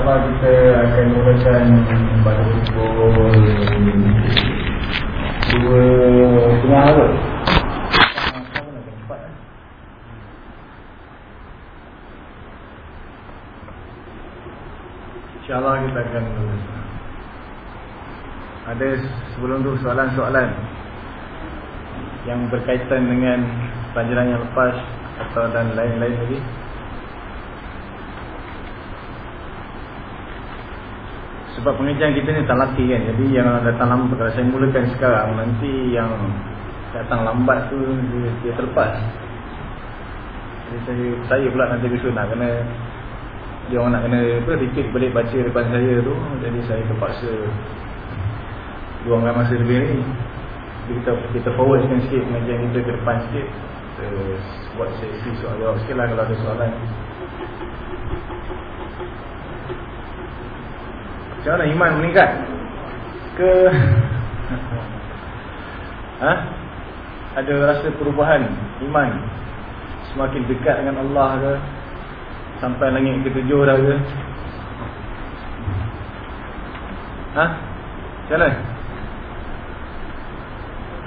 InsyaAllah kita akan mulakan pada pukul Dua Tengah apa? InsyaAllah kita akan mulakan Ada sebelum tu soalan-soalan Yang berkaitan dengan pelajaran yang lepas Atau dan lain-lain lagi Sebab pengajian kita ni tak latih kan. Jadi yang datang lambat Kalau saya mulakan sekarang Nanti yang datang lambat tu Dia, dia terlepas. Jadi saya, saya pula nanti besok nak kena Dia orang nak kena apa, Repeat balik baca depan saya tu. Jadi saya terpaksa Luangkan masa lebih ni kita, kita forwardkan sikit Pengajian kita ke depan sikit. Kita buat sesi soal jawab. Sikit lah Kalau ada soalan Macam mana iman meningkat? Ke ha? Ada rasa perubahan iman Semakin dekat dengan Allah ke Sampai langit ketujuh dah ke Ha? Macam mana?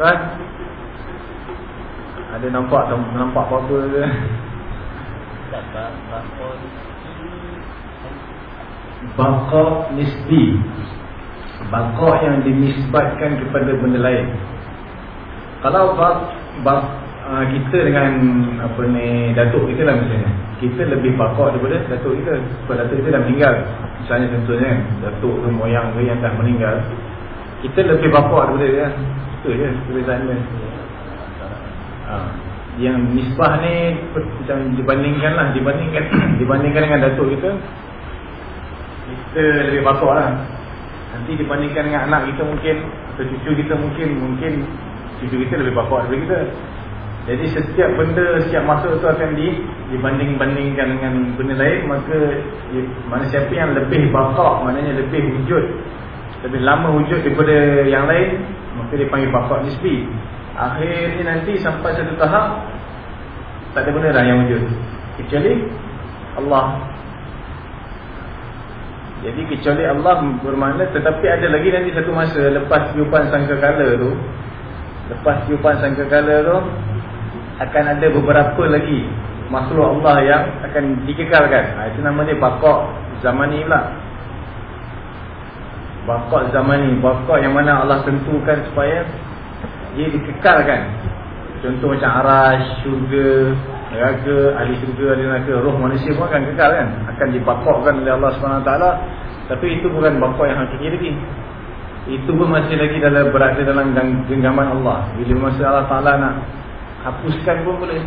Tuan? Ada nampak nampak apa-apa ke? Tak, tak, tak, Baqa nisbi. Baqa yang dinisbatkan kepada benda lain. Kalau bak, bak, uh, kita dengan apa ni Datuk kita lah misalnya Kita lebih baqa daripada Datuk kita. Sebab Datuk kita dah meninggal. Misalnya contohnya Datuk tu moyang ke yang dah meninggal Kita lebih baqa daripada dia. Itu je perbezaan dia. Ha. Yang nisbah ni Macam dibandingkan lah Dibandingkan, dibandingkan dengan Datuk kita kita lebih patut lah. Nanti dibandingkan dengan anak kita mungkin Atau cucu kita mungkin Mungkin cucu kita lebih patut daripada kita. Jadi setiap benda Setiap masa tu akan di Dibanding-bandingkan dengan benda lain Maka Mana siapa yang lebih patut Maknanya lebih wujud. Lebih lama wujud daripada yang lain Maka dia panggil patut nisbi. Akhirnya nanti sampai satu tahap Tak ada benda lah yang wujud. Kecuali Allah jadi kecuali Allah bermakna tetapi ada lagi nanti satu masa lepas tiupan sangkakala tu lepas tiupan sangkakala tu akan ada beberapa lagi makhluk Allah yang akan dikekalkan. Ha, itu nama dia bakok zamani pula. Bakok zamani, bakok yang mana Allah tentukan supaya dia dikekalkan. Contoh macam arash, syurga, neraka, ahli syurga, ahli neraka, roh manusia pun akan kekal kan? Akan dibakokkan oleh Allah SWT tapi itu bukan bakok yang hakiki lagi itu pun masih lagi dalam berada dalam genggaman Allah. Bila masa Allah Ta'ala nak hapuskan pun boleh.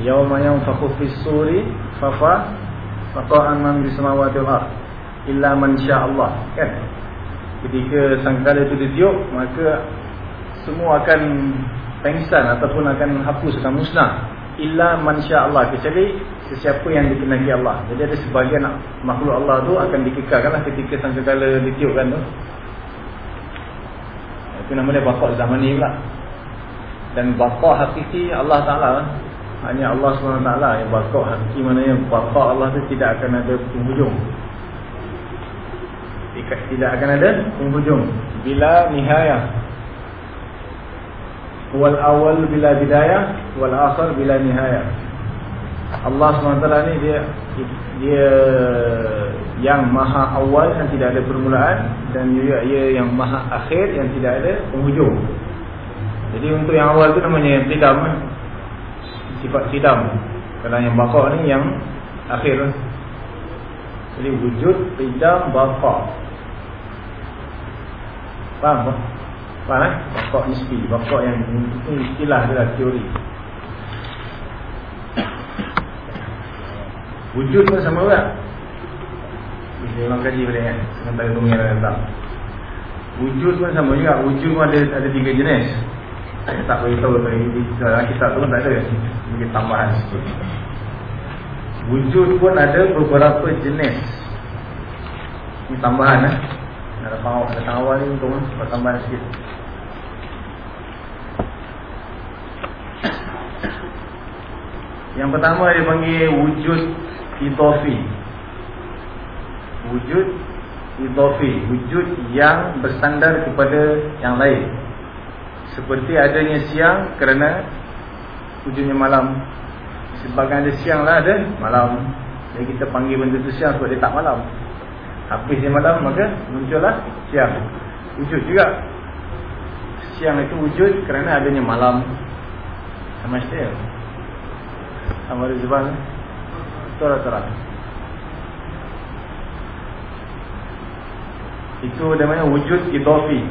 Yawma yanfakhu fis suri fafa fata'an man bisamawati wal illa man syaa Allah. Kan ketika sangkala itu ditiup maka semua akan pengsan ataupun akan hapus akan musnah illa mansya-Allah kecuali sesiapa yang dikenali Allah. Jadi ada sebahagian makhluk Allah tu akan dikekalkanlah ketika sangkala ditiupkan tu. Itu nama dia baqa zaman ni pula. Dan baqa hakiki Allah Taala hanya Allah SWT yang baqa hakiki maknanya baqa Allah tu tidak akan ada penghujung tidak akan ada penghujung. Bila nihayah. Wal awal bila bidayah wal akhir bila nihayah. Allah SWT ni dia dia yang maha awal yang tidak ada permulaan dan juga ia yang maha akhir yang tidak ada penghujung. Jadi untuk yang awal tu namanya yang tidam sifat tidam. Kalau yang bakar ni yang akhir. Jadi wujud tidam bakar Faham tak? Faham eh? Bakok nisbi Bakok yang Itu istilah dia lah Teori. Wujud pun sama juga. Bisa orang kaji boleh kan Sementara bumi yang datang Wujud pun sama juga. Wujud pun ada ada tiga jenis. Saya tak boleh tahu Dalam kitab tu pun tak ada. Mungkin tambahan sikit. Wujud pun ada beberapa jenis. Ini tambahan eh ada pangau, ada awal ni untuk bertambah sikit. Yang pertama dia panggil wujud idofi. Wujud idofi, wujud yang bersandar kepada yang lain. Seperti adanya siang kerana wujudnya malam. Sebagai ada siang lah ada malam. Jadi kita panggil benda tu siang sebab dia tak malam. Habis dia malam maka muncullah siang. Wujud juga. Siang itu wujud kerana adanya malam. Sama saja. Sama ada zubang. Tora-tora. Itu namanya wujud idofi.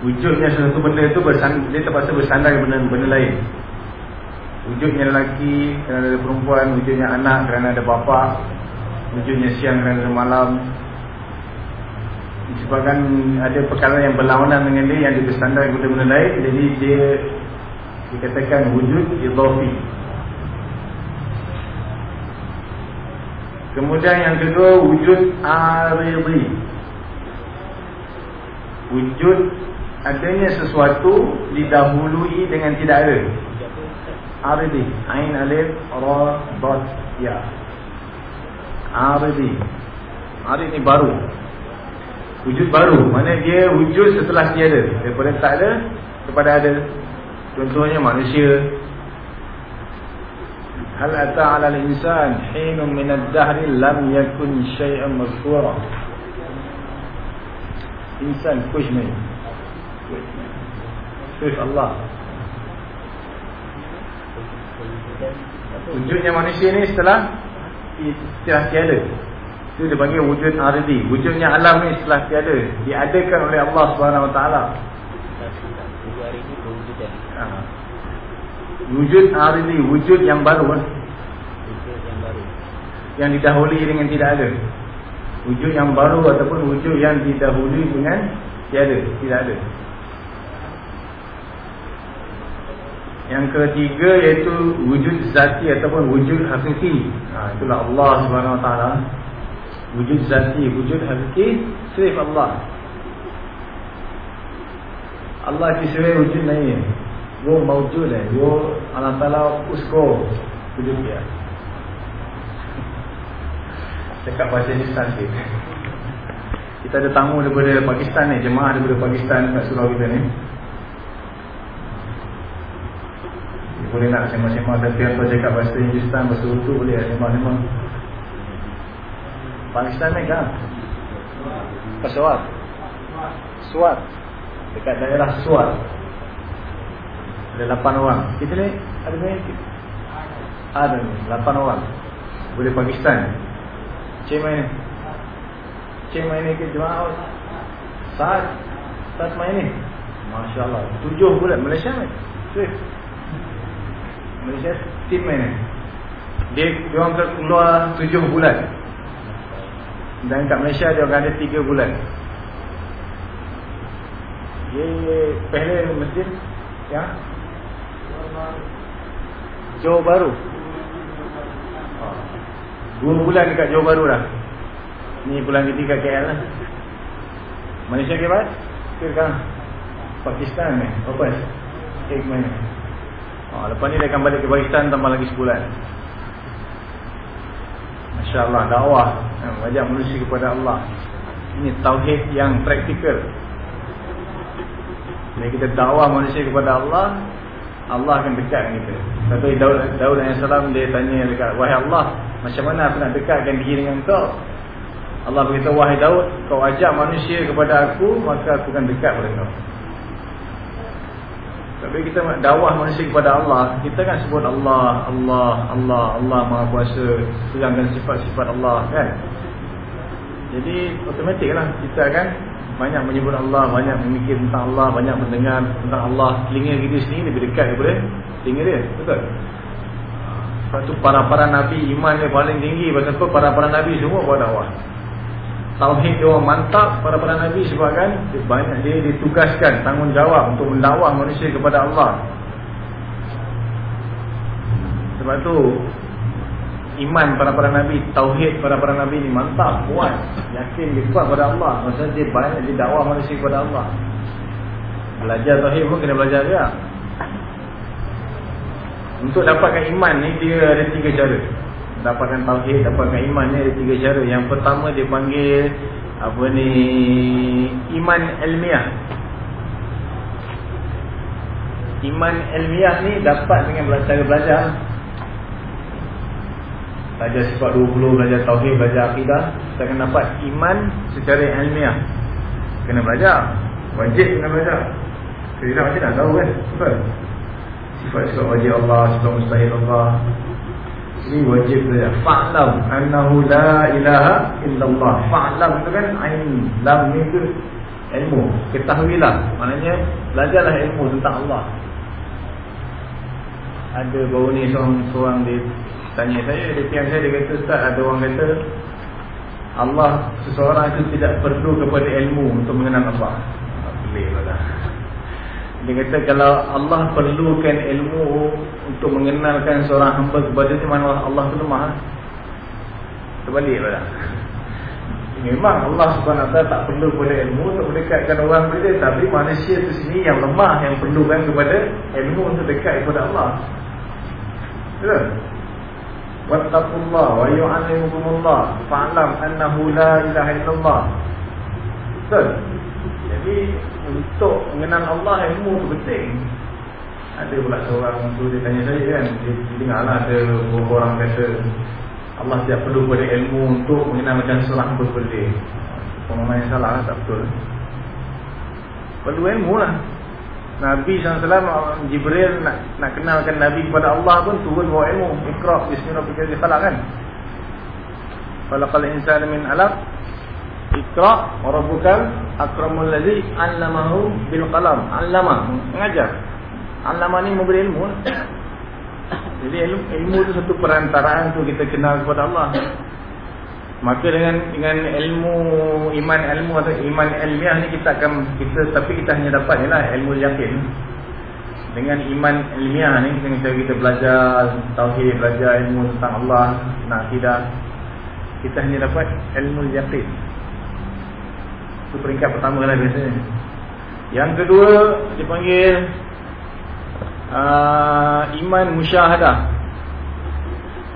Wujudnya sesuatu benda itu bersandar, dia terpaksa bersandar kepada benda lain. Wujudnya lelaki kerana ada perempuan, wujudnya anak kerana ada bapa, wujudnya siang kerana ada malam. Disebabkan ada perkara yang berlawanan dengan dia yang dia bersandar kepada benda lain, jadi dia dikatakan wujud idhafi. Kemudian yang kedua wujud aridhi. Wujud adanya sesuatu didahului dengan tidak ada عربي. عين ألف را بط يا عربي. عربي بارو وجود بارو معناه dia wujud setelah tiada daripada tak ada kepada ada. Contohnya manusia. هل أتى على الإنسان حين من الدهر لم يكن شيئا مذكورا إنسان كشمي كشمي شوف الله Wujudnya manusia ni setelah Setelah tiada. Itu dia panggil wujud ardi. Wujudnya alam ni setelah tiada. Diadakan oleh Allah SWT ha. Wujud ardi Wujud yang baru? Yang didahului dengan tidak ada. Wujud yang baru Ataupun wujud yang didahului dengan Tiada, tidak ada Yang ketiga iaitu wujud zati ataupun wujud hakiki. Ha, itulah Allah Subhanahu Wa Taala. Wujud zati, wujud hakiki sirf Allah. Allah kisah wujud lain. Wo mawjud eh. Wo Allah Taala usko wujud dia. Cakap bahasa Hindustan sikit. Kita ada tamu daripada Pakistan ni, jemaah daripada Pakistan kat surau kita ni. Boleh nak sembang-sembang tapi apa cakap bahasa Hindustan bahasa Urdu boleh lah sembang-sembang. Pakistan ni kan apa Swat Swat dekat daerah Swat ada 8 orang. Kita ni ada ni? Ada ni 8 orang. Boleh Pakistan. Cik main ni. Cik main ni ke jemaah? Saat saat main ni? Masya Allah. Tujuh bulan Malaysia ni Swift Malaysia tim mana? Dia dia orang keluar 7 bulan. Dan kat Malaysia dia orang ada 3 bulan. Ye pehle masjid ya. Johor Baru. Dua bulan dekat Johor Baru dah. Ni bulan ketiga KL lah. Malaysia ke Pakistan ni. Apa? Ek mana? Ha, lepas ni dia akan balik ke Pakistan tambah lagi sebulan. Masya Allah, dakwah. Ha, Wajah manusia kepada Allah. Ini tauhid yang praktikal. Bila kita dakwah manusia kepada Allah, Allah akan dekat dengan kita. Tapi Daud, Daud AS dia tanya dekat, Wahai Allah, macam mana aku nak dekatkan diri dengan kau? Allah beritahu, Wahai Daud, kau ajak manusia kepada aku, maka aku akan dekat kepada kau. Tapi kita dakwah manusia kepada Allah Kita kan sebut Allah Allah Allah Allah Maha Kuasa Terangkan sifat-sifat Allah kan? Jadi otomatik lah Kita kan banyak menyebut Allah Banyak memikir tentang Allah Banyak mendengar tentang Allah. Telinga kita sendiri lebih dekat daripada Telinga dia Betul? Sebab tu para-para Nabi Iman dia paling tinggi Sebab tu para-para Nabi semua buat dakwah Tauhid dia orang mantap pada para Nabi sebabkan banyak dia ditugaskan tanggungjawab untuk mendakwah manusia kepada Allah. Sebab tu iman para para Nabi, tauhid para para Nabi ni mantap, kuat, yakin dia kuat pada Allah. Maksudnya dia banyak dia dakwah manusia kepada Allah. Belajar tauhid pun kena belajar dia. Untuk dapatkan iman ni dia ada tiga cara. Dapatkan tauhid, dapatkan iman ni ada tiga cara. Yang pertama dia panggil apa ni iman ilmiah. Iman ilmiah ni dapat dengan belajar belajar. Belajar sifat 20, belajar tauhid, belajar akidah, kita akan dapat iman secara ilmiah. Kena belajar. Wajib kena belajar. Kita macam nak tahu kan? Betul? Sifat-sifat wajib Allah, sifat mustahil Allah. Ini wajib saja. Fa'lam annahu la ilaha illallah. Fa'lam itu kan ain lam ni itu ilmu. Ketahuilah. Maknanya belajarlah ilmu tentang Allah. Ada baru ni seorang seorang dia tanya saya, dia tiang saya dia kata Ustaz ada orang kata Allah seseorang itu tidak perlu kepada ilmu untuk mengenal Allah. Pelik lah. Dia kata kalau Allah perlukan ilmu untuk mengenalkan seorang hamba kepada dia mana Allah tu lemah. Terbalik lah. Memang Allah SWT tak perlu kepada ilmu untuk mendekatkan orang kepada. Tapi manusia tu sini yang lemah yang perlukan kepada ilmu untuk dekat kepada Allah. Betul? Wattaqullah wa yu'allimukumullah fa'lam annahu la ilaha illallah. Betul? Jadi untuk mengenal Allah ilmu tu penting. Ada pula seorang tu dia tanya saya kan, dia, dia dengar lah ada beberapa orang kata Allah tidak perlu pada ilmu untuk mengenalkan seorang hamba kepada dia. Pemahaman yang salah lah, tak betul. Perlu ilmu lah. Nabi SAW, Jibril nak, nak kenalkan Nabi kepada Allah pun turun bawa ilmu. Ikhra, bismillahirrahmanirrahim, kan? Falaqal insan min alaq Iqra wa rabbukal akramul ladzi 'allamahu bil qalam. 'Allama, mengajar. 'Allama ni memberi ilmu. Jadi ilmu, ilmu itu satu perantaraan untuk kita kenal kepada Allah. Maka dengan dengan ilmu iman ilmu atau iman ilmiah ni kita akan kita tapi kita hanya dapat ialah ilmu yakin. Dengan iman ilmiah ni kita kita belajar tauhid, belajar ilmu tentang Allah, nak akidah. Kita hanya dapat ilmu yakin. Itu peringkat pertama lah biasanya. Yang kedua Dipanggil uh, Iman musyahadah.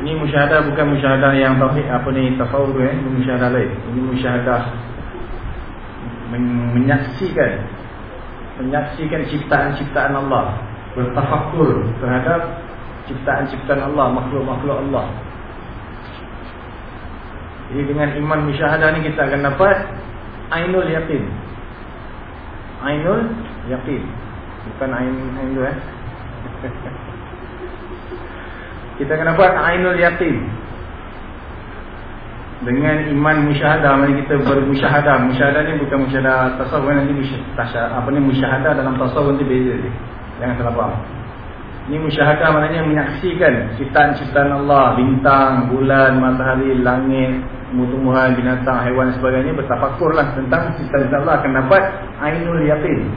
Ini musyahadah bukan musyahadah yang tauhid Apa ni tasawur eh? Ini musyahadah lain. Ini musyahadah men Menyaksikan Menyaksikan ciptaan-ciptaan Allah. Bertafakur terhadap Ciptaan-ciptaan Allah Makhluk-makhluk Allah. Jadi dengan iman musyahadah ni Kita akan dapat Ainul yakin Ainul yakin Bukan ain ain tu eh? Kita kena buat Ainul yakin Dengan iman musyahadah Mari kita bermusyahadah. Musyahadah ni bukan musyahadah tasawuf Nanti musyahadah Apa ni musyahadah dalam tasawuf nanti beza dia. Jangan salah faham. Ini musyahadah maknanya menyaksikan ciptaan-ciptaan Allah, bintang, bulan, matahari, langit, tumbuh-tumbuhan, binatang, haiwan sebagainya bertafakurlah tentang ciptaan Allah akan dapat ainul yaqin.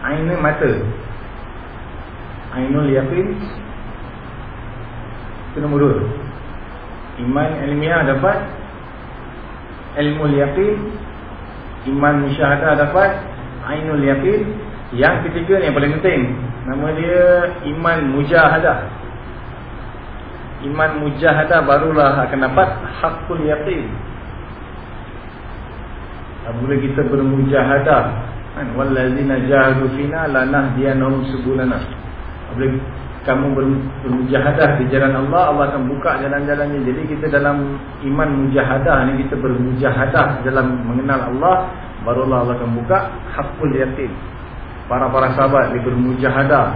Ainul mata. Ainul yaqin. Itu nombor dua. Iman ilmiah dapat ilmu yaqin. Iman musyahadah dapat ainul yaqin. Yang ketiga ni yang paling penting Nama dia Iman Mujahadah Iman Mujahadah barulah akan dapat Hakul Yaqin. Apabila kita bermujahadah kan wallazina jahadu fina lanahdiyanahum subulana. Apabila kamu bermujahadah di jalan Allah Allah akan buka jalan-jalannya. Jadi kita dalam iman mujahadah ni kita bermujahadah dalam mengenal Allah barulah Allah akan buka hakul yakin para-para sahabat dia bermujahadah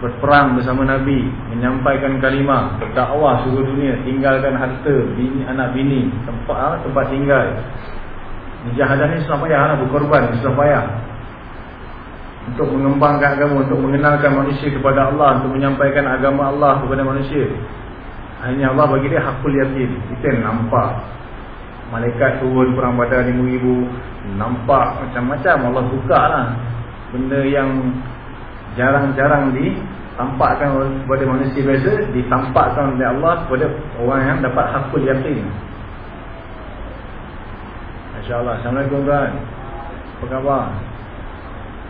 berperang bersama Nabi menyampaikan kalimah berdakwah seluruh dunia tinggalkan harta bini anak bini tempat ah, tempat tinggal. Mujahadah ni susah payah lah berkorban susah payah. Untuk mengembangkan agama untuk mengenalkan manusia kepada Allah untuk menyampaikan agama Allah kepada manusia. Hanya Allah bagi dia hakul yakin. Kita nampak. Malaikat turun perang pada 5000 nampak macam-macam. Allah buka lah. Benda yang jarang-jarang ditampakkan kepada manusia biasa ditampakkan oleh Allah kepada orang yang dapat hakul yakin InsyaAllah Assalamualaikum tuan Apa khabar?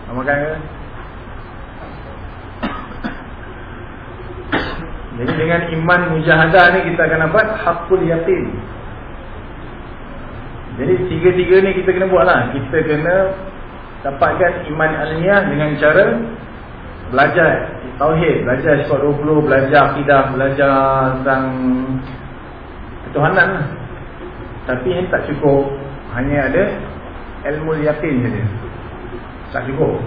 Nak makan ke? Jadi dengan iman mujahadah ni kita akan dapat hakul yakin. Jadi tiga-tiga ni kita kena buat lah. Kita kena dapatkan iman aliyah dengan cara belajar tauhid, belajar sifat 20, belajar akidah, belajar tentang ketuhanan lah. Tapi ini tak cukup. Hanya ada ilmu yakin saja. Tak cukup.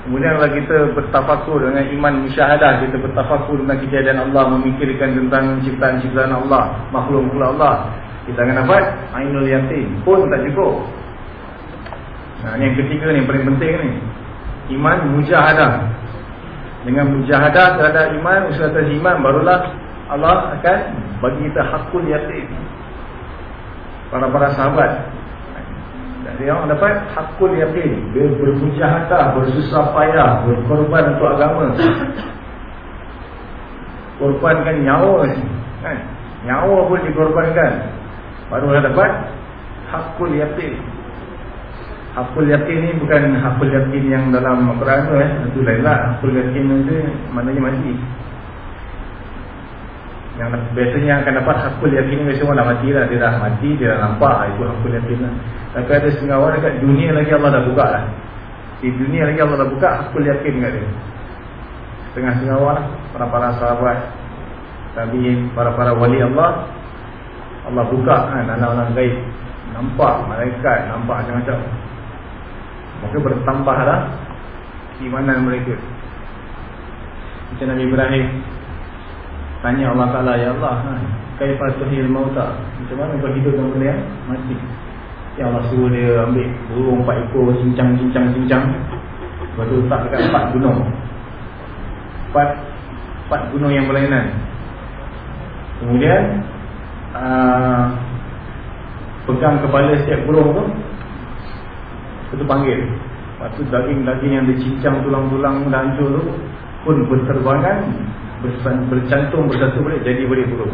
Kemudian kalau kita bertafakur dengan iman musyahadah, kita bertafakur dengan kejadian Allah, memikirkan tentang ciptaan-ciptaan Allah, makhluk-makhluk Allah, kita akan dapat ainul yakin. Pun tak cukup. Nah, yang ketiga ni paling penting ni. Iman mujahadah. Dengan mujahadah terhadap iman, usaha atas iman barulah Allah akan bagi kita hakul yakin. Para-para sahabat jadi orang dapat hakul yakin Dia bermujahadah, bersusah payah Berkorban untuk agama Korbankan nyawa kan? Nyawa pun dikorbankan Baru dah dapat Hakul yakin Hakul yakin ni bukan hakul yakin yang dalam Quran tu eh. Itu lain lah. Hakul yakin tu maknanya mati. Yang biasanya akan dapat hakul yakin ni semua dah mati lah. Dia dah mati dia dah nampak itu hakul yakin lah. Tapi ada setengah orang dekat dunia lagi Allah dah buka lah. Di dunia lagi Allah dah buka hakul yakin kat dia. Setengah-setengah orang lah. Para-para sahabat tabiin para-para wali Allah. Allah buka kan anak-anak gaib. Nampak malaikat nampak macam-macam maka bertambahlah keimanan mereka. Macam Nabi Ibrahim. Tanya Allah Ta'ala Ya Allah ha, Kaifah tuhil mauta? Macam mana kau hidup dengan benda yang mati. Ya Allah suruh dia ambil burung empat ekor Cincang, cincang, cincang Lepas tu letak dekat empat gunung. Empat Empat gunung yang berlainan. Kemudian uh, Pegang kepala setiap burung tu Lepas tu panggil. Lepas tu daging-daging yang dicincang tulang-tulang dan hancur tu Pun berterbangan bercantum bersatu balik jadi boleh burung.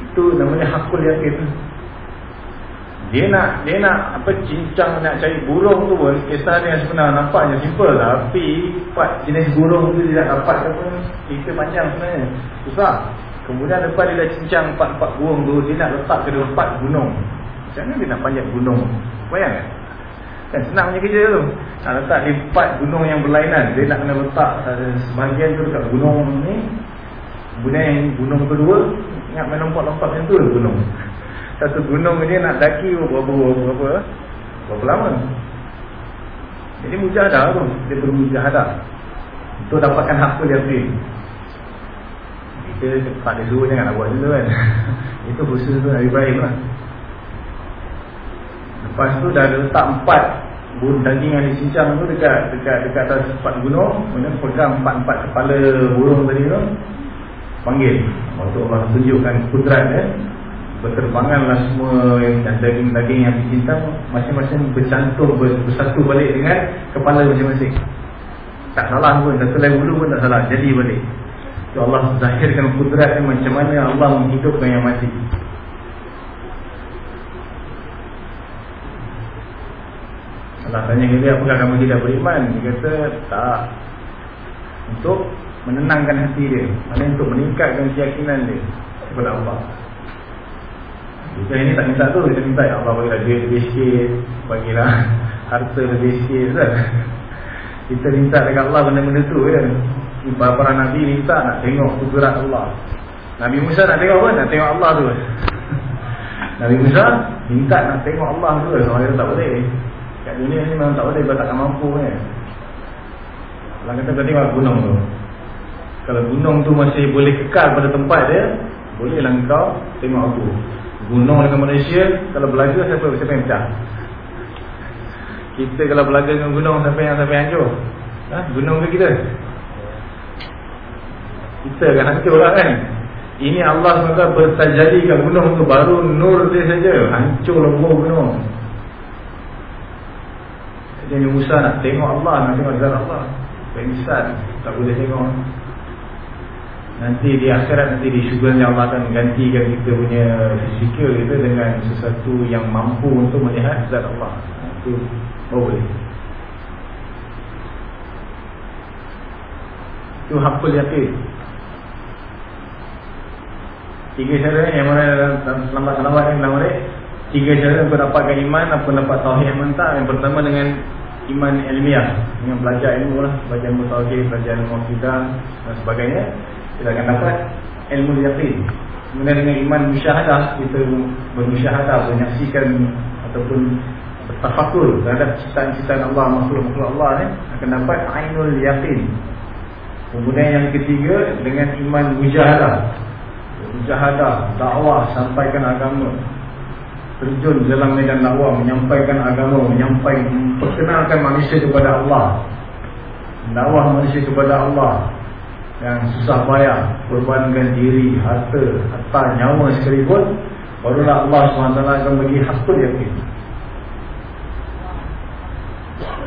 Itu namanya hakul yakin. Dia nak dia nak apa cincang nak cari burung tu pun kisah dia yang sebenar nampaknya simple lah tapi empat jenis burung tu dia tak dapat apa cerita panjang sebenarnya. Susah. Kemudian lepas dia dah cincang empat-empat burung tu dia nak letak ke empat gunung. Macam mana dia nak panjat gunung bayang kan Kan senang punya kerja tu. Nak letak di empat gunung yang berlainan. Dia nak kena letak sebahagian tu dekat gunung ni. Kemudian gunung kedua, ingat main lompat-lompat yang tu gunung. Satu gunung dia nak daki berapa, berapa, lama. Jadi mujahadah tu. Dia bermujahadah. Untuk dapatkan tu dia beri. Kita tak ada suruh jangan nak buat macam tu kan. Itu khusus tu Nabi Ibrahim lah. Lepas tu dah letak empat daging yang dicincang tu dekat dekat dekat atas empat gunung, kemudian pegang empat-empat kepala burung tadi tu. Panggil. Waktu Allah tunjukkan kudrat dia. Berterbanganlah semua yang daging-daging yang dicincang masing-masing bercantum bersatu balik dengan kepala masing-masing. Tak salah pun, satu lain bulu pun tak salah. Jadi balik. So Allah zahirkan kudrat ni macam mana Allah menghidupkan yang mati. Allah tanya dia apakah kamu tidak beriman. Dia kata tak. Untuk menenangkan hati dia. Maksudnya untuk meningkatkan keyakinan dia Kepada Allah. Kita ini tak minta tu. Kita minta ya Allah bagilah duit lebih sikit. Bagilah harta lebih sikit kan? Kita minta dekat Allah benda-benda tu kan Para-para Nabi minta nak tengok kudurat Allah. Nabi Musa nak tengok apa? Nak tengok Allah tu. Nabi Musa minta nak tengok Allah tu. Orang kata tak boleh Kat dunia ni memang tak boleh takkan mampu kan. Kalau kata kau tengok gunung tu. Kalau gunung tu masih boleh kekal pada tempat dia Bolehlah kau tengok aku. Gunung dengan Malaysia Kalau belaga siapa, siapa yang pecah? Kita kalau belaga dengan gunung Siapa yang yang hancur? Ha? Gunung ke kita? Kita kan hancur lah kan. Ini Allah SWT bertajali kat gunung tu Baru nur dia saja. Hancur lembu gunung jadi Musa nak tengok Allah Nak tengok zat Allah Pengisat Tak boleh tengok Nanti di akhirat nanti di syurga Allah akan gantikan kita punya fizikal kita dengan sesuatu yang mampu untuk melihat zat Allah. Itu oh, boleh. Itu hakul yakin. Tiga cara yang mana dalam selamat-selamat yang nama oleh Tiga cara untuk dapatkan iman Apa dapat tauhid yang mentah Yang pertama dengan iman ilmiah Dengan belajar ilmu lah Belajar ilmu tauhid, belajar ilmu akidah Dan sebagainya. Kita akan dapat ilmu yakin. Kemudian dengan iman musyahadah Kita bermusyahadah Menyaksikan Ataupun bertafakur Terhadap ciptaan-ciptaan Allah Makhluk-makhluk Allah ni Akan dapat ainul yakin. Kemudian yang ketiga Dengan iman mujahadah mujahadah, dakwah, sampaikan agama terjun dalam medan dakwah menyampaikan agama, menyampaikan perkenalkan manusia kepada Allah. Dakwah manusia kepada Allah yang susah payah korbankan diri, harta, harta, nyawa sekalipun barulah Allah SWT akan bagi hakul yakin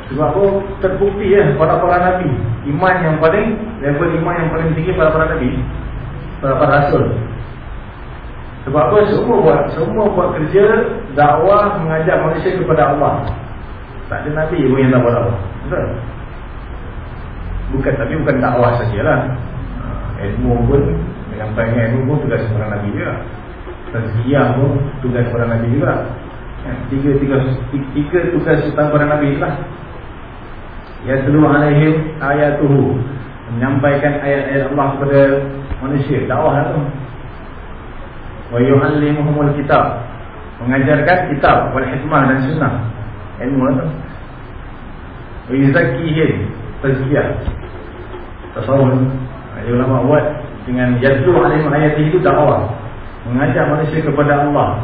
sebab apa terbukti ya para para nabi iman yang paling level iman yang paling tinggi para para nabi para para rasul sebab apa? Semua buat semua buat kerja dakwah mengajak manusia kepada Allah. Tak ada nabi pun yang dakwah. Betul? Bukan tapi bukan dakwah sajalah. Ha, ilmu pun menyampaikan ilmu pun tugas seorang nabi juga. Tazkiyah pun tugas seorang nabi juga. Ha, tiga, tiga, tiga tugas utama para nabi lah. Ya seluruh alaihim ayatuhu menyampaikan ayat-ayat Allah kepada manusia dakwah tu wa yu'allimuhumul kitab. Mengajarkan kitab wal hikmah dan sunnah. Ilmu wa yuzakkihim tazkiyah. Tasawuf. Ada ulama buat dengan yatlu alim ayat itu dakwah. Mengajak manusia kepada Allah.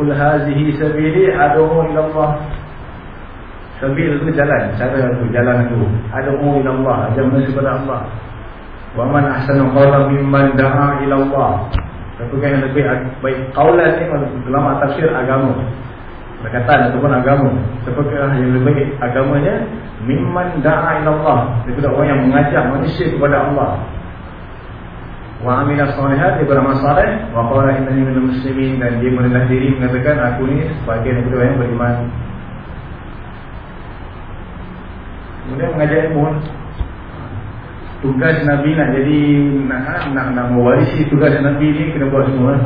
Kul hazihi sabili ad'u ila Allah sabil itu jalan. Cara itu jalan itu ad'u ila Allah ajak manusia kepada Allah Wa man ahsanu qawlan mimman da'a ila Allah. Satu yang lebih baik qaulan ni ulama tafsir agama. Perkataan ataupun agama. Seperti yang lebih baik agamanya mimman da'a ila Allah. Itu orang yang mengajak manusia kepada Allah. Wa amila salihat dia beramal saleh wa qala innani minal muslimin dan dia merendah diri mengatakan aku ni sebagai daripada yang beriman. Kemudian mengajak ilmu tugas Nabi nak jadi nak nak, nak mewarisi tugas Nabi ni kena buat semua.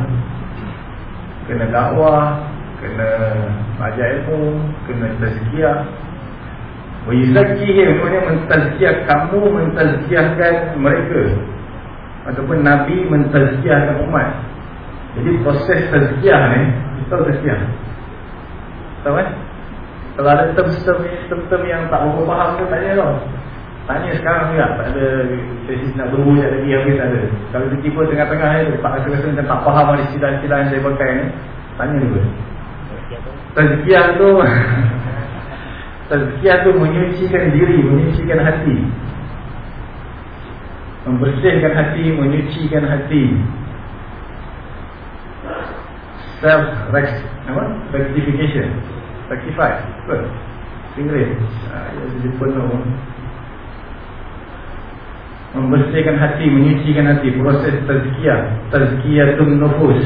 Kena dakwah kena ajar ilmu kena tazkiyah. Wa yuzakkihim maksudnya mentazkiyah kamu mentazkiyahkan mereka. Ataupun Nabi mentazkiyahkan umat. Jadi proses tazkiyah ni tahu tazkiyah. Tahu kan? Kalau ada term-term yang tak berapa faham ke tak ada tau Tanya sekarang juga Tak ada sesi nak tunggu sekejap lagi Habis ada. Kalau tiba-tiba tengah-tengah ni Tak rasa-rasa macam tak faham Ada istilah-istilah yang saya pakai ni Tanya dulu Tazkiah tu Tazkiah tu menyucikan diri Menyucikan hati. Membersihkan hati Menyucikan hati. Self apa? Rectification Rectify Betul? Inggeris Ah, ya, jadi penuh membersihkan hati, menyucikan hati, proses tazkiyah, tazkiyatun nufus.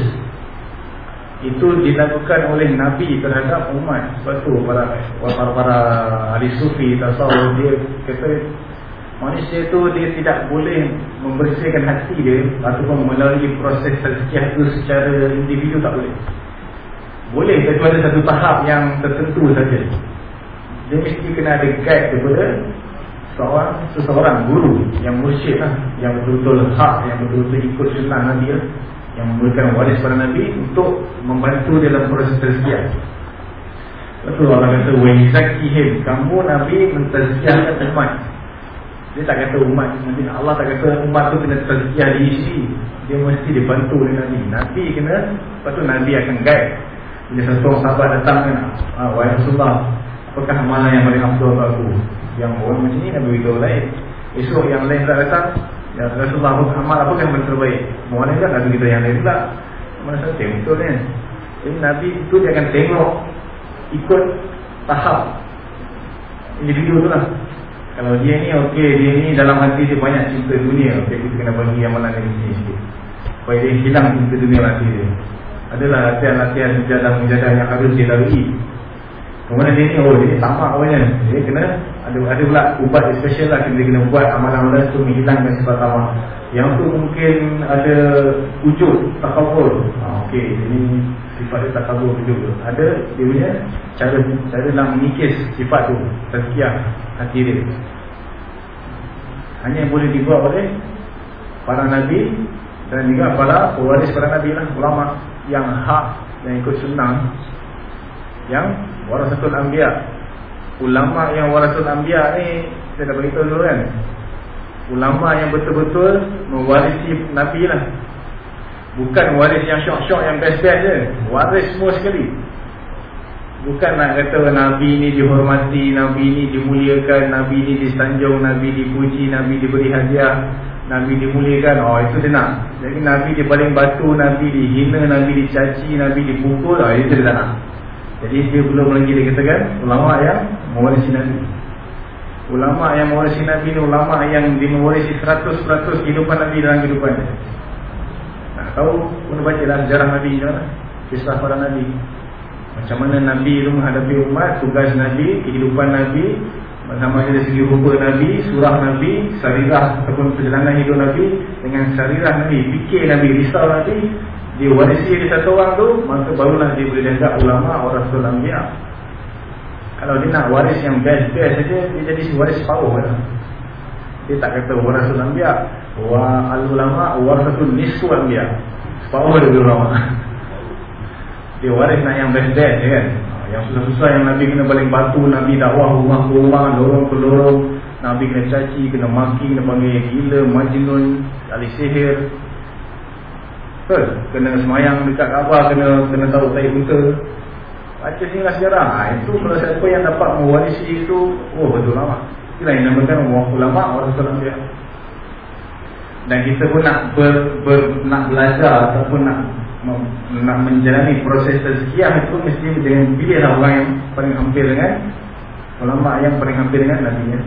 Itu dilakukan oleh Nabi terhadap umat. Sebab tu para para, para ahli sufi tasawuf dia kata manusia tu dia tidak boleh membersihkan hati dia ataupun melalui proses tazkiyah itu secara individu tak boleh. Boleh tapi ada satu tahap yang tertentu saja. Dia mesti kena ada guide daripada seorang seseorang guru yang mursyid lah yang betul-betul hak yang betul-betul ikut sunnah Nabi lah yang memberikan waris pada Nabi untuk membantu dalam proses tazkiyah. Betul Allah kata wa'izakihim kamu Nabi mentazkiyahkan umat. Dia tak kata umat. Nanti Allah tak kata umat tu kena tazkiyah di isi dia mesti dibantu oleh Nabi. Nabi kena lepas tu Nabi akan guide. Bila satu sahabat datang kan ah, Rasulullah apakah amalan yang paling abdul aku yang orang macam ni Nabi beritahu lain. Esok yang lain tak datang Ya Rasulullah amal apa yang terbaik Mohon kan Nabi kita yang lain pula. Tengok betul kan? Jadi Nabi itu dia akan tengok Ikut tahap Individu tu lah. Kalau dia ni okey Dia ni dalam hati dia banyak cinta dunia Okey kita kena bagi yang ni sikit. Supaya dia hilang cinta dunia hati dia. Adalah latihan-latihan mujadah-mujadah yang harus dia lalui Kemudian dia ni, oh dia ni tamak awalnya Dia kena, ada ada pula ubat special lah Dia kena buat amalan-amalan tu menghilangkan sifat tamak Yang tu mungkin ada wujud takabur. Ha, Okey, ini sifat dia takabur wujud. Ada dia punya cara cara nak mengikis sifat tu, tazkiyah hati dia. Hanya boleh dibuat oleh para nabi dan juga para pewaris para nabi lah, ulama yang hak yang ikut sunnah yang warasatul anbiya. Ulama yang warasatul anbiya ni saya dah beritahu dulu kan. Ulama yang betul-betul mewarisi nabi lah. Bukan waris yang syok-syok yang best-best je. Waris semua sekali. Bukan nak kata Nabi ni dihormati, Nabi ni dimuliakan, Nabi ni disanjung, Nabi dipuji, Nabi diberi hadiah, Nabi dimuliakan. Oh itu dia nak. Jadi Nabi dia paling batu, Nabi dihina, Nabi dicaci, Nabi dipukul. Oh itu dia tak nak. Jadi dia belum lagi dia katakan ulama yang mewarisi Nabi. Ulama yang mewarisi Nabi ni ulama yang mewarisi 100% kehidupan Nabi dalam kehidupan dia. Nak tahu, kena baca dalam sejarah Nabi mana? Kisah para Nabi. Macam mana Nabi itu menghadapi umat, tugas Nabi, kehidupan Nabi, sama ada dari segi rupa Nabi, surah Nabi, sarirah ataupun perjalanan hidup Nabi dengan sarirah Nabi, fikir Nabi, risau Nabi, dia warisi di satu orang tu, maka barulah dia boleh dianggap ulama orang Rasul Anbiya. Kalau dia nak waris yang best-best saja, dia jadi waris separuh kan? Dia tak kata waris Rasul Anbiya, wa al-ulama warasatul nisfu Anbiya. Separuh dia ulama. Dia waris nak yang best-best je kan? Yang susah-susah yang Nabi kena baling batu, Nabi dakwah rumah ke rumah, lorong ke lorong, Nabi kena caci, kena maki, kena panggil gila, majnun, ahli sihir. Betul? Kena semayang dekat Kaabah, kena kena tahu tai buta. Baca sinilah sejarah. Ha, itu kalau siapa yang dapat mewarisi itu, oh betul lama. Itulah yang namakan ulama orang Rasulullah dia. Dan kita pun nak ber, ber, nak belajar ataupun nak nak menjalani proses tazkiyah itu mesti dengan pilihlah orang yang paling hampir dengan ulama yang paling hampir dengan nabinya.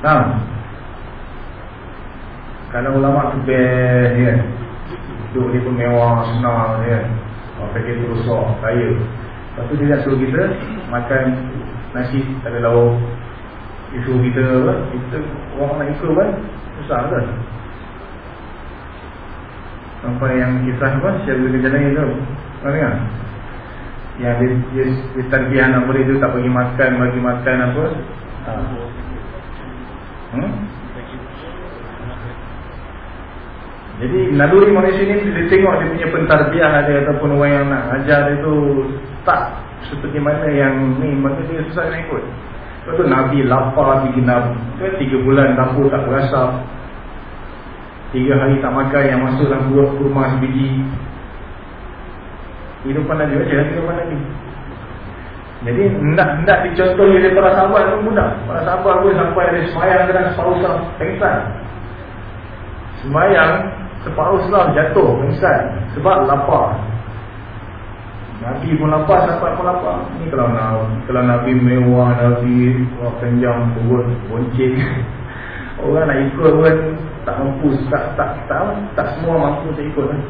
Tahu? Kalau ulama tu best ya. Duduk di pun mewah, senang ya. Oh, fikir tu besar, kaya. Lepas tu dia nak suruh kita makan nasi tak ada lauk. Dia suruh kita, kita orang nak ikut kan, susah kan? Sampai yang kisah apa Syekh Jalani tu Tahu kan Yang dia, dia, dia tarbiah anak murid tu Tak bagi makan Bagi makan apa ha. hmm? Jadi naluri manusia ni Dia tengok dia punya pentarbiah dia Ataupun orang yang nak ajar dia tu Tak seperti mana yang ni Maka dia susah nak ikut. Lepas tu Nabi lapar Tiga, tiga bulan dapur tak berasap. Tiga hari tak makan yang masuk dalam buah kurma sebiji Kehidupan Nabi macam mana kehidupan Nabi Jadi hendak-hendak dicontoh oleh para sahabat pun mudah. Para sahabat pun sampai ada semayang dengan separuh sah pengsan Semayang separuh jatuh pengsan Sebab lapar. Nabi pun lapar, sahabat pun lapar. Ini kalau kalau Nabi mewah, Nabi wah, kenjang, perut, bonceng. Orang nak ikut pun tak mampu tak tak tak tak semua mampu untuk ikut lah.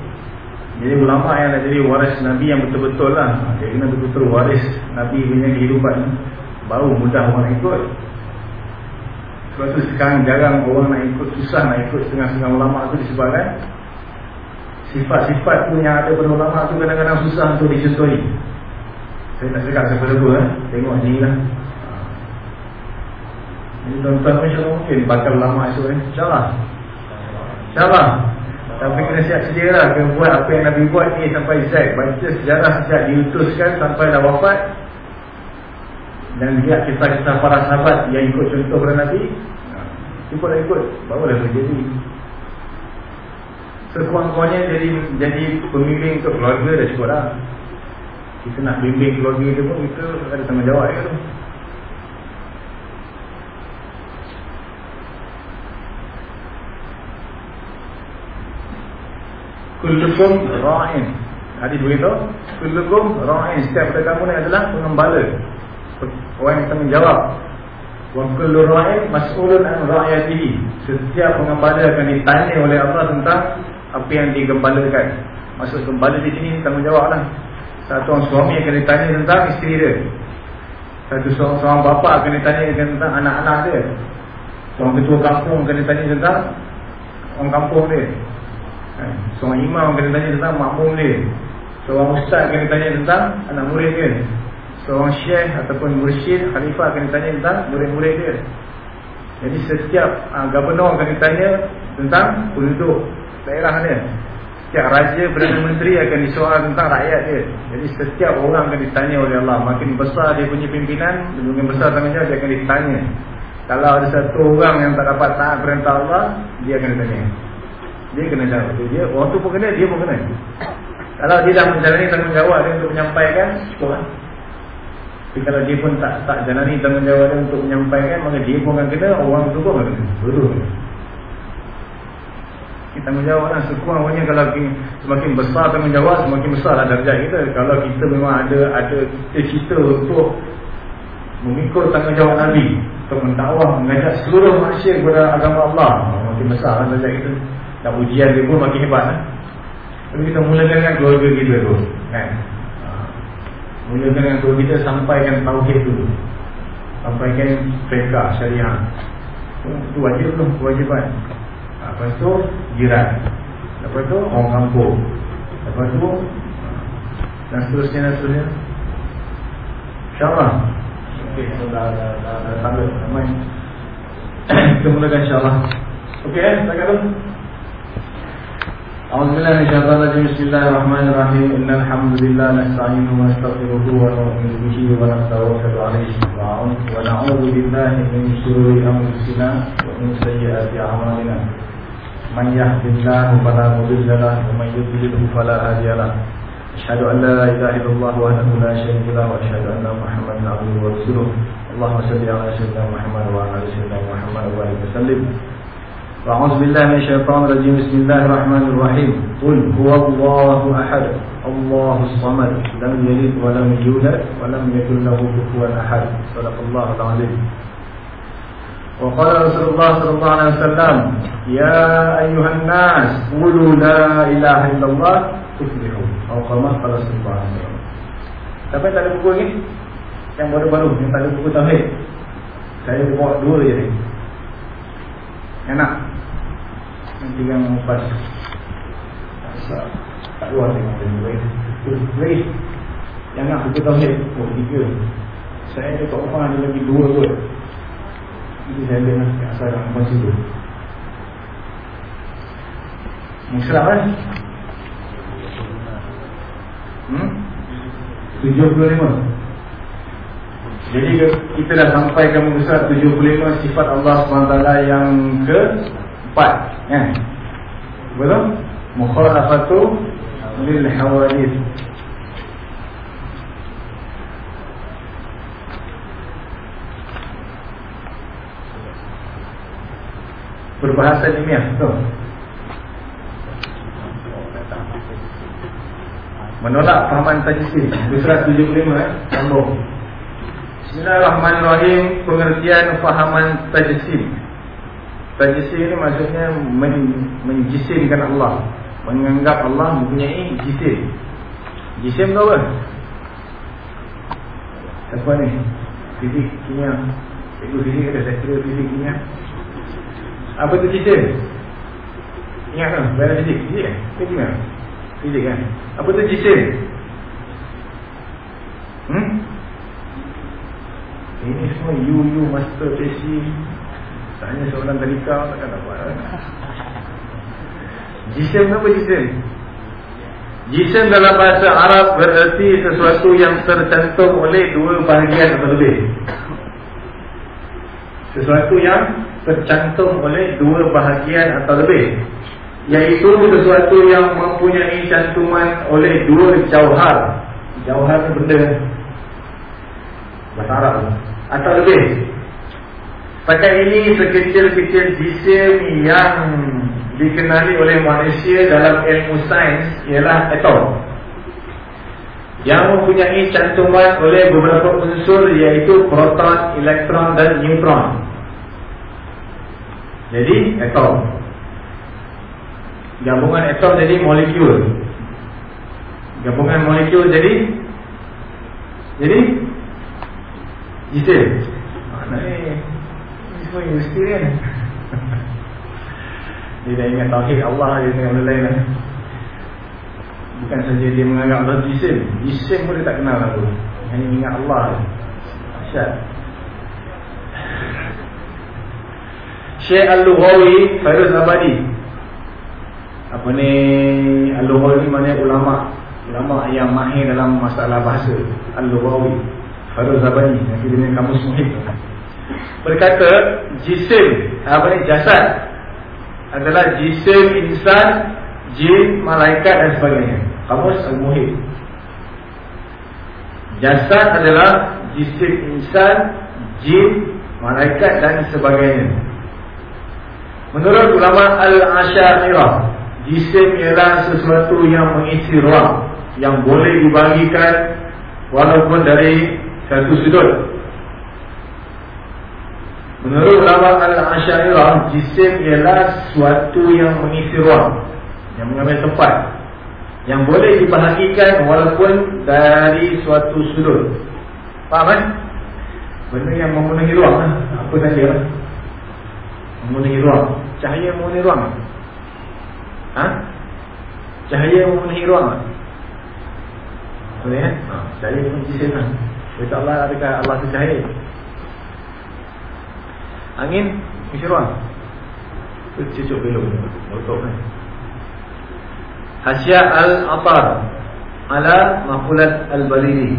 Jadi ulama yang nak jadi waris Nabi yang betul-betul lah. Dia kena betul-betul waris Nabi punya kehidupan. Baru mudah orang ikut Sebab tu sekarang jarang orang nak ikut Susah nak ikut setengah-setengah ulama tu disebabkan Sifat-sifat tu yang ada pada ulama tu kadang-kadang susah untuk dicontohi. Saya nak cakap seperti tu eh. Tengok ni lah. Ini tuan-tuan insyaAllah mungkin bakal ulama esok eh. InsyaAllah. InsyaAllah. Tapi kena siap sedia lah Kena buat apa yang Nabi buat ni sampai Z Baca sejarah sejak diutuskan sampai dah wafat Dan lihat kisah-kisah para sahabat Yang ikut contoh kepada Nabi Cuba dah ikut Baru dah terjadi Sekurang-kurangnya jadi jadi pembimbing untuk keluarga dah cukup dah. Kita nak bimbing keluarga dia pun Kita ada tanggungjawab ya tu. Kullukum ra'in. Hadis begitu Kullukum ra'in. Setiap pada kamu ni adalah pengembala Orang yang tanggungjawab. Wa kullu ra'in mas'ulun an ra'yatihi Setiap pengembala akan ditanya oleh Allah tentang Apa yang digembalakan. Maksud gembala di sini tanggungjawab lah. Satu orang suami akan ditanya tentang isteri dia. Satu seorang, seorang bapa akan ditanya tentang anak-anak dia. Seorang ketua kampung kena tanya tentang Orang kampung dia. Kan? Seorang imam kena tanya tentang makmum dia. Seorang ustaz kena tanya tentang anak murid dia Seorang syekh ataupun mursyid Khalifah kena tanya tentang murid-murid dia. Jadi setiap uh, Gubernur kena tanya tentang penduduk daerah dia. Setiap raja, Perdana Menteri akan disoal tentang rakyat dia. Jadi setiap orang akan ditanya oleh Allah. Makin besar dia punya pimpinan Makin besar tanggungjawab dia akan ditanya. Kalau ada satu orang yang tak dapat taat perintah Allah Dia akan ditanya. Dia kena jawab dia, Orang tu pun kena, dia pun kena. Kalau dia dah menjalani tanggungjawab dia untuk menyampaikan lah Tapi kalau dia pun tak tak jalani tanggungjawab dia untuk menyampaikan Maka dia pun akan kena, orang tu pun Betul kita tanggungjawab lah. Sekurang-kurangnya kalau semakin besar tanggungjawab semakin besar lah darjah kita. Kalau kita memang ada ada cita untuk mengikut tanggungjawab Nabi untuk mendakwah mengajak seluruh manusia kepada agama Allah makin besar lah darjah kita. Dan ujian dia pun makin hebat lah. tapi kita mulakan dengan keluarga kita tu kan ha. mulakan dengan kita sampaikan tauhid dulu sampaikan fiqah syariah itu wajib tu kewajiban Lepas tu jiran Lepas tu orang kampung Lepas tu Dan seterusnya dan seterusnya InsyaAllah Okey, so dah, dah, dah, dah tanda ramai Kita mulakan insyaAllah Okey eh, setakat tu Alhamdulillah Bismillahirrahmanirrahim Bismillahirrahmanirrahim Innalhamdulillah Nasta'inu wa nastaghfiruhu wa nu'minu bihi wa nasta'ufiru alaihi wa na'udhu billahi min syururi anfusina wa min أعوذ بالله من الشيطان الرجيم. بسم الله الرحمن الرحيم. إن الحمد لله نستعينه ونستغفره ونؤمن به ونتوكل عليه ونعوذ بالله من شرور أنفسنا ومن سيئات أعمالنا. من يهد الله فلا مضل له ومن يضلله فلا هادي له. أشهد أن لا إله إلا الله وحده لا شريك له وأشهد أن محمدا عبده ورسوله. اللهم صل على سيدنا محمد وعلى سيدنا محمد وآله وسلم. وأعوذ بالله من الشيطان الرجيم بسم الله الرحمن الرحيم قل هو الله أحد الله الصمد لم يلد ولم يولد ولم يكن له كفوا أحد صدق الله العظيم وقال رسول الله صلى الله عليه وسلم يا أيها الناس قولوا لا إله إلا الله تفلحوا أو كما قال صلى الله عليه وسلم Siapa tak ada buku ni? Yang baru-baru, yang tak ada buku Tauhid Saya bawa dua je ni Yang nak Nanti yang lepas Tak luar tadi Lagi Yang nak buku Tauhid Oh, tiga. Saya dekat rumah ada lagi dua kot. Ini saya lihat kat asal dalam masa tu Musrah kan? Hmm? 75 Jadi kita dah sampai ke muka 75 sifat Allah SWT yang ke 4 kan? Betul? Mukhalafatu lil hawadith Berbahasa ilmiah Betul? Menolak fahaman tajsim Surat 75 eh Bismillahirrahmanirrahim Pengertian fahaman tajsim Tajsim ini maksudnya men Menjisimkan Allah Menganggap Allah mempunyai jisim Jisim tu apa? Apa ni? Fizik kimia Cikgu fizik ada sektor fizik kimia Apa tu jisim? Ingat kan? Bayar fizik? Fizik kan? Kimia? Fizik kan? Apa tu jisim? Hmm? Ini semua you, you, master, tesi Tanya seorang tadika Takkan dapat Jisim apa jisim? Jisim dalam bahasa Arab Berarti sesuatu yang tercantum oleh Dua bahagian atau lebih Sesuatu yang Tercantum oleh Dua bahagian atau lebih. Iaitu sesuatu yang mempunyai cantuman oleh dua jauhar. Jauhar itu benda Bahasa Arab Atau lebih Pakai ini sekecil-kecil jisim yang dikenali oleh manusia dalam ilmu sains ialah atom. Yang mempunyai cantuman oleh beberapa unsur iaitu proton, elektron dan neutron. Jadi atom. Gabungan atom jadi molekul. Gabungan molekul jadi Jadi Jisim Semua universiti kan Dia dah ingat tauhid Allah dia dengan benda lain lah. Bukan saja dia menganggap Allah jisim Jisim pun dia tak kenal tu Hanya ingat Allah Asyad Syekh Al-Lughawi Fairuz Abadi. Apa ni? Al-Lughawi ni maknanya ulama Ulama yang mahir dalam masalah bahasa. Al-Lughawi Fairuz Abadi. Nanti dia kamus muhid Berkata Jisim Apa ni jasad Adalah jisim insan Jin, malaikat dan sebagainya. Kamus Al-Muhid Jasad adalah Jisim insan Jin, malaikat dan sebagainya. Menurut ulama Al-Asyairah Jisim ialah sesuatu yang mengisi ruang Yang boleh dibagikan Walaupun dari satu sudut Menurut ulama Al-Asyairah Jisim ialah sesuatu yang mengisi ruang Yang mengambil tempat Yang boleh dibahagikan walaupun dari suatu sudut Faham kan? Benda yang memenuhi ruang lah. Apa saja lah Memenuhi ruang Cahaya memenuhi ruang Ha? Cahaya memenuhi ruang? Ha, cahaya memenuhi jisim Kata Allah adakah Allah itu cahaya Angin Itu cucuk belum Betul kan Hasya Al-Atar Ala Mahulat Al-Baliri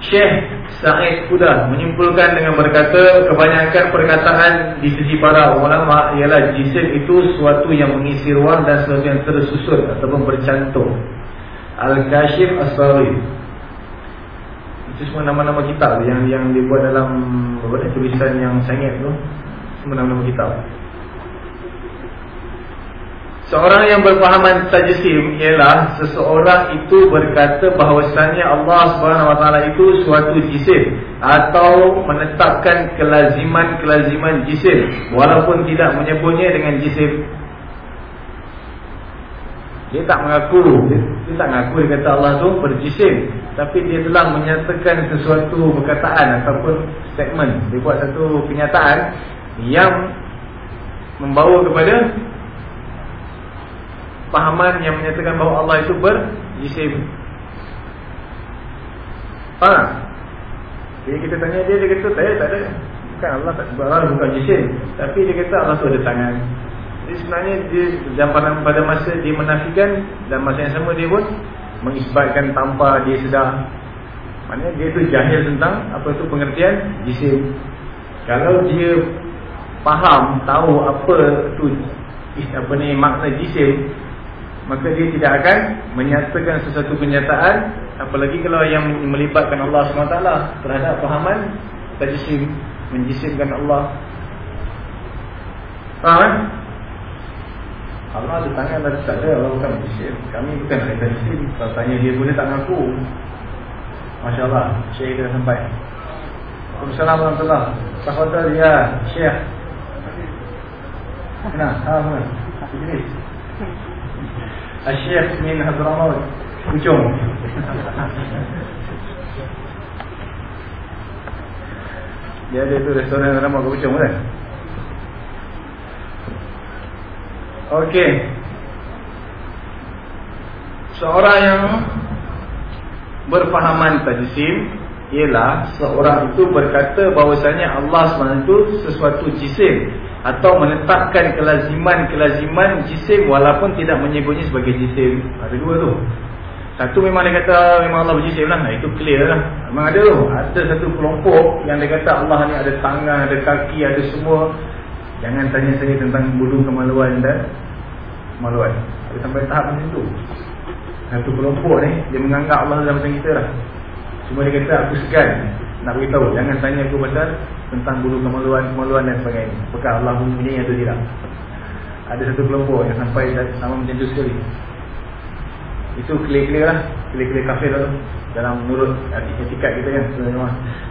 Syekh Sa'id Kudah menyimpulkan dengan berkata kebanyakan perkataan di sisi para ulama ialah jisim itu sesuatu yang mengisi ruang dan sesuatu yang tersusun ataupun bercantum. Al-Kashif As-Sari. Itu semua nama-nama kitab yang yang dibuat dalam apa tulisan yang sangat tu. Semua nama-nama kitab. Seorang yang berpahaman tajisim ialah seseorang itu berkata bahawasanya Allah SWT itu suatu jisim atau menetapkan kelaziman-kelaziman jisim walaupun tidak menyebutnya dengan jisim. Dia tak mengaku, dia, dia tak mengaku dia kata Allah itu berjisim. Tapi dia telah menyatakan sesuatu perkataan ataupun statement. Dia buat satu kenyataan yang membawa kepada Pahaman yang menyatakan bahawa Allah itu berjisim. Faham? Jadi kita tanya dia, dia kata saya tak ada. Bukan Allah tak Allah bukan jisim. Tapi dia kata Allah itu ada tangan Jadi sebenarnya dia dalam pada masa dia menafikan Dan masa yang sama dia pun Mengisbatkan tanpa dia sedar. Maknanya dia tu jahil tentang Apa itu pengertian jisim. Kalau dia faham Tahu apa tu apa ni makna jisim maka dia tidak akan menyatakan sesuatu kenyataan apalagi kalau yang melibatkan Allah SWT terhadap fahaman tajisim menjisimkan Allah. Faham kan? Allah ada tangan dan tak ada. Allah bukan menjisim kami bukan ada tajisim kalau tanya dia boleh tak mengaku Masya Allah Syekh kita sampai. Assalamualaikum warahmatullahi wabarakatuh Tafadhal ya Syekh. Nah, apa? Idris Asyik min Hadramaut Ujung. Dia ada tu restoran nama ke Ujung kan Okey Seorang yang Berfahaman tajisim Ialah seorang itu berkata bahawasanya Allah SWT itu sesuatu jisim atau menetapkan kelaziman-kelaziman jisim walaupun tidak menyebutnya sebagai jisim. Ada dua tu. Satu memang dia kata memang Allah berjisim lah. Itu clear lah. Memang ada tu. Ada satu kelompok yang dia kata Allah ni ada tangan, ada kaki, ada semua. Jangan tanya saya tentang bulu kemaluan dan kemaluan. Ada sampai tahap macam tu. Satu kelompok ni dia menganggap Allah dalam macam kita lah. Cuma dia kata aku segan nak beritahu. Jangan tanya aku pasal tentang bulu kemaluan-kemaluan dan sebagainya. Apakah Allah ini atau tidak? Ada satu kelompok yang sampai sama macam itu sekali. Itu clear-clear lah. Clear-clear kafir lah. Dalam menurut etikat kita kan.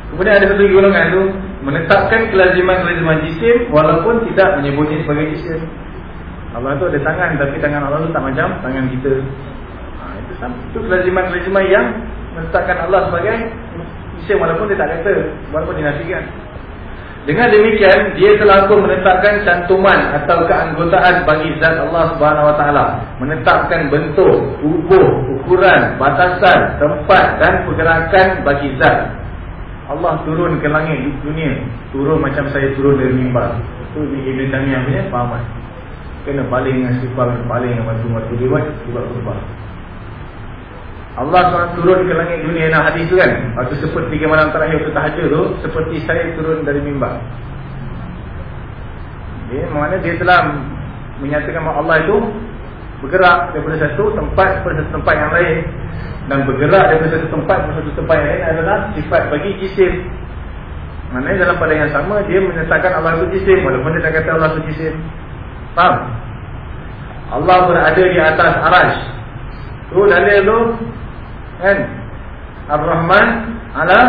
Kemudian ada satu golongan tu menetapkan kelaziman-kelaziman jisim walaupun tidak menyebutnya sebagai jisim. Allah tu ada tangan tapi tangan Allah tu tak macam tangan kita. Ha, itu, itu kelaziman-kelaziman yang menetapkan Allah sebagai jisim walaupun dia tak kata walaupun dinafikan. Dengan demikian dia telah pun menetapkan cantuman atau keanggotaan bagi zat Allah Subhanahu Wa Taala, menetapkan bentuk, tubuh, ukuran, batasan, tempat dan pergerakan bagi zat. Allah turun ke langit di dunia, turun macam saya turun dari mimbar. Itu ni Ibn Tamiyah punya fahaman. Kena paling dengan sifat paling dengan dia buat, buat berubah. Allah SWT turun ke langit dunia Nak hadis tu kan? Waktu seperti malam terakhir Waktu tahajud tu Seperti saya turun dari mimbar. Dia mana dia telah Menyatakan bahawa Allah itu Bergerak daripada satu tempat Kepada satu tempat yang lain. Dan bergerak daripada satu tempat Kepada satu tempat yang lain Adalah sifat bagi jisim. Maknanya dalam pada yang sama Dia menyatakan Allah itu jisim Walaupun dia tak kata Allah itu jisim. Faham? Allah berada di atas arash Tu dalil tu kan? Ar-Rahman ala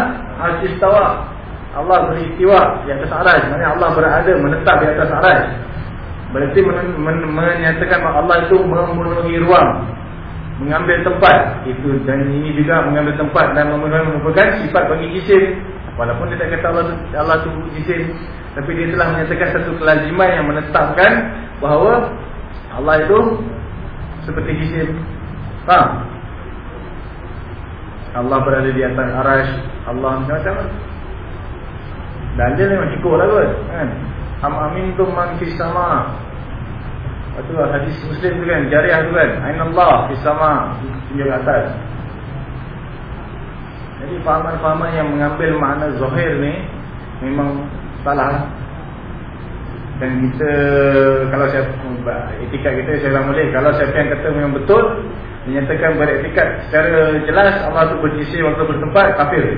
al-istawa Allah beristiwa di atas arasy maknanya Allah berada menetap di atas arasy berarti men men menyatakan bahawa Allah itu memenuhi ruang mengambil tempat. Itu dan ini juga mengambil tempat dan memenuhi sifat bagi jisim. Walaupun dia tak kata Allah Allah itu jisim tapi dia telah menyatakan satu kelaziman yang menetapkan bahawa Allah itu seperti jisim. Faham Allah berada di atas arash. Allah macam-macam Dan dia memang cukup lah kot kan? Am amin tu man fi sama. Itu lah hadis muslim tu kan? Jariah tu kan? Ain Allah fi sama. Tunjuk ke atas. Jadi fahaman-fahaman yang mengambil makna zahir ni Memang salah. Dan kita Kalau saya Etikat kita saya boleh? Kalau siapa yang kata memang betul menyatakan beretikat secara jelas Allah tu berjisi waktu bertempat kafir.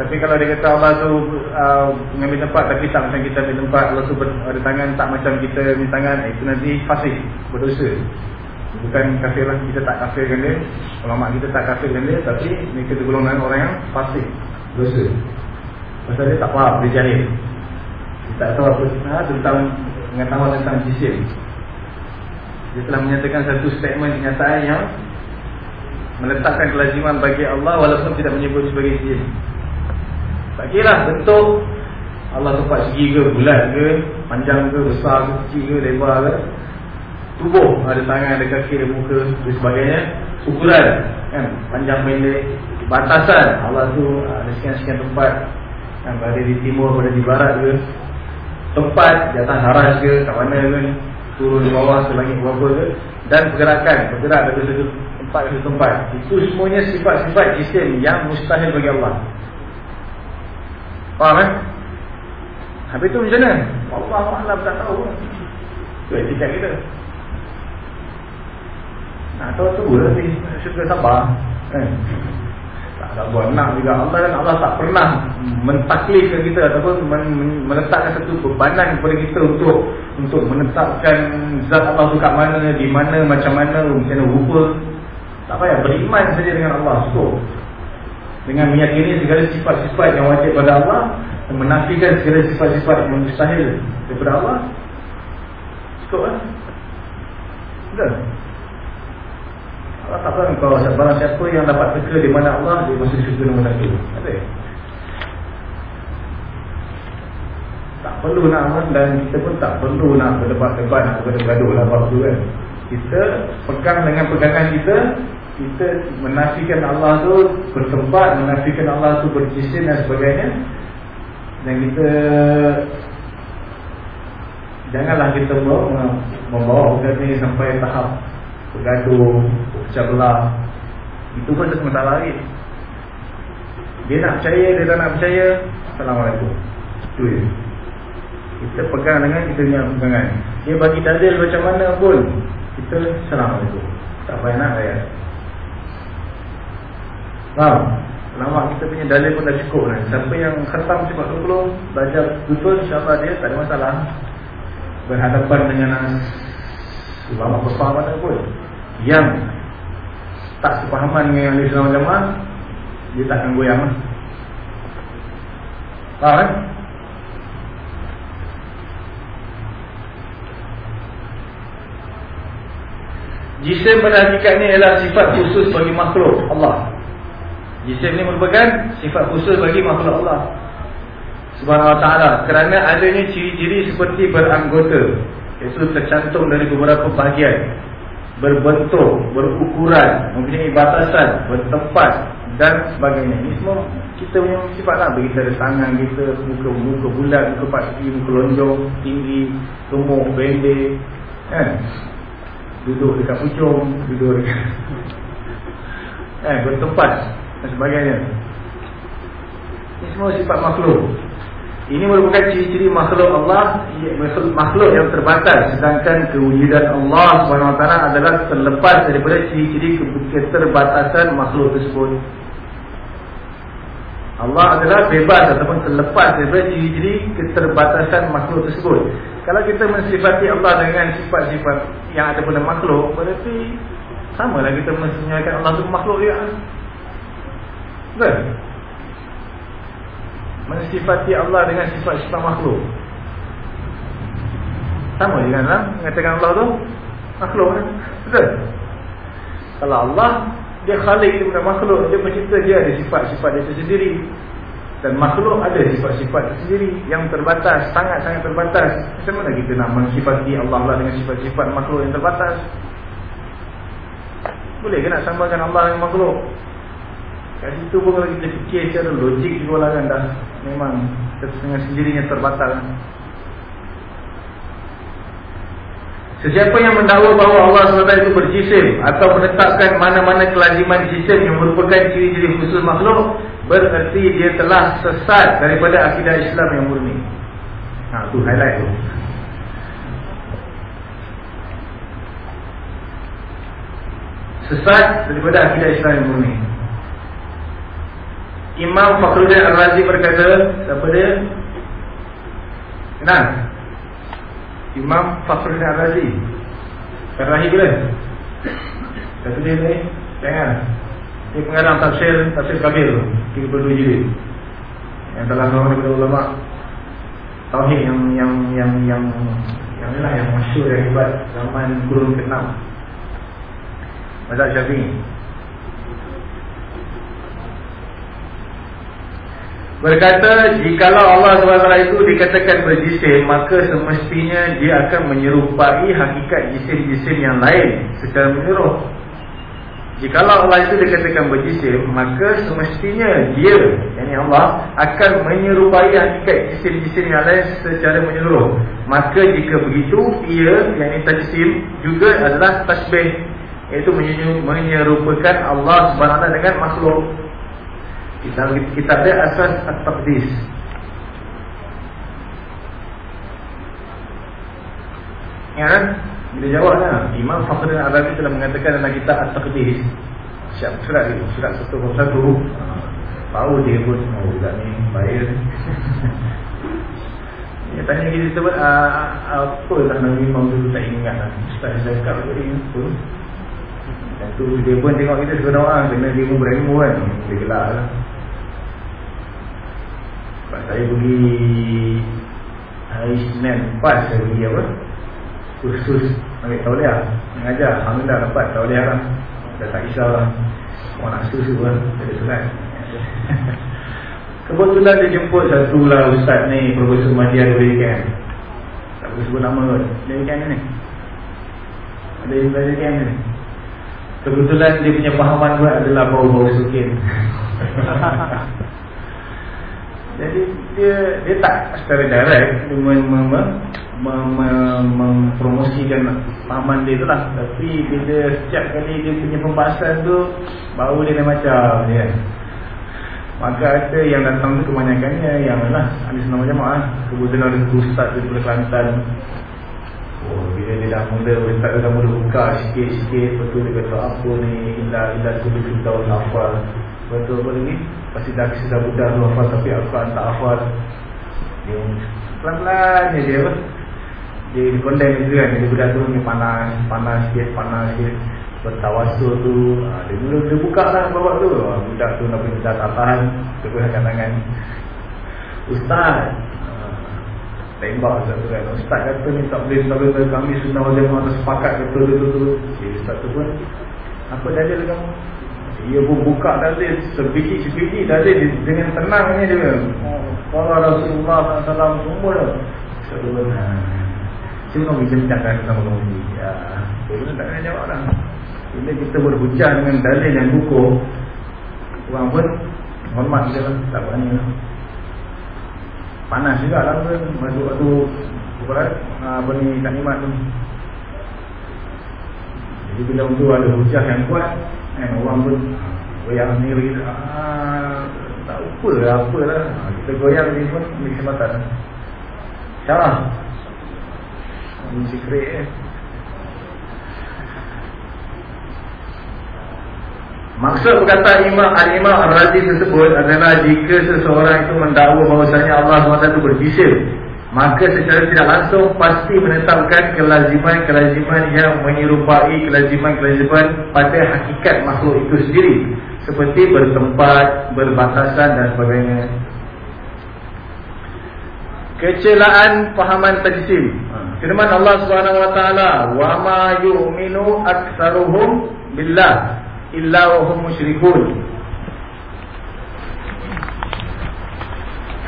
Tapi kalau dia kata Allah tu uh, mengambil tempat tapi tak macam kita ambil tempat Allah tu ada tangan tak macam kita ambil tangan eh, itu nanti fasih berdosa. Bukan kafir lah kita tak kafirkan dia ulama kita tak kafirkan dia tapi mereka tergolongan orang yang fasih dosa pasal dia tak faham dia jahil. Dia tak tahu apa ha, tentang pengetahuan tentang jisim. Dia telah menyatakan satu statement kenyataan yang meletakkan kelaziman bagi Allah walaupun tidak menyebut sebagai jin. Kira bentuk Allah tempat segi ke, bulat ke, panjang ke, besar ke, kecil ke, lebar ke. Tubuh, ada tangan, ada kaki, ada muka dan sebagainya. Ukuran, kan, panjang pendek. Batasan, Allah tu ada sekian-sekian tempat. Kan, berada di timur, berada di barat ke. Tempat, di atas haras ke, kat mana ke. Turun di bawah ke, langit berapa ke. Dan pergerakan, bergerak dari satu tempat ke tempat. Itu semuanya sifat-sifat jisim yang mustahil bagi Allah. Faham kan? Habis tu macam mana? Allah Allah tak tahu. Itu etika kita. Nah, tahu tu nanti suka sabar. Kan? Tak ada buat nak juga. Allah dan Allah tak pernah mentaklifkan kita ataupun men meletakkan satu bebanan kepada kita untuk untuk menetapkan zat Allah tu kat mana, di mana, macam mana, macam mana rupa tak payah beriman saja dengan Allah Cukup. Dengan meyakini segala sifat-sifat yang wajib pada Allah Dan menafikan segala sifat-sifat yang mustahil Daripada Allah Cukup kan Betul Allah tak pernah kalau barang siapa yang dapat teka di mana Allah Dia masih syurga nombor satu Ada. Tak perlu nak dan kita pun tak perlu nak berdebat-debat Nak bergaduh lah waktu kan? Kita pegang dengan pegangan kita kita menafikan Allah tu bertempat, menafikan Allah tu berjisim dan sebagainya dan kita janganlah kita membawa perkara ini sampai tahap bergaduh, pecah belah. Itu pun satu masalah lagi. Dia nak percaya, dia tak nak percaya Assalamualaikum. Itu ya kita pegang dengan kita punya pegangan. Dia bagi dalil macam mana pun kita Assalamualaikum. Tak payah nak raya Faham? Lama kita punya dalil pun dah cukup kan. Siapa yang khatam cepat dulu Belajar betul insyaAllah dia tak ada masalah Berhadapan dengan Ulama besar mana pun Yang Tak sepahaman dengan yang Islam Jamaah Dia takkan goyang lah Faham kan? Jisim pada hakikat ni adalah sifat khusus bagi makhluk Allah Jisim ni merupakan sifat khusus bagi makhluk Allah. Subhanahu wa ta'ala Kerana adanya ciri-ciri seperti beranggota Iaitu tercantum dari beberapa bahagian. Berbentuk, berukuran Mempunyai batasan, bertempat Dan sebagainya. Ini semua kita punya sifat lah. Kita ada tangan kita Muka, muka bulat, muka pasti, muka lonjong Tinggi, gemuk, pendek kan? Duduk dekat pucung Duduk dekat eh, Bertempat Dan sebagainya. Ini semua sifat makhluk. Ini merupakan ciri-ciri makhluk Allah Makhluk yang terbatas. Sedangkan kewujudan Allah SWT adalah terlepas daripada ciri-ciri keterbatasan makhluk tersebut. Allah adalah bebas ataupun terlepas daripada ciri-ciri keterbatasan makhluk tersebut. Kalau kita mensifati Allah dengan sifat-sifat yang ada pada makhluk Berarti sama lah kita mensinyalkan Allah itu makhluk dia Betul? mensifati Allah dengan sifat-sifat makhluk. Sama dengan lah, mengatakan Allah tu makhluk kan? Betul? Kalau Allah, dia khalik dia bukan makhluk, dia pencipta dia ada sifat-sifat dia sendiri. Dan makhluk ada sifat-sifat sendiri yang terbatas, sangat-sangat terbatas. Macam mana kita nak mensifati Allah lah dengan sifat-sifat makhluk yang terbatas? Boleh ke nak samakan Allah dengan makhluk? Kat situ pun kalau kita fikir secara logik juga lah kan dah Memang dengan sendirinya terbatal. Sesiapa yang mendakwa bahawa Allah SWT itu berjisim Atau menetapkan mana-mana kelaziman jisim Yang merupakan ciri-ciri khusus makhluk Berarti dia telah sesat daripada akidah Islam yang murni. Ha tu highlight tu. Sesat daripada akidah Islam yang murni Imam Fakhruddin Ar-Razi berkata Siapa dia? Kenal? Imam Fakhruddin Ar-Razi Ar-Rahi bila? Kata dia ni Jangan Dia pengarang tafsir Tafsir Kabir 32 jilid Yang telah seorang daripada ulama Tauhid yang Yang Yang Yang Yang inilah yang masyur yang hebat Zaman kurun ke-6 Mazhab Syafi'i Berkata, jikalau Allah SWT itu dikatakan berjisim, maka semestinya dia akan menyerupai hakikat jisim-jisim yang lain secara menyeruh. Jikalau Allah itu dikatakan berjisim, maka semestinya dia, yang Allah, akan menyerupai hakikat jisim-jisim yang lain secara menyeluruh. Maka jika begitu, ia, yang ini tajsim, juga adalah tasbih, iaitu menyerupakan Allah SWT dengan makhluk. Kita kita ada asas at-taqdis. Ya kan? Bila jawablah Imam Fakhruddin Al-Razi telah mengatakan dalam kitab At-Taqdis. Siap surat itu, surat satu satu. Tahu dia pun oh budak ni bayar. Ya tanya kita sebut apa lah Nabi Imam tu tak ingat lah. Ustaz saya tadi pun. Dan tu dia pun tengok kita sebenarnya orang kena dia pun berilmu kan. Dia gelak lah. Sebab saya pergi Hari Senin Pas saya pergi apa? Khusus Ambil tauliah Mengajar Alhamdulillah dapat tauliah lah. Dah tak kisah lah. Orang nak susu lah Jadi sunat Kebetulan dia jemput satu lah Ustaz ni Profesor Madian Berikan Tak boleh sebut nama kot. Berikan ni. Ada yang berikan ni. Kebetulan dia punya pahaman pun adalah bau-bau sukin Jadi dia dia tak secara direct dia mem, mempromosikan pahaman dia tu lah. Tapi bila setiap kali dia punya pembahasan tu Baru dia macam dia Maka ada yang datang tu kebanyakannya yang lah Ada senang macam mana Kebetulan ada ustaz daripada Kelantan. Oh, bila dia dah mula, ustaz dah mula buka sikit-sikit Betul dia kata apa ni, ilah, ilah tu dia tahu hafal Betul apa lagi? Pasti dah kisah budak tu hafal tapi Al-Quran tak hafal. Dia pelan-pelan dia apa? Dia kondem juga kan, dia budak tu ni panas, panas sikit, panas sikit. Bertawasul tu, ha, dia mula dia buka lah babak tu. Ha, Budak tu nak minta tahan, dia tangan. Ustaz ha, Tembak Ustaz tu kan. Ustaz kata ni tak boleh selalu kami sunnah wajah Mata sepakat betul-betul Ustaz tu pun Apa dah ada kamu Ia pun buka dalil sebiji-sebiji dalil dengan tenangnya dia. Kalau Rasulullah SAW semua dah. Sebenarnya. Cuma kita bincangkan sama kamu Ya, kita tak kena jawab lah. Bila kita berhujah dengan dalil yang buku, orang pun hormat dia lah. Tak berani lah. Panas juga lah kan. Masuk waktu apa ni kalimat tu. Jadi bila untuk ada hujah yang kuat, eh, orang pun goyang sendiri. Ah, tak apa lah, apa lah. Kita goyang ni pun ambil kesempatan. Syarah. Ini secret eh. Maksud perkataan Imam Al-Imam Al-Razi tersebut adalah jika seseorang itu mendakwa bahawasanya Allah SWT itu berjisir Maka secara tidak langsung pasti menetapkan kelaziman-kelaziman yang menyerupai kelaziman-kelaziman pada hakikat makhluk itu sendiri. Seperti bertempat, berbatasan dan sebagainya. Kecelaan fahaman tajsim. Firman Allah SWT Wa ma yu'minu aksaruhum billah illa wa hum musyrikun.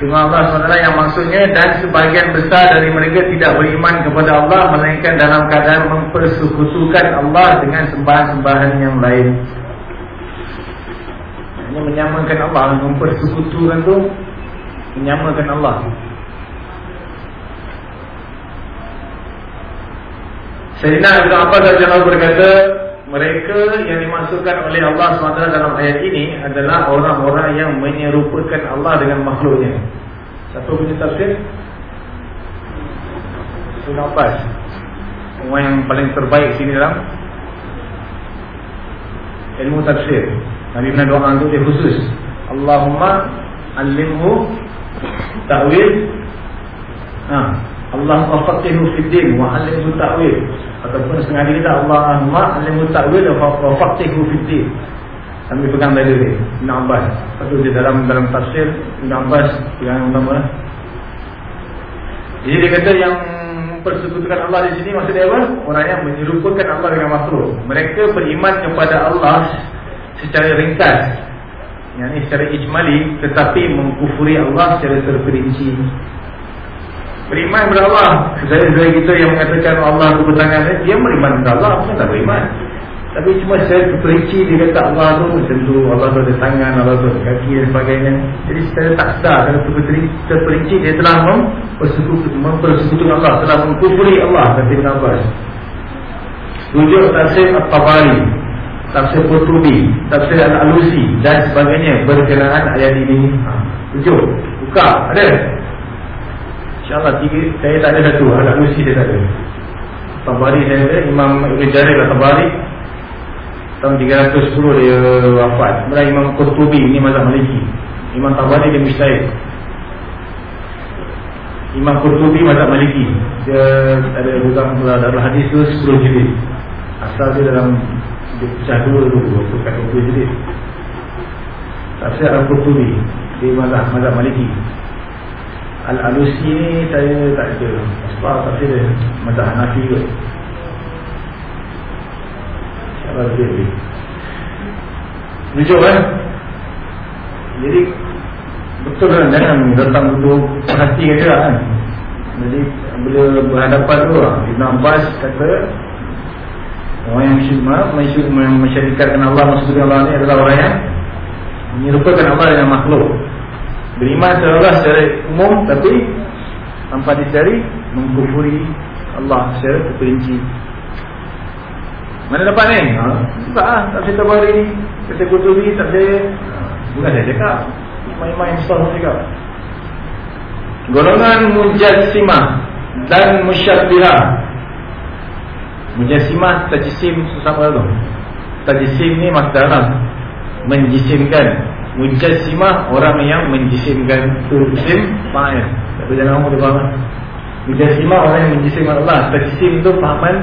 Firman Allah SWT yang maksudnya dan sebahagian besar dari mereka tidak beriman kepada Allah melainkan dalam keadaan mempersekutukan Allah dengan sembahan-sembahan yang lain. Ini menyamakan Allah, mempersekutukan tu menyamakan Allah. Sayyidina Ibn Abbas radhiyallahu berkata, mereka yang dimaksudkan oleh Allah SWT dalam ayat ini adalah orang-orang yang menyerupakan Allah dengan makhluknya. Satu punya tafsir? Surah Abbas. Orang yang paling terbaik sini dalam ilmu tafsir. Nabi pernah doa untuk dia khusus. Allahumma alimhu ta'wil. Ha. Allahumma faqihu fid din wa alimhu ta'wil ataupun diri kita Allahumma alimul ta'wil wa faqihu fid din. Kami pegang ni Ibn Abbas. Satu di dalam dalam tafsir Ibn Abbas yang utama. Jadi dia kata yang persekutukan Allah di sini maksudnya apa? Orang yang menyerupakan Allah dengan makhluk. Mereka beriman kepada Allah secara ringkas. Yang ini secara ijmali tetapi mengkufuri Allah secara terperinci. Beriman kepada Allah. Saudara-saudara kita yang mengatakan Allah itu bertangan Dia beriman kepada Allah Mungkin tak beriman. Tapi cuma saya terperinci Dia kata Allah itu macam tu Allah itu ada tangan Allah itu ada kaki dan sebagainya. Jadi secara tak sedar Kalau terperinci Dia telah mempersekutukan Allah Telah mengkufuri Allah Kata Ibn Abbas Rujuk tafsir At-Tabari Tafsir Qurtubi Tafsir Al-Alusi Dan sebagainya Berkenaan ayat ini. Ha. Rujuk Buka Ada InsyaAllah tiga Saya tak ada satu. Anak Lucy dia tak ada. Tabari saya ada Imam Ibn Jarir lah Tabari. Tahun 310 dia wafat. Kemudian Imam Qurtubi Ini mazhab Maliki. Imam Tabari dia Mustahid Imam Qurtubi mazhab Maliki. Dia ada Bukan dalam hadis tu 10 jilid. Asal dia dalam Dia pecah dua tu Bukan 20 jilid. Tafsir Al-Qurtubi Dia mazhab, mazhab Maliki Al-Alusi ni saya tak ada. Sebab tapi dia Macam Hanafi kot. Siapa dia ni. Tunjuk kan Jadi Betul kan Jangan datang dulu Perhati kata kan Jadi Bila berhadapan tu Ibn Abbas kata Orang yang mensyarikat Allah Maksudnya Allah ni adalah orang yang Menyerupakan Allah dengan makhluk Beriman seolah secara umum Tapi Tanpa dicari Mengkufuri Allah secara terperinci Mana dapat ni? Ha? Tak lah Tak cerita baru ni Kata kutubi Tak ada Bukan saya cakap Main-main stall cakap Golongan Mujassimah Dan Musyabbihah Mujassimah Tajisim Sesama tu Tajisim ni Maksudnya lah. Menjisimkan Mujassimah orang yang menjisimkan Turjisim Faham Tapi jangan orang faham Mujassimah orang yang menjisimkan Allah. Tajsim itu fahaman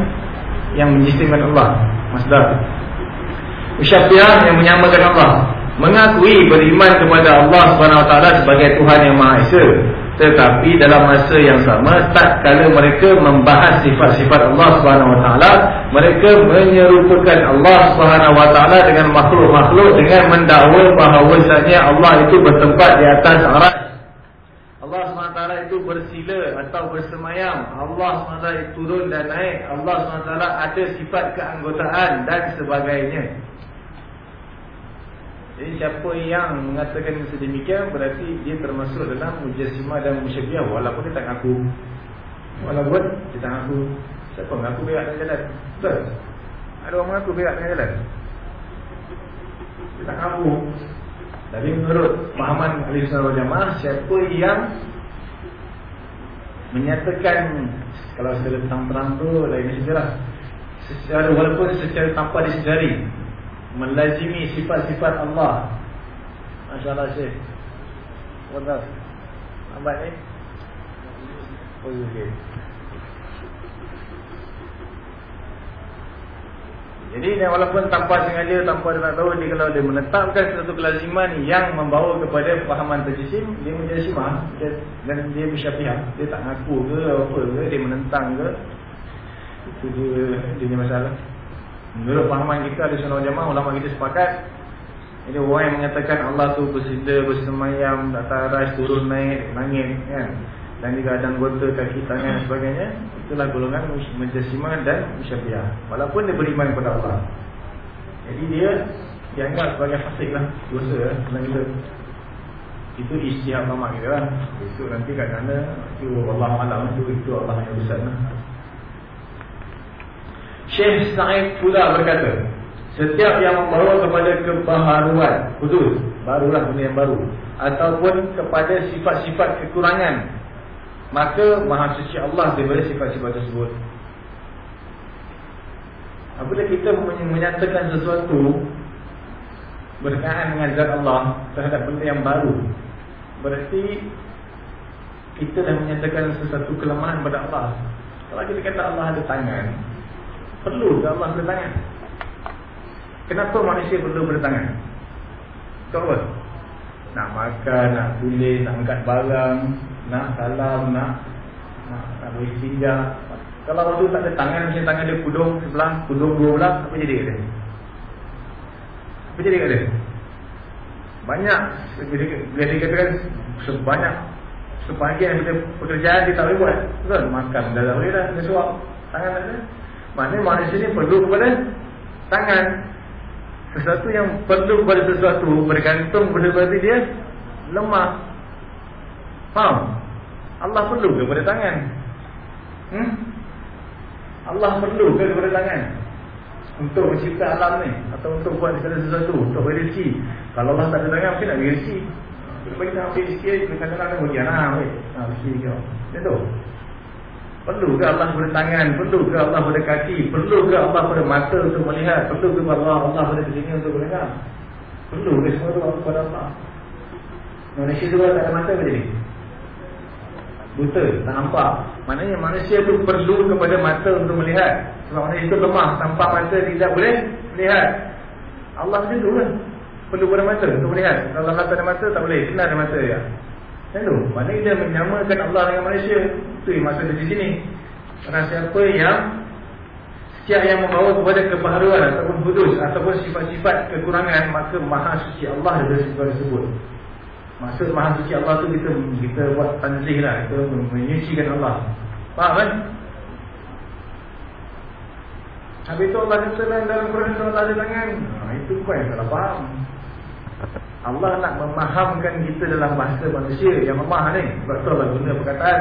Yang menjisimkan Allah. Masdar Usyafiah yang menyamakan Allah. Mengakui beriman kepada Allah SWT sebagai Tuhan yang Maha Esa Tetapi dalam masa yang sama tak kala mereka membahas sifat-sifat Allah Subhanahu mereka menyerupakan Allah Subhanahu dengan makhluk-makhluk dengan mendakwa bahawasanya Allah itu bertempat di atas aras. Allah SWT itu bersila atau bersemayam. Allah SWT turun dan naik. Allah SWT ada sifat keanggotaan dan sebagainya jadi siapa yang mengatakan sedemikian Berarti dia termasuk dalam Mujassimah dan Musyabiah Walaupun dia tak ngaku. Walaupun dia tak ngaku. Siapa mengaku berak dengan jalan? Betul? Ada orang mengaku berak dengan jalan? Dia tak ngaku. Tapi menurut Pahaman Ali Sunnah Jamaah Siapa yang Menyatakan Kalau secara terang-terang tu Lain sejarah. Secara walaupun secara tanpa disedari melazimi sifat-sifat Allah. Masya-Allah Syekh. Wadah. Lambat ni. Oh, okey. Jadi walaupun tanpa sengaja tanpa dia tak tahu dia kalau dia menetapkan satu kelaziman yang membawa kepada fahaman terjisim dia menjadi simah dia, dan dia bersyafiah dia tak ngaku ke apa ke dia menentang ke itu dia dia masalah Menurut pahaman kita ada sunnah jamaah ulama kita sepakat. Ini orang yang mengatakan Allah tu bersila bersemayam tak taras turun naik langit kan. Dan jika ada anggota kaki tangan dan sebagainya itulah golongan menjasimah dan musyabiah walaupun dia beriman kepada Allah. Jadi dia dianggap sebagai fasik lah dosa lah kita itu istihad ulama kita lah. Itu nanti kat sana itu Allah malam itu, itu Allah yang besar lah Syekh Sa'id pula berkata Setiap yang membawa kepada kebaharuan Khusus Barulah benda yang baru Ataupun kepada sifat-sifat kekurangan Maka maha suci Allah daripada sifat-sifat tersebut. Apabila kita menyatakan sesuatu Berkaitan dengan zat Allah Terhadap benda yang baru Berarti Kita dah menyatakan sesuatu kelemahan pada Allah. Kalau kita kata Allah ada tangan Perlu ke Allah bertangan? Kenapa manusia perlu bertangan? Kau apa? Nak makan, nak tulis, nak angkat barang Nak salam, nak Nak, nak beristinja Kalau waktu tak ada tangan, macam tangan dia kudung sebelah Kudung dua belah, apa jadi kat dia? Apa jadi kat dia? Banyak Bila dia katakan Sebanyak Sebahagian pekerjaan dia tak boleh buat Betul? Makan, dah tak boleh dah Dia suap Tangan tak ada Maknanya manusia ni perlu kepada tangan Sesuatu yang perlu kepada sesuatu Bergantung berarti dia Lemah Faham? Allah perlu ke kepada tangan? Hmm? Allah perlu ke kepada tangan? Untuk mencipta alam ni Atau untuk buat segala sesuatu Untuk beri rezeki Kalau Allah tak ada tangan Mungkin nak beri rezeki Kita bagi tangan beri rezeki Kadang-kadang nak bagi anak Haa rezeki kau Dia tu Perlu ke Allah pada tangan? Perlu ke Allah pada kaki? Perlu ke Allah pada mata untuk melihat? Perlu ke Allah Allah pada telinga untuk mendengar? Perlu ke semua itu kepada Allah? Manusia tu tak ada mata apa jadi? Buta, tak nampak Maknanya manusia tu perlu kepada mata untuk melihat Sebab manusia itu lemah Tanpa mata tidak boleh melihat Allah macam tu kan Perlu pada mata untuk melihat Kalau Allah tak ada mata tak boleh Kena ada mata ya Tu? Maknanya dia menyamakan Allah dengan manusia Itu yang maksud di sini. Kerana siapa yang Setiap yang membawa kepada kebaharuan Ataupun kudus Ataupun sifat-sifat kekurangan Maka maha suci Allah dari sifat tersebut. Maksud maha suci Allah tu kita kita buat tanzih lah. Kita menyucikan Allah. Faham kan? Habis itu Allah kata dalam Quran Allah ada tangan. Ha, Itu kau yang salah faham Allah nak memahamkan kita dalam bahasa manusia yang lemah ni. Sebab tu Allah guna perkataan.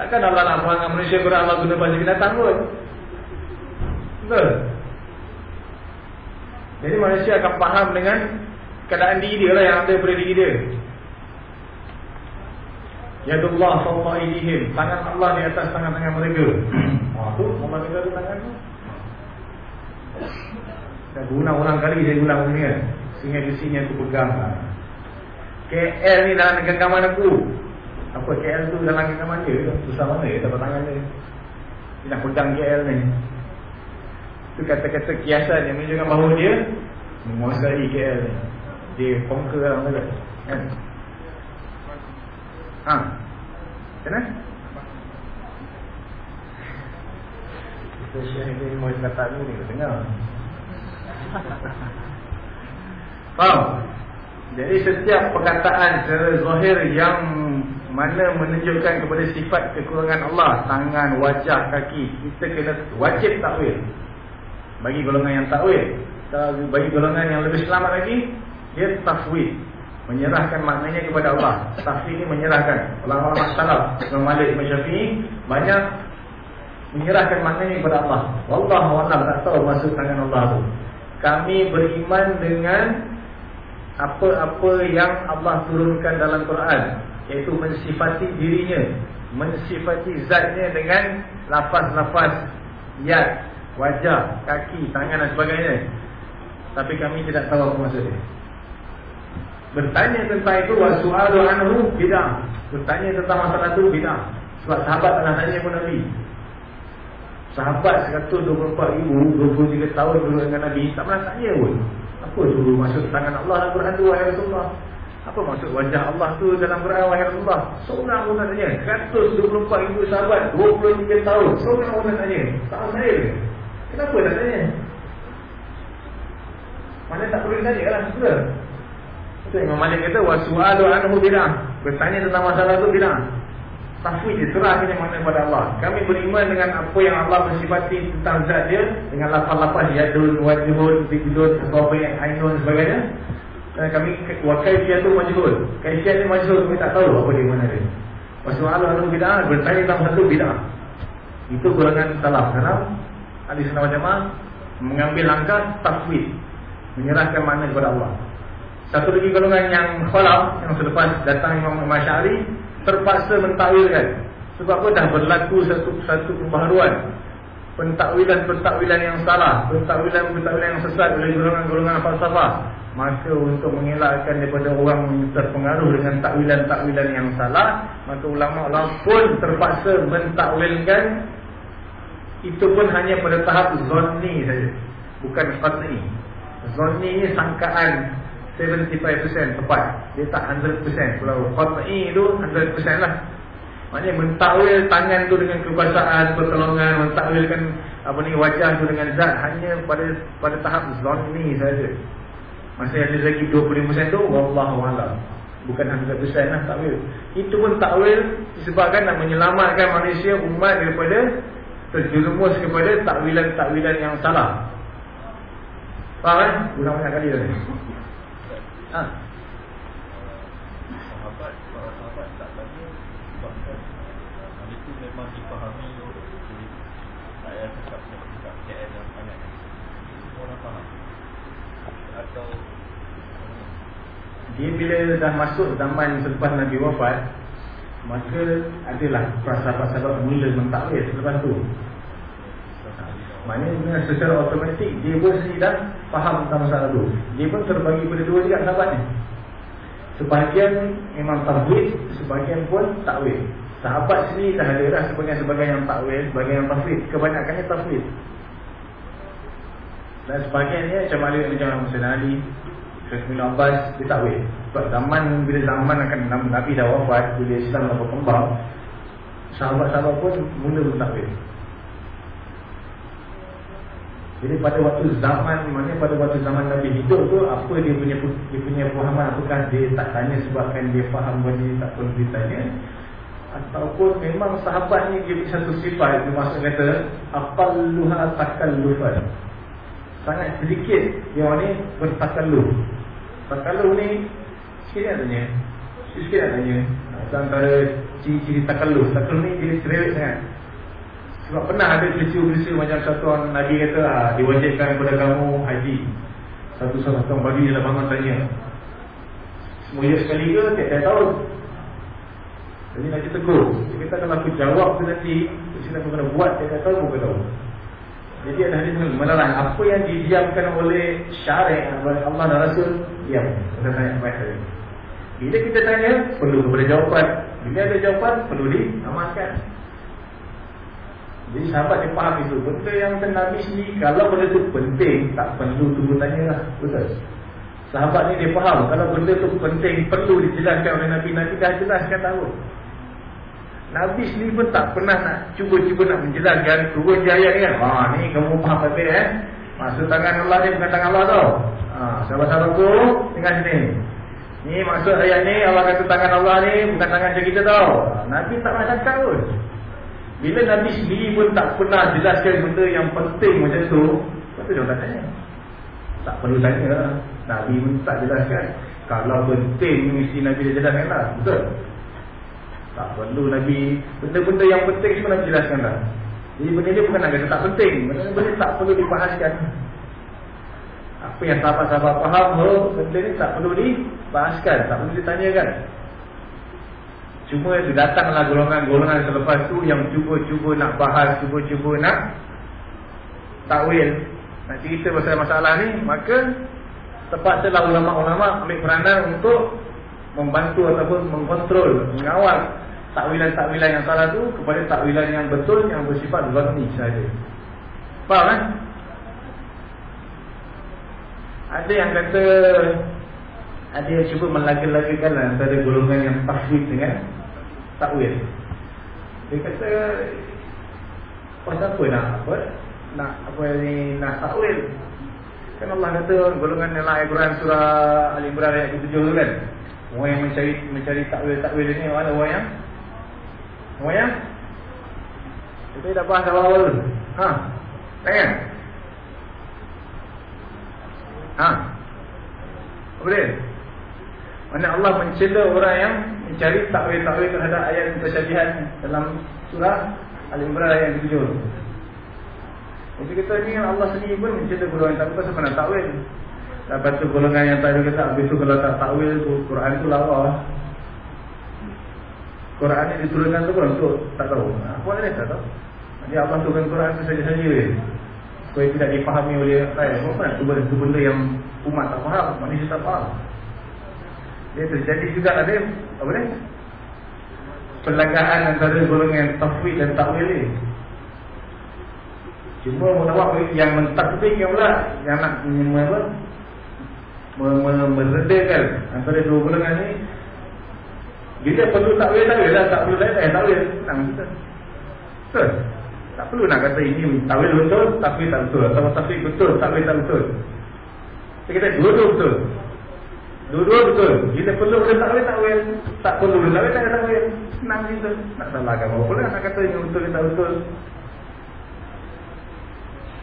Takkan Allah nak fahamkan manusia kurang Allah guna bahasa binatang pun. Betul? Jadi manusia akan faham dengan keadaan diri dia lah yang ada pada diri dia. Ya Allah sawfa ilihim. Tangan Allah di atas tangan-tangan mereka. Tu, Allah kata tangan tu. Saya ulang-ulang kali saya ulang ni Sehingga di sini aku pegang lah. KL ni dalam genggaman aku? Apa KL tu dalam genggaman dia? Susah mana dia dapat tangan dia? Dia nak pegang KL ni. Itu kata-kata kiasan yang menunjukkan bahawa dia Menguasai KL ni. Dia conquer dalam mana kan? Ha. Kenapa? Saya ingin mahu cakap ni, dengar. Faham? Jadi setiap perkataan secara zahir yang mana menunjukkan kepada sifat kekurangan Allah, tangan, wajah, kaki, kita kena wajib takwil. Bagi golongan yang takwil, bagi golongan yang lebih selamat lagi, dia tafwid. Menyerahkan maknanya kepada Allah. Tafwid ini menyerahkan. Ulama-ulama salaf, Imam Malik, Imam Syafi'i banyak menyerahkan maknanya kepada Allah. Wallahu a'lam tak tahu maksud tangan Allah tu. Kami beriman dengan apa-apa yang Allah turunkan dalam Quran iaitu mensifati dirinya mensifati zatnya dengan lafaz-lafaz yad wajah kaki tangan dan sebagainya. Tapi kami tidak tahu apa maksudnya bertanya tentang itu wasu'alu anhu bidah. Bertanya tentang masalah itu bidah. Sebab sahabat pernah tanya pun Nabi. Sahabat 124 ribu 23 tahun dulu dengan Nabi tak pernah tanya pun apa tu maksud tangan Allah dalam Quran tu wahai Rasulullah? Apa maksud wajah Allah tu dalam Quran wahai Rasulullah? Seorang pun tanya. 124 ribu sahabat, 23 tahun. Seorang pun tanya. Tak saya. Kenapa nak tanya? Mana tak perlu tanya lah. Betul? Itu Imam Malik kata, wasu'alu anhu bidah. Bertanya tentang masalah tu bidah. Tafwid dia serahkan makna kepada Allah. Kami beriman dengan apa yang Allah bersifati tentang zat dia dengan lafaz-lafaz yadun, wajhun, bidun, apa yang ainun sebagainya. Dan kami wakai dia tu majhul. Kaifiat dia majhul kami tak tahu apa dia mana dia. Wasu'alu anhu bidah bertanya tentang satu bidah. Itu golongan salaf. Kenapa? Ahli sunnah jamaah mengambil langkah tafwid. Menyerahkan makna kepada Allah. Satu lagi golongan yang khalaf yang selepas datang Imam Masyari terpaksa mentakwilkan. Sebab apa? Dah berlaku satu satu pembaharuan. Pentakwilan-pentakwilan yang salah. Pentakwilan-pentakwilan yang sesat oleh golongan-golongan falsafah. Maka untuk mengelakkan daripada orang terpengaruh dengan takwilan-takwilan yang salah maka ulama-ulama pun terpaksa mentakwilkan. Itu pun hanya pada tahap zonni saja. Bukan qat'i zonni ni sangkaan 75% tepat Dia tak 100% Kalau Qat'i tu 100% lah. Maksudnya mentakwil tangan tu dengan kekuasaan Pertolongan Mentakwilkan apa ni wajah tu dengan zat Hanya pada pada tahap zonni saja. Masih ada lagi 25% tu Wallahualam Bukan 100% lah takwil Itu pun takwil Disebabkan nak menyelamatkan manusia umat daripada Terjerumus kepada takwilan-takwilan yang salah. Faham kan? Guna banyak kali tadi Ha. Sahabat, para sahabat tak tanya sebabkan hal itu memang dipahami tak payah cakap cakap KL yang semua orang faham. Atau dia bila dah masuk zaman selepas Nabi wafat maka adalah sahabat-sahabat mula mentakwil selepas tu. Maknanya secara automatik dia pun sendiri dah faham tentang masalah tu. Dia pun terbagi pada dua juga sahabat ni. Sebahagian memang tafwid, sebahagian pun takwil. Sahabat sendiri dah ada lah sebagian-sebagian yang takwil, sebagian yang tafwid. Kebanyakannya tafwid. Dan sebahagiannya macam Ali bin Musa Ali, Syekh Abbas, dia takwil. Sebab zaman, bila zaman akan Nabi dah wafat, bila Islam dah berkembang, sahabat-sahabat pun mula bertakwil. Jadi pada waktu zaman mana pada waktu zaman Nabi hidup tu apa dia punya dia punya pemahaman? Apakah dia tak tanya sebabkan dia faham benda tak perlu ditanya ataupun memang sahabat ni dia punya satu sifat dia maksud kata aqalluha takallufan. Sangat sedikit yang ni bertakalluh takalluh ni sikit nak tanya. Sikit nak tanya. Antara ciri-ciri takalluh takalluh ni dia cerewet sangat sebab pernah ada peristiwa-peristiwa macam satu orang Nabi kata ah, Diwajibkan kepada kamu haji. Satu-satu orang bagi dalam bangun tanya. Semua sekali ke? Tiap-tiap tahun. Jadi Nabi tegur. Dia kata kalau aku jawab tu nanti Mesti aku kena buat tiap-tiap tahun Aku tahu. Jadi ada hadis menerang Apa yang didiamkan oleh syariat Oleh Allah dan Rasul Diam. Kita tanya baik tadi Bila kita tanya Perlu kepada jawapan. Bila ada jawapan Perlu diamalkan jadi sahabat dia faham itu Benda yang Nabi sendiri Kalau benda itu penting Tak perlu tunggu tanya lah Betul Sahabat ni dia faham Kalau benda itu penting Perlu dijelaskan oleh Nabi Nabi dah jelaskan tahu Nabi sendiri pun tak pernah nak cuba-cuba nak menjelaskan turun je ayat ni kan. Ha ni kamu faham betul eh. Maksud tangan Allah ni bukan tangan Allah tau. Ha sahabat-sahabatku dengan sini. Ni maksud ayat ni Allah kata tangan Allah ni bukan tangan kita tau. Ha, Nabi tak pernah cakap pun. Bila Nabi sendiri pun tak pernah jelaskan benda yang penting macam tu, apa dia tak tanya? Tak perlu tanya. Nabi pun tak jelaskan. Kalau penting mesti Nabi dia jelaskan lah. Betul? Tak perlu Nabi Benda-benda yang penting semua Nabi jelaskan dah Jadi benda ni bukan nak kata tak penting Benda-benda tak perlu dibahaskan Apa yang sahabat-sahabat faham oh, Benda ni tak perlu dibahaskan Tak perlu ditanyakan Cuma datanglah golongan-golongan selepas tu Yang cuba-cuba nak bahas Cuba-cuba nak Takwil Nak cerita pasal masalah ni Maka Terpaksalah ulama-ulama ambil peranan untuk membantu ataupun mengkontrol, mengawal takwilan-takwilan yang salah tu kepada takwilan yang betul yang bersifat zanni saja. Faham kan? Ada yang kata ada yang cuba melaga-lagakan antara golongan yang tahwid dengan takwil. Dia kata pasal apa nak apa? Nak apa ni nak takwil? Kan Allah kata golongan yang lain Quran surah Al-Imran ayat 7 kan. Orang yang mencari mencari takwil-takwil ini mana orang yang Semua ya? Kita dah bahas awal-awal Ha? Tanya? Ha? Apa dia? Mana Allah mencela orang yang mencari takwil-takwil terhadap ayat mutasyabihat dalam surah Al-Imran ayat 7. Jadi kita ni Allah sendiri pun mencela golongan tak pasal mana takwil. Lepas tu golongan yang tak ada kata habis tu kalau tak takwil tu Quran tu lawa. Quran ni diturunkan tu pun untuk tak tahu. Apa ada tak tahu. Jadi Allah turunkan Quran tu saja-saja. Supaya tidak dipahami oleh rakyat. Apa nak tu benda, benda yang umat tak faham, manusia tak faham. Dia terjadi juga ada apa ni? Perlagaan antara golongan tafwid dan takwil ni. Cuma menawak yang mentakfir yang pula yang nak apa? Meredakan antara dua golongan ni bila perlu takwil takwil lah tak perlu tak takwil senang kita. Tak perlu nak kata ini takwil betul tapi tak betul atau takwil betul takwil tak betul. Kita kata dua-dua betul. Dua-dua betul. Bila perlu boleh takwil takwil, tak perlu boleh takwil tak takwil. Senang kita. Nak salahkan apa pula nak kata ini betul tak betul.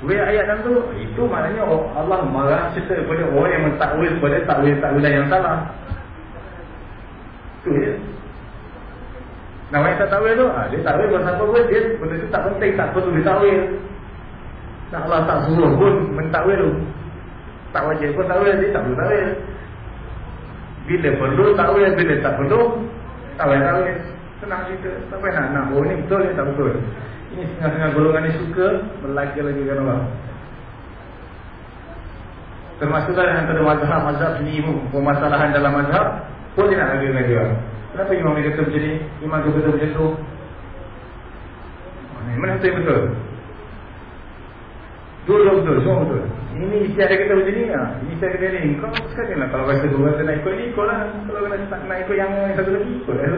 Wa ayat dalam tu itu maknanya Allah marah cerita kepada orang yang mentakwil kepada takwil-takwilan yang salah. Tu ya. Yang tak takwil tu, ah, dia takwil pasal apa pun, dia benda tu tak penting, tak perlu dia takwil. Nak Allah tak suruh pun mentakwil tu. Tak wajib pun takwil, dia tak perlu takwil. Bila perlu takwil, bila tak perlu, takwil-takwil. Senang cerita, tak payah nak, nak, oh ni betul ni tak betul. Ini setengah-setengah golongan ni suka, berlaga lagi kan Allah. Termasuklah antara mazhab-mazhab ni, permasalahan dalam mazhab, pun dia nak laga dengan dia. Kenapa imam ni kata macam ni? Imam tu kata macam tu. Mana betul betul? Dua betul, semua betul. Ini isi ada kata macam ni ha? Ini saya kata ni. Kau sekali lah Kalau rasa dua rasa nak ikut ni Ikut lah Kalau nak, nak ikut yang satu lagi Ikut lah.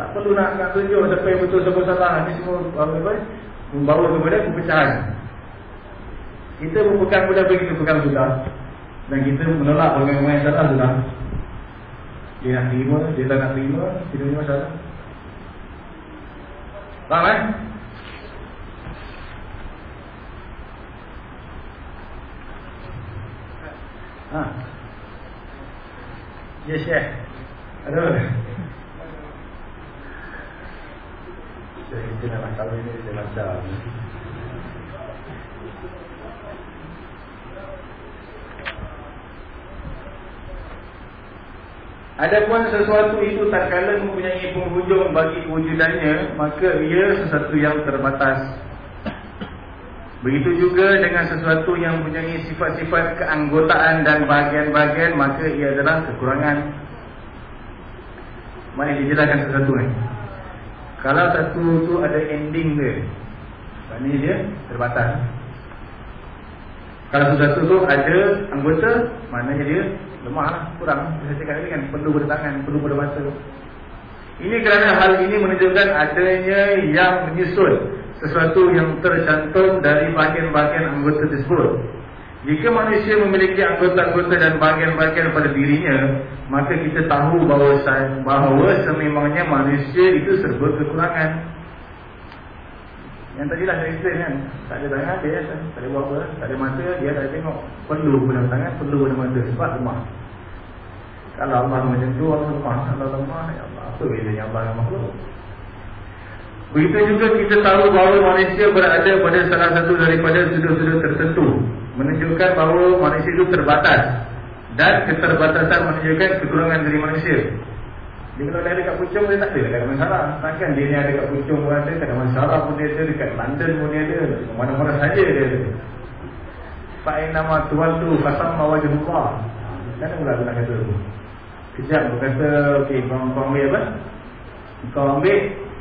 Tak perlu nak nak tunjuk Siapa yang betul siapa salah. Ini semua apa, Membawa kepada perpecahan. Kita berpegang pada begitu pegang sudah. Dan kita menolak Orang-orang yang salah sudah. Dia nak terima, dia tak nak terima Tidak ada masalah. Faham eh? Ya Syekh Aduh Syekh kita nak masalah ini Dia macam. Adapun sesuatu itu tak kala mempunyai penghujung bagi kewujudannya Maka ia sesuatu yang terbatas Begitu juga dengan sesuatu yang mempunyai sifat-sifat keanggotaan dan bahagian-bahagian Maka ia adalah kekurangan. Mana dijelaskan sesuatu ni Kalau satu tu ada ending dia Maksudnya dia terbatas. Kalau sesuatu tu ada anggota Maknanya dia lemah lah, kurang. Saya cakap tadi kan, perlu pada tangan, perlu masa Ini kerana hal ini menunjukkan adanya yang menyusun sesuatu yang tercantum dari bahagian-bahagian anggota tersebut. Jika manusia memiliki anggota-anggota dan bahagian-bahagian pada dirinya, maka kita tahu bahawa, bahawa sememangnya manusia itu serba kekurangan. Yang tadilah saya explain kan, tak ada tangan dia, tak ada buat apa, tak ada mata, dia tak tengok. Perlu guna tangan, perlu guna mata, sebab lemah. Kalau Allah macam tu, Allah lemah. Kalau lemah, ya Allah, apa bedanya Allah yang makhluk? Begitu juga kita tahu bahawa manusia berada pada salah satu daripada sudut-sudut tertentu menunjukkan bahawa manusia itu terbatas dan keterbatasan menunjukkan kekurangan dari manusia. Dia kalau dia dekat pucung dia tak ada dekat masalah. Takkan dia ni ada dekat pucung pun ada, dekat masalah pun dia ada, dekat London pun dia ada, mana-mana saja dia ada. Fa'in nama tuan tu kasam mawajah Allah. Kenapa pula aku nak kata tu? Kejap aku kata, kau, kau ambil apa? Kau ambil,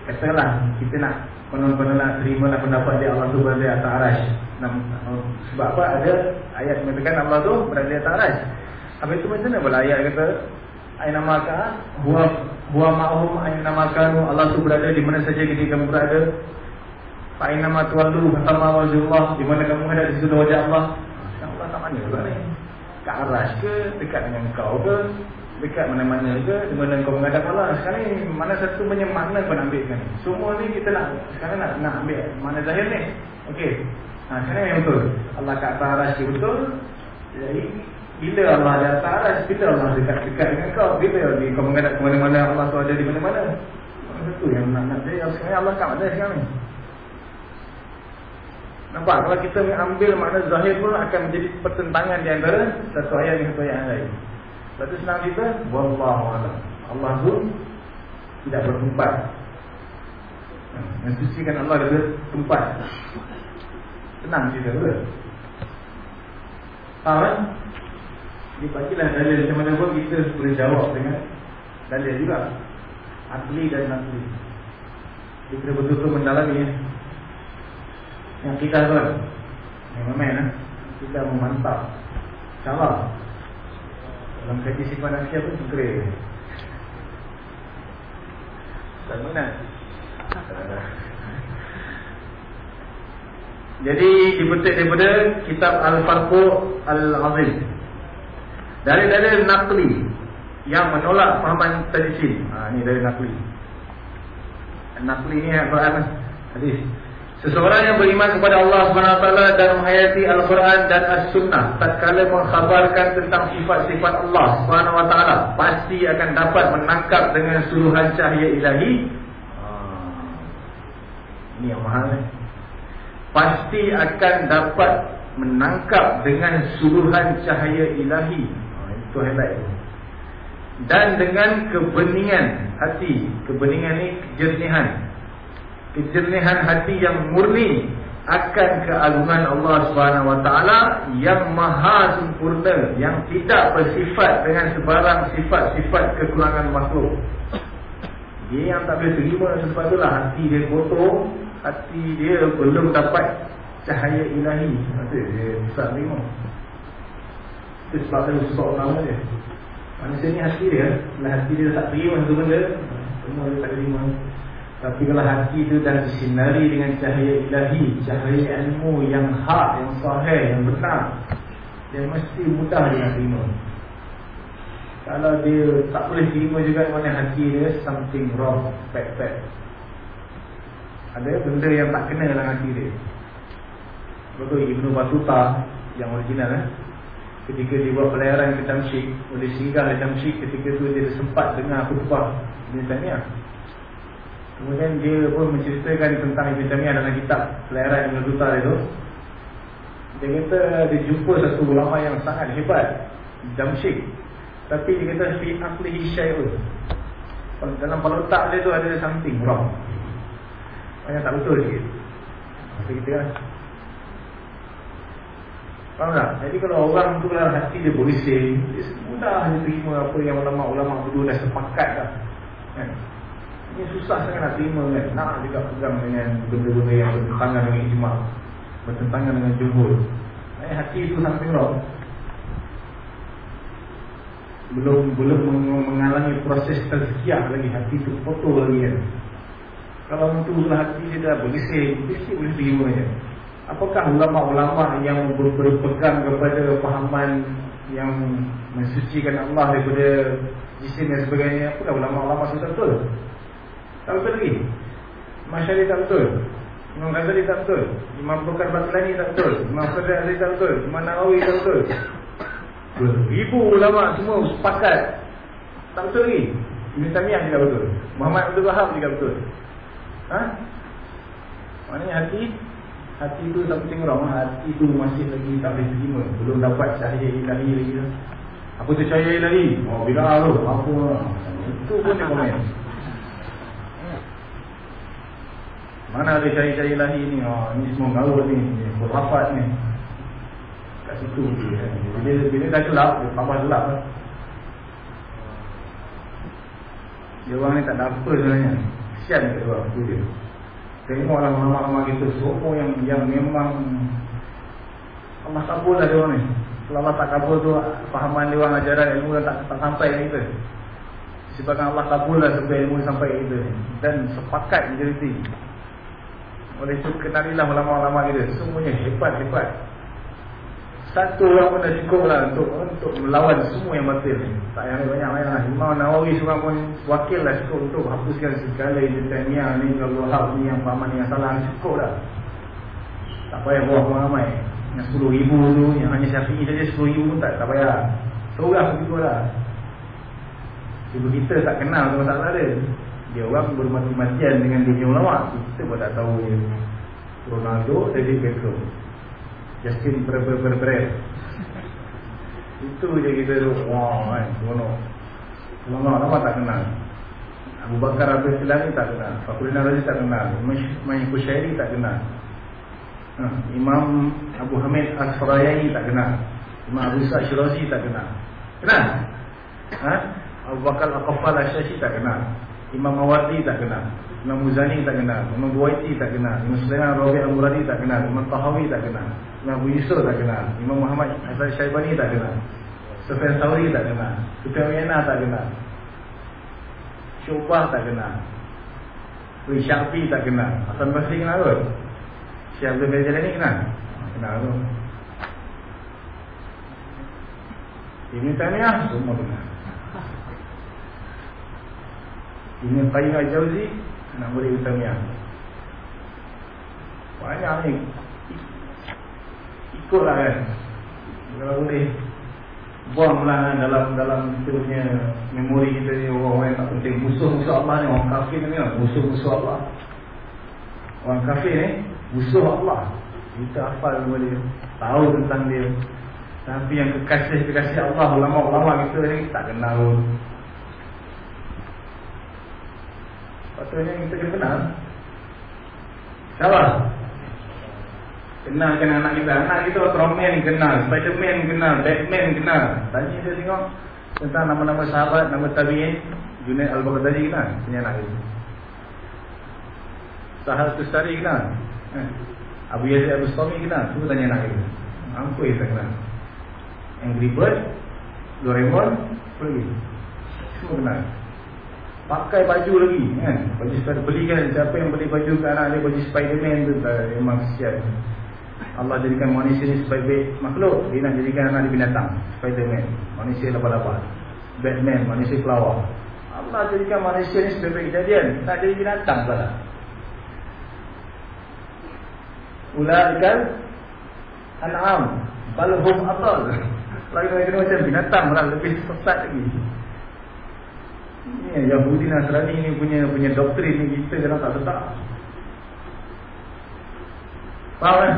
katalah kita nak penuh-penuh nak terima lah pendapat dia Allah tu berada atas arash. Sebab apa? Ada ayat mengatakan Allah tu berada atas arash. Habis itu macam mana pula ayat kata Aina maka huwa huwa ma'hum aina makanu Allah tu berada di mana saja ketika kamu berada. Aina ma tuwallu fatama wajhullah di mana kamu ada di sudut wajah Allah. Allah tak mana pula ni? Kat arash ke dekat dengan kau ke dekat mana-mana ke di mana kau menghadap Allah. Sekarang ni mana satu punya makna kau nak ambil kan? Semua ni kita nak sekarang nak nak ambil mana zahir ni. Okey. Ha sekarang yang betul. Allah kat atas arash betul. Jadi bila Allah di atas aras, bila Allah dekat-dekat dengan kau Bila kau menghadap ke mana-mana, Allah tu ada di mana-mana Itu yang nak nak dia Sebenarnya Allah kat mana sekarang ni Nampak? Kalau kita ambil makna zahir pun akan menjadi pertentangan di antara Satu ayat dengan satu ayat yang lain Lepas tu senang kita Wallahualam Allah tu tidak bertempat Yang sucikan Allah dari tempat Senang betul Faham kan? Jadi bagilah dalil macam mana pun kita boleh jawab dengan dalil juga. Asli dan nakli. Kita betul-betul mendalami ya. Yang kita kan Yang main eh? Kita memantap. InsyaAllah Dalam kaji sifat nafsiyah pun segera Tak minat Jadi dipetik daripada kitab Al-Farqu Al-Azim Dari dalil nakli yang menolak fahaman tradisi. Ha ni dari nakli. Nakli ni apa hadis. Seseorang yang beriman kepada Allah SWT dan menghayati Al-Quran dan As-Sunnah tatkala mengkhabarkan tentang sifat-sifat Allah SWT pasti akan dapat menangkap dengan suruhan cahaya ilahi. Ha. Ini yang mahal ni. Pasti akan dapat menangkap dengan suruhan cahaya ilahi. Ha, itu highlight. Dan dengan kebeningan hati. Kebeningan ni kejernihan kejernihan hati yang murni akan keagungan Allah Subhanahu Wa Taala yang maha sempurna yang tidak bersifat dengan sebarang sifat-sifat kekurangan makhluk. Dia yang tak boleh terima sebab itulah hati dia kotor, hati dia belum dapat cahaya ilahi. Maksud dia susah terima. Itu sebab dia susah nama dia. Manusia ni hati dia, lah hati dia tak terima satu benda, semua dia tak terima. Tapi kalau hati itu dah disinari dengan cahaya ilahi Cahaya ilmu yang hak, yang sahih, yang benar Dia mesti mudah dia terima. Kalau dia tak boleh terima juga Mana hati dia something wrong, bad, bad. Ada benda yang tak kena dalam hati dia. Betul Ibn Batuta yang original eh? Ketika dia buat pelayaran ke Tamsyik Oleh singgah di Tamsyik Ketika tu dia sempat dengar khutbah Ibn Tamiah Kemudian dia pun menceritakan tentang Ibn Tamiah dalam kitab Pelayaran Ibn Dutar itu. Dia kata dia jumpa satu ulama yang sangat hebat Jamsyik Tapi dia kata Fi aklihi syai'un. Dalam peletak dia tu ada something wrong. Banyak tak betul sikit. Masa kita kan Faham tak? Jadi kalau orang tu lah hati dia berising Dia mudah dia terima apa yang ulama-ulama berdua dah sepakat dah. Kan? Ini susah sangat nak terima kan. Nak juga pegang dengan benda-benda yang bertentangan dengan ijma Bertentangan dengan jumhur. Eh, Hati itu sangat tinggal belum belum mengalami proses tazkiyah lagi. Hati tu kotor lagi kan. Kalau untuk hati dia dah bersih bersih boleh terima je. Apakah ulama-ulama yang berpegang kepada pahaman yang mensucikan Allah daripada jisim dan sebagainya? Apakah ulama-ulama sudah betul tak betul lagi. Masyari tak betul. Imam Ghazali tak betul. Imam Bukar Batlani tak betul. Imam Fadli Azri tak betul. Imam Nawawi tak betul. Ribu ulama semua sepakat. Tak betul lagi. Ibn Tamiyah juga betul. Muhammad Abdul Wahab juga betul. Ha? Maknanya hati Hati tu something wrong Hati tu masih lagi tak boleh terima Belum dapat cahaya ilahi lagi Apa tu cahaya ilahi? Oh bila tu. Apa? Itu pun dia komen Mana ada cahaya-cahaya ilahi ni? Oh, Ni semua gaul ni Berrapat ni. Kat situ bila, bila dah gelap dia tambah gelap lah. dia orang ni tak ada apa sebenarnya. Kesian kat orang tu dia. Tengoklah lama-lama kita semua yang yang memang Allah kabul lah dia orang ni. Kalau Allah tak kabul tu fahaman dia orang ajaran ilmu tak, tak sampai ke kita. Sebabkan Allah kabul lah sampai ilmu sampai kita. Dan sepakat majoriti oleh itu kenalilah ulama-ulama kita. Semuanya hebat-hebat satu orang pun dah cukup lah untuk, untuk melawan semua yang batil Tak payah banyak-banyak lah. Imam Nawawi seorang pun wakil lah cukup untuk hapuskan segala Ibn ni hal ni yang pahaman yang salah cukup lah Tak payah buah ramai Yang 10 ribu tu Yang hanya syafi'i saja 10 ribu pun tak, tak payah. Seorang begitu lah Cuma kita tak kenal masalah dia Dia orang bermati-matian dengan dunia ulama Kita pun tak tahu dia. Ronaldo, David Beckham Justin ber-ber-ber-ber Itu je kita tu. Wah kan Seronok. Lama lama tak kenal? Abu Bakar Abdul Salam ni tak kenal. Fakulina Razi tak kenal. Main Kusyairi tak kenal. Ha, Imam Abu Hamid As-Farayani tak kenal. Imam Abu Sa'ad Shirazi tak kenal. Kenal? Ha? Abu Bakar Al-Qafal Asyashi tak kenal Imam Mawardi tak kenal Imam Muzani tak kenal Imam Buwaiti tak kenal Imam Sulaiman Rabi Al-Muradi tak kenal Imam Tahawi tak kenal Imam Abu Yusuf tak kenal Imam Muhammad Hasan Syaibani tak kenal Sufyan Thawri tak kenal Sufyan Uyana tak kenal Syubah tak kenal Ui Syafi tak kenal Hasan Basri kenal kot Syekh Abdul Ghazal ni kenal Kenal tu Ibn Taymiyah semua kenal Ibn Qayyim Al-Jawzi Nak boleh Ibn Taymiyah Banyak ni. Ikutlah kan. Kalau boleh buanglah dalam dalam kita punya memori kita ni. Orang-orang yang tak penting. Musuh-musuh Allah ni orang kafir ni musuh-musuh Allah. Orang kafir ni musuh Allah. Kita hafal boleh tahu tentang dia. Tapi yang kekasih-kekasih Allah ulama-ulama kita ni tak kenal patutnya kita kena kenal salah. Kenalkan anak kita. Anak kita Ultraman kenal. Spiderman kenal. Batman kenal. Tanya dia tengok Tentang nama-nama sahabat Nama tabi'in Junaid Al-Baghdadi kenal Punya anak itu Sahal Tustari kenal. Eh. Abu Yazid Abu Stami kenal. Semua tanya anak itu Angkut kita kenal. Angry Bird Doraemon lagi? Semua kenal Pakai baju lagi kan? Baju Spider Belikan Siapa yang beli baju ke anak dia Baju Spiderman tu Memang siap. Allah jadikan manusia ni sebaik-baik makhluk. Dia nak jadikan anak di binatang Spiderman. Manusia lepas-lepas Batman Manusia pelawak Allah jadikan manusia ni sebaik-baik kejadian Tak jadi binatang pula. Ulaikan An'am. Balhum atal. Lagi-lagi macam binatang lah Lebih sesat lagi Ini Yahudi Nasrani ni punya punya doktrin ni Kita kadang tak tetap Faham kan?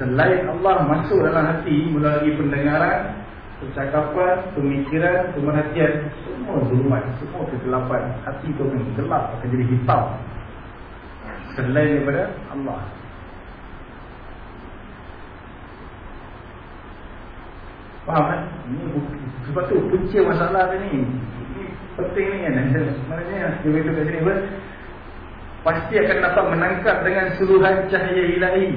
Selain Allah masuk dalam hati melalui pendengaran, percakapan, pemikiran, pemerhatian, semua zulmat, semua kegelapan. Hati itu akan gelap, akan jadi hitam. Selain daripada Allah. Faham kan? Ini sebab tu punca masalah ni. Ini penting ni kan. Sebenarnya, dia beritahu kat sini pun, pasti akan dapat menangkap dengan seluruhan cahaya ilahi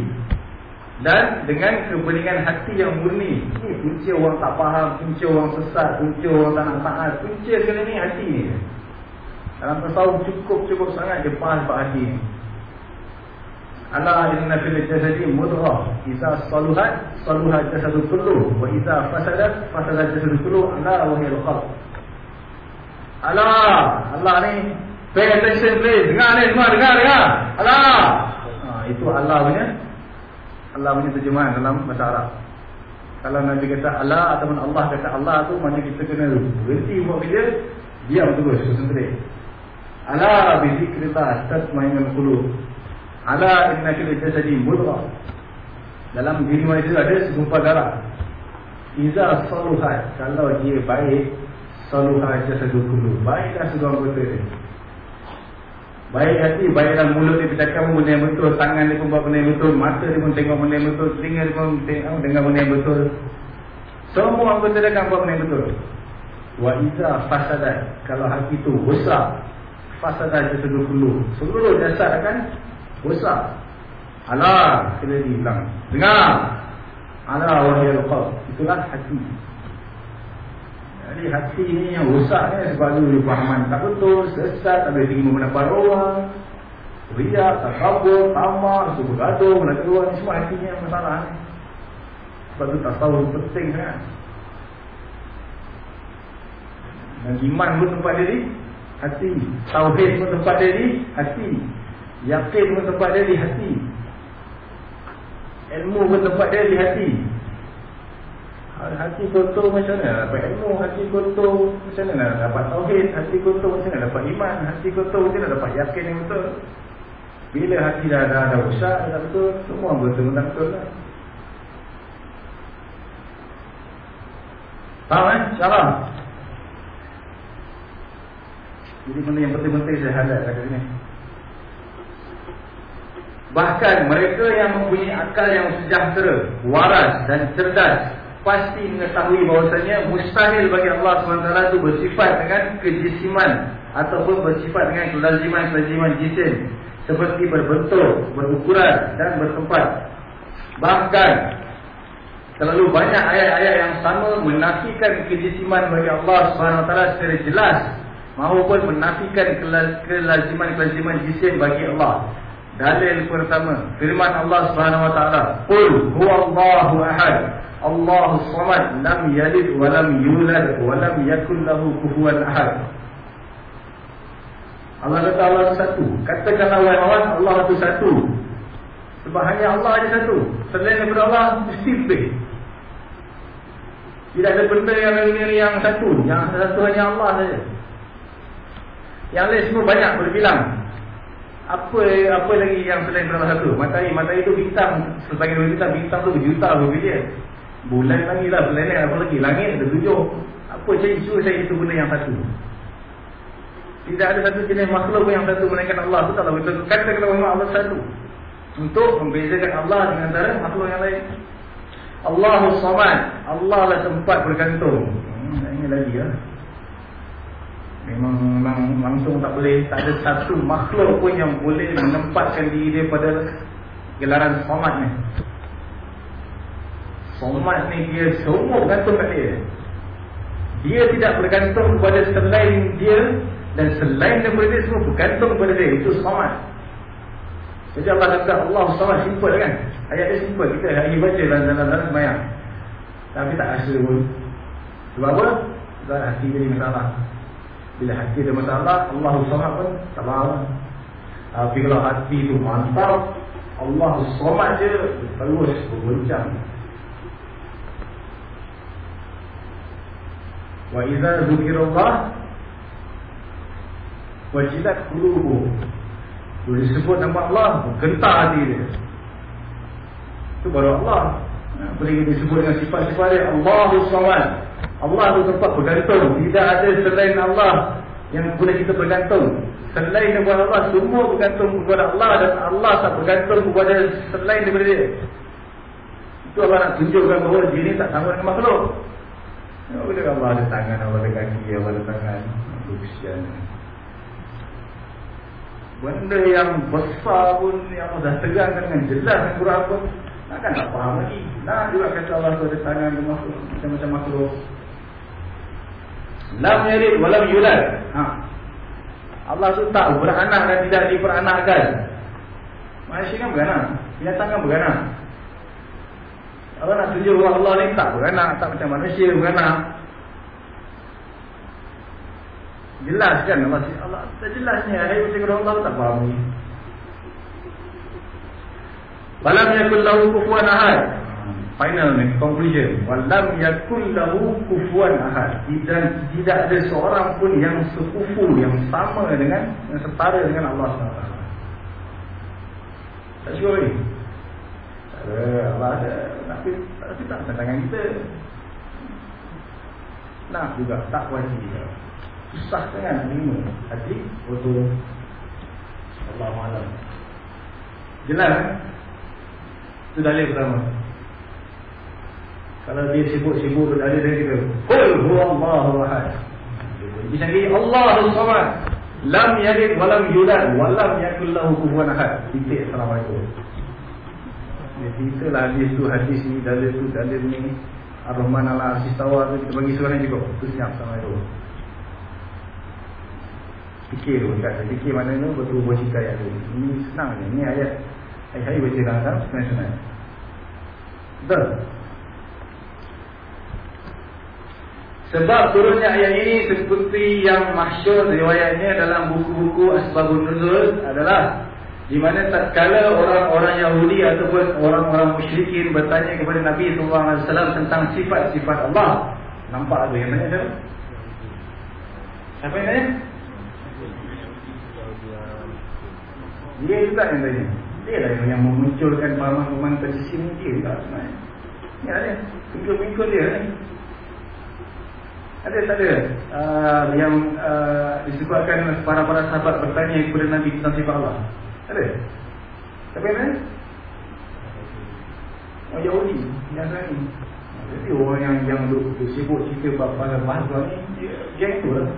dan dengan kebeningan hati yang murni. Ini punca orang tak faham, punca orang sesat, punca orang tak nak taat. Punca sekali ni hati ni. Dalam tasawuf cukup-cukup sangat dia faham pak hati ni. Allah inna fil jasadi mudghah idza saluhat saluhat jasadu kullu. Wa idza fasadat fasadat jasadu wa hiya al Allah Allah ni pay attention please dengar ni. Semua dengar dengar. Allah ha, itu Allah punya Allah punya terjemahan dalam bahasa Arab. Kalau Nabi kata Allah ataupun Allah kata Allah tu maknanya kita kena berhenti buat kerja diam terus concentrate Allah bi tatma'innul qulub Ala inna fil jasadi mudghah. Dalam diri manusia ada segumpal darah. Iza saluhat kalau dia baik saluhat jasadu kullu. Baiklah segala anggota dia. Baik hati, baiklah mulut dia bercakap benda yang betul, tangan dia pun buat benda yang betul, mata dia pun tengok benda yang betul, telinga dia pun tengok dengar benda yang betul. Semua anggota dia akan buat benda yang betul. Wa iza fasadat kalau hati itu rosak fasadat jasadu kullu. Seluruh jasad akan Rosak Alah Kena dibilang Dengar. Alah wahai al Itulah hati. Jadi hati ni yang rosak ni Sebab tu fahaman tak betul Sesat Tak boleh terima pendapat orang. Riak, tak kabur, tamak Suka gaduh, nak keluar Semua hati ni yang masalah ni. Sebab tu tak tahu penting kan Dan iman pun tempat dia di Hati. Tauhid pun tempat dia di Hati Yakin pun tempat dia di hati. Ilmu pun tempat dia di hati. Hati kotor macam mana? Dapat ilmu Hati kotor macam mana? Dapat tauhid Hati kotor macam mana? Dapat iman Hati kotor macam mana? Dapat yakin yang betul. Bila hati dah ada, ada usaha dah betul Semua betul betul betul lah. Faham eh? Salam Jadi benda yang penting-penting saya hadap kat sini Bahkan mereka yang mempunyai akal yang sejahtera, waras dan cerdas pasti mengetahui bahawasanya mustahil bagi Allah SWT itu bersifat dengan kejisiman ataupun bersifat dengan kelaziman-kelaziman jisim seperti berbentuk, berukuran dan bertempat. Bahkan terlalu banyak ayat-ayat yang sama menafikan kejisiman bagi Allah SWT secara jelas maupun menafikan kelaziman-kelaziman jisim bagi Allah. Dalil pertama firman Allah Subhanahu wa taala, "Qul huwallahu ahad, Allahus samad, lam yalid wa lam yulad wa lam yakul lahu kufuwan ahad." Allah kata Allah satu. Katakanlah wahai orang, Allah itu satu. Sebab hanya Allah saja satu. Selain daripada Allah mesti lebih. Tidak ada benda yang lain yang satu. Yang satu hanya Allah saja. Yang lain semua banyak berbilang apa apa lagi yang selain daripada satu? Matahari. Matahari itu bintang. Sebagai bintang bintang tu berjuta berbilion bulan lagi lah planet apa lagi? Langit ada tujuh apa cari suruh saya itu benda yang satu? Tidak ada satu jenis makhluk yang satu melainkan Allah. Tu tahu. Betul kata kata memang Allah satu. Untuk membezakan Allah dengan antara makhluk yang lain. Allahu Samad. Allah lah tempat bergantung. Hmm, ini lagi ya Memang, memang langsung tak boleh. Tak ada satu makhluk pun yang boleh Menempatkan diri dia pada Gelaran somat ni. Somat ni dia semua bergantung kat dia. Dia tidak bergantung kepada selain dia Dan selain daripada dia semua bergantung kepada dia. Itu somat. Jadi Allah kata Allah somat simple kan? Ayat dia simple. Kita hari baca dalam dalam semayang Tapi tak rasa pun. Sebab apa? Sebab hati jadi masalah bila hati ada masalah Allah Samad pun faham Tapi kalau hati itu mantap Allah Samad je Terus berguncang. Wa iza zukirullah Wajilat kulubu Bila disebut nama Allah Gentar hati dia. Itu baru Allah. Boleh disebut dengan sifat-sifat dia Allah Samad Allah itu tempat bergantung. Tidak ada selain Allah Yang boleh kita bergantung. Selain daripada Allah Semua bergantung kepada Allah Dan Allah tak bergantung kepada Selain daripada dia. Itu Allah nak tunjukkan bahawa Dia ini tak sama dengan makhluk. Boleh Allah ada tangan Allah ada kaki Allah ada tangan. Kesian. Benda yang besar pun Yang Allah dah terangkan dengan jelas Quran pun Takkan tak faham lagi. Nak juga kata Allah tu ada tangan ada makhluk macam-macam makhluk. Lam yalid wa lam yulad. Ha. Allah tu tak beranak dan tidak diperanakkan. Manusia kan beranak. Binatang kan beranak. Allah nak tunjuk bahawa Allah ni tak beranak, tak macam manusia beranak. Jelas kan Allah Allah tak jelasnya hai macam Allah tak faham ni. Walam yakul lahu kufuwan ahad. Final conclusion. Walam yakul lahu kufuwan ahad. Dan tidak ada seorang pun yang sekufu yang sama dengan yang setara dengan Allah SWT. Tak. Tak ada Allah ada. Tapi, tapi tak ada tangan kita. Nak juga tak wajib juga. Susah sangat terima hati untuk Allah Malam. Jelas kan? Itu dalil pertama. Kalau dia sibuk-sibuk dalil dia kata, "Qul huwallahu ahad." Dia sendiri Allahus samad. Lam yalid wa lam yulad wa lam yakul lahu kufuwan ahad. Titik assalamualaikum. Dia cerita lah hadis tu, hadis ni, dalil tu, dalil ni. Ar-Rahman ala asis tawa tu, kita bagi suara ni juga. Itu senyap sama itu. Fikir tu, kat fikir mana tu, betul buat cerita ayat tu. Ini senang je, ini ayat Hai-hai baca dalam senang-senang Betul Sebab turunnya ayat ini seperti yang masyur riwayatnya dalam buku-buku Asbabun Nuzul adalah di mana tak kala orang-orang Yahudi ataupun orang-orang musyrikin bertanya kepada Nabi SAW tentang sifat-sifat Allah. Nampak tu yang tanya tu? Siapa yang tanya? Dia juga yang tanya. Dia lah yang memunculkan pahaman-pahaman tersisi dia juga sebenarnya. Ya dia. Pengikut-pengikut dia ni. Ada tak ada uh, yang uh, disebabkan para-para sahabat bertanya kepada Nabi tentang sifat Allah? Ada? Yang tanya? Oh Yahudi, yang tanya. Jadi orang yang yang duk, duk sibuk cerita pasal bahasa ni, dia, dia itu lah.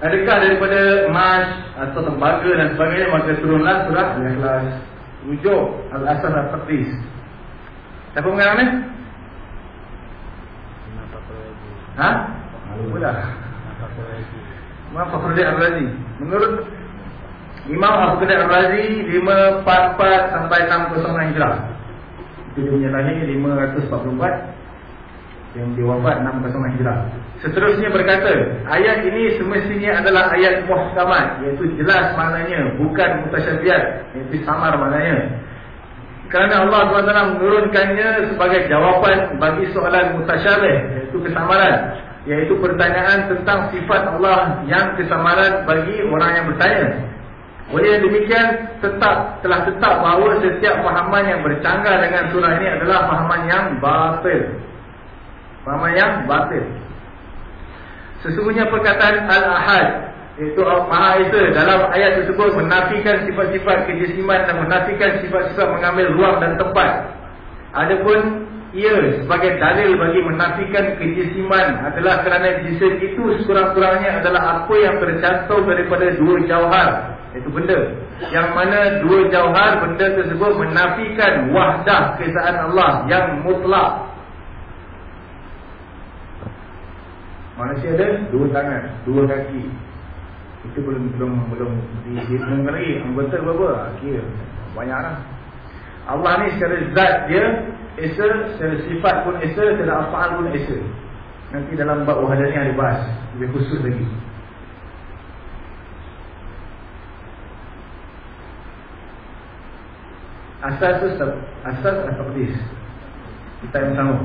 Adakah daripada emas atau tembaga dan sebagainya maka turunlah surah Al-Ikhlas. Rujuk Al-Asr Al-Fatih. Siapa mengarang ni? Ha? Dah. Imam Fakhruddin Al-Razi. Menurut Imam Fakhruddin Al-Razi 544 sampai 609 Hijrah. Itu dia lahir 544 yang diwafat 609 Hijrah. Seterusnya berkata, ayat ini semestinya adalah ayat muhkamat, iaitu jelas maknanya, bukan mutasyabihat, iaitu samar maknanya. Kerana Allah SWT menurunkannya sebagai jawapan bagi soalan mutasyabih, iaitu kesamaran. Iaitu pertanyaan tentang sifat Allah yang kesamaran bagi orang yang bertanya. Oleh demikian, tetap telah tetap bahawa setiap fahaman yang bercanggah dengan surah ini adalah fahaman yang batil. Fahaman yang batil. Sesungguhnya perkataan Al-Ahad Iaitu Maha Esa. Dalam ayat tersebut Menafikan sifat-sifat kejisiman Dan menafikan sifat-sifat mengambil ruang dan tempat. Adapun ia sebagai dalil bagi menafikan kejisiman Adalah kerana jisim itu sekurang-kurangnya adalah apa yang tercantum daripada dua jauhar. Itu benda. Yang mana dua jauhar benda tersebut menafikan wahdah kesaan Allah yang mutlak. Manusia ada dua tangan, dua kaki. Itu belum belum belum dihitungkan lagi. Anggota berapa? Kira banyaklah. Allah ni secara zat dia esa, secara sifat pun esa, secara afal pun esa. Nanti dalam bab wahdaniyah ada bahas lebih khusus lagi. Asas tu asas al-taqdis. Kita yang sama.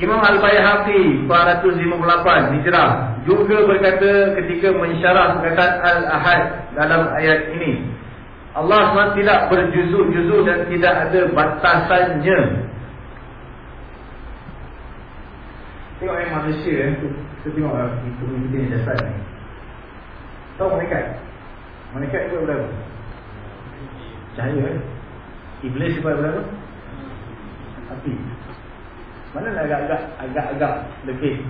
Imam Al-Bayhaqi 458 Hijrah juga berkata ketika mensyarah perkataan Al-Ahad dalam ayat ini Allah SWT tidak berjuzuk-juzuk dan tidak ada batasannya Tengok yang manusia eh. Kita tengok lah Itu kita yang jasad ni Tahu malaikat Malaikat itu berapa? Cahaya eh? Iblis itu berapa? Api mana agak-agak agak-agak lebih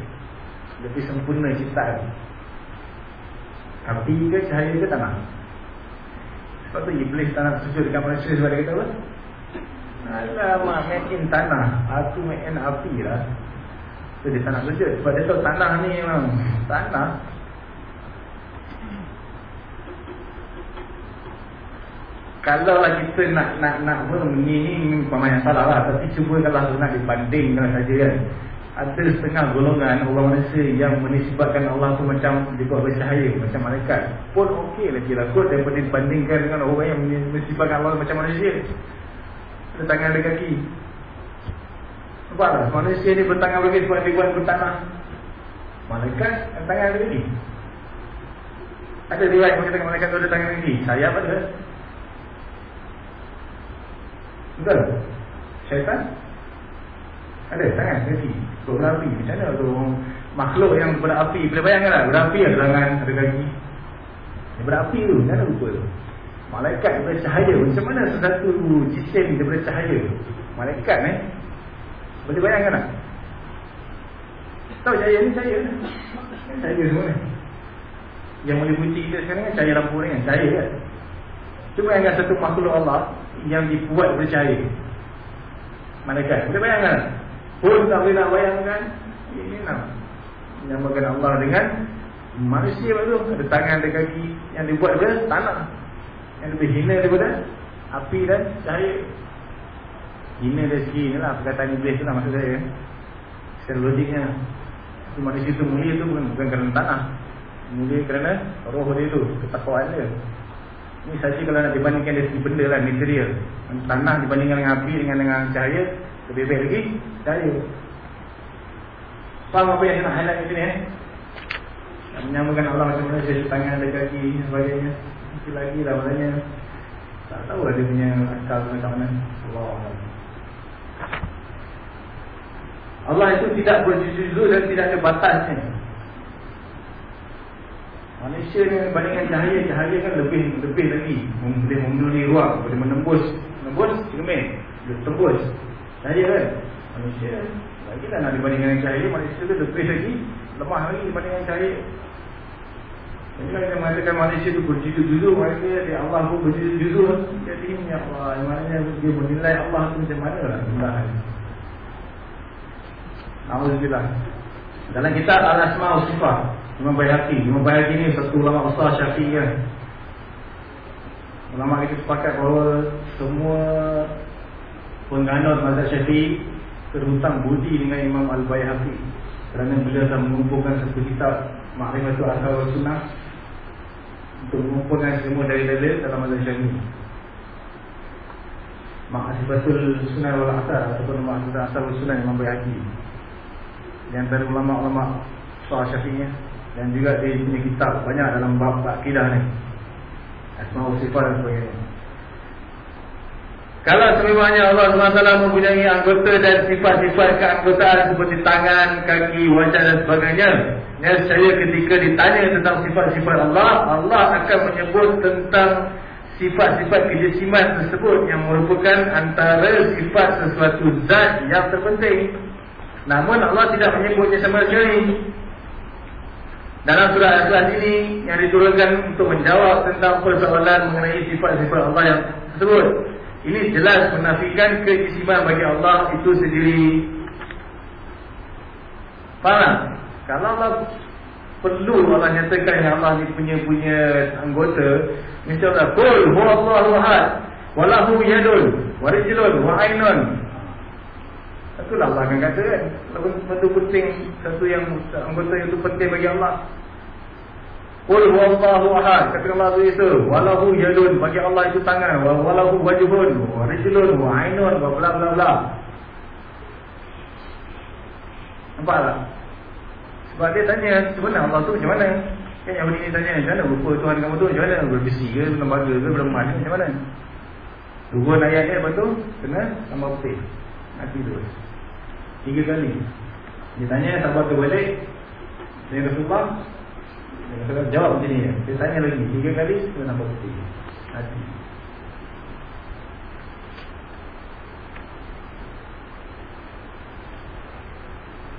lebih sempurna ciptaan. Api ke cahaya ke tanah? Sebab tu Iblis tak nak sujud dekat manusia sebab dia kata apa? Alamak, makin tanah. Aku makin api lah. So, dia tak nak sujud. Sebab dia tahu tanah ni memang tanah. Kalau lah kita nak nak nak ni ni memang yang salah lah. Tapi cuba kalau nak dibandingkan saja kan. Ada setengah golongan orang manusia yang menisbatkan Allah tu macam dibuat bercahaya macam malaikat. Pun okey lagi lah kot daripada dibandingkan dengan orang yang menisbatkan Allah macam manusia ada tangan ada kaki. Nampak tak? Manusia ni bertangan bagi sebab dia buat bertanah. Malaikat ada tangan ada kaki ada riwayat mengatakan malaikat tu ada tangan kaki saya apa dia Betul? Syaitan? Ada tangan, kaki Kau berapi. Macam mana tu Makhluk yang berapi? Boleh bayangkan lah Berapi ada tangan, ada kaki. Yang berapi tu Macam mana rupa tu? Malaikat bercahaya Macam mana sesuatu jisim dia bercahaya Malaikat eh? Boleh bayangkan tak? Tahu cahaya ni? Cahaya Cahaya semua ni. Yang bunyi kita sekarang kan Cahaya lampu ni kan? Cahaya kan Cuma yang satu makhluk Allah yang dibuat bercahaya malaikat boleh bayangkan. Pun tak boleh nak bayangkan. Ini nak menyamakan Allah dengan manusia baru. Ada tangan ada kaki. Yang dibuat dia tanah. Yang lebih hina daripada api dan cahaya. Hina dari segi ni lah perkataan iblis tu lah maksud saya. Secara logiknya itu manusia tu mulia tu bukan, bukan kerana tanah. Mulia kerana roh dia tu ketakwaan dia ini saja kalau nak dibandingkan dari segi benda lah, material. Tanah dibandingkan dengan api, dengan dengan cahaya, lebih baik lagi cahaya. Faham apa yang saya nak highlight di sini eh? Nak menyamakan Allah macam mana, saya tangan, ada kaki, sebagainya. Mesti lagi lah maknanya. Tak tahu lah dia punya akal macam mana. Allah Allah itu tidak berjujur dan tidak ada batasnya. Malaysia ni bandingkan cahaya, cahaya kan lebih lebih lagi boleh memenuhi ruang, boleh menembus, menembus cermin, boleh tembus. Cahaya kan? Malaysia lagi lah nak dibandingkan cahaya, Malaysia tu lebih lagi lemah lagi dibandingkan cahaya. Jadi kalau kita mengatakan Malaysia tu berjudul-judul, mereka dia Allah pun berjudul-judul. Jadi ya Allah, maknanya dia menilai Allah tu macam mana lah. Alhamdulillah. Dalam kitab Al-Asma'ul Sifat Imam Bayhaqi Imam Bayhaqi ni satu ulama besar syafi'i kan. Ulama kita sepakat bahawa Semua Pengganut mazhab syafi'i Terhutang budi dengan Imam Al-Bayhaqi Kerana beliau telah mengumpulkan Satu kitab Ma'rifatul Asal wa Sunnah Untuk mengumpulkan semua dari dalil Dalam mazhab syafi'i. Ma'rifatul Sunnah wal Asal Ataupun Ma'rifatul Asal wa Sunnah Imam Bayhaqi Yang dari ulama-ulama Soal syafi'i dan juga dia punya kitab banyak dalam bab akidah ni. Asma wa sifat dan sebagainya. Kalau sememangnya Allah SWT mempunyai anggota dan sifat-sifat keanggotaan seperti tangan, kaki, wajah dan sebagainya saya ketika ditanya tentang sifat-sifat Allah Allah akan menyebut tentang sifat-sifat kejesiman tersebut yang merupakan antara sifat sesuatu zat yang terpenting. Namun Allah tidak menyebutnya sama sekali dalam surah Al-Quran ini yang diturunkan untuk menjawab tentang persoalan mengenai sifat-sifat Allah yang tersebut. Ini jelas menafikan keisiman bagi Allah itu sendiri. Faham? Kalau Allah perlu Allah nyatakan yang Allah ni punya punya anggota, mesti Allah qul huwallahu ahad wa lahu yadun wa rijlun wa aynun. Itulah Allah akan kata kan Satu penting Satu yang anggota itu penting bagi Allah Qul huwallahu ahad Kata Allah itu Walahu yadun Bagi Allah itu tangan Walahu wajhun Rijlun Ainun Bla bla bla Nampak tak? Sebab dia tanya Sebenarnya Allah tu macam mana? Kan yang ini tanya Macam mana rupa Tuhan kamu tu macam mana? Berbesi ke? Lembaga ke? Berlemas ke? Macam mana? Turun ayat dia lepas tu Kena tambah putih Nanti tu Tiga kali. Dia tanya sahabat tu balik? Dia Rasulullah Dia jawab macam ni. Dia tanya lagi Tiga kali Dia nampak putih Hati.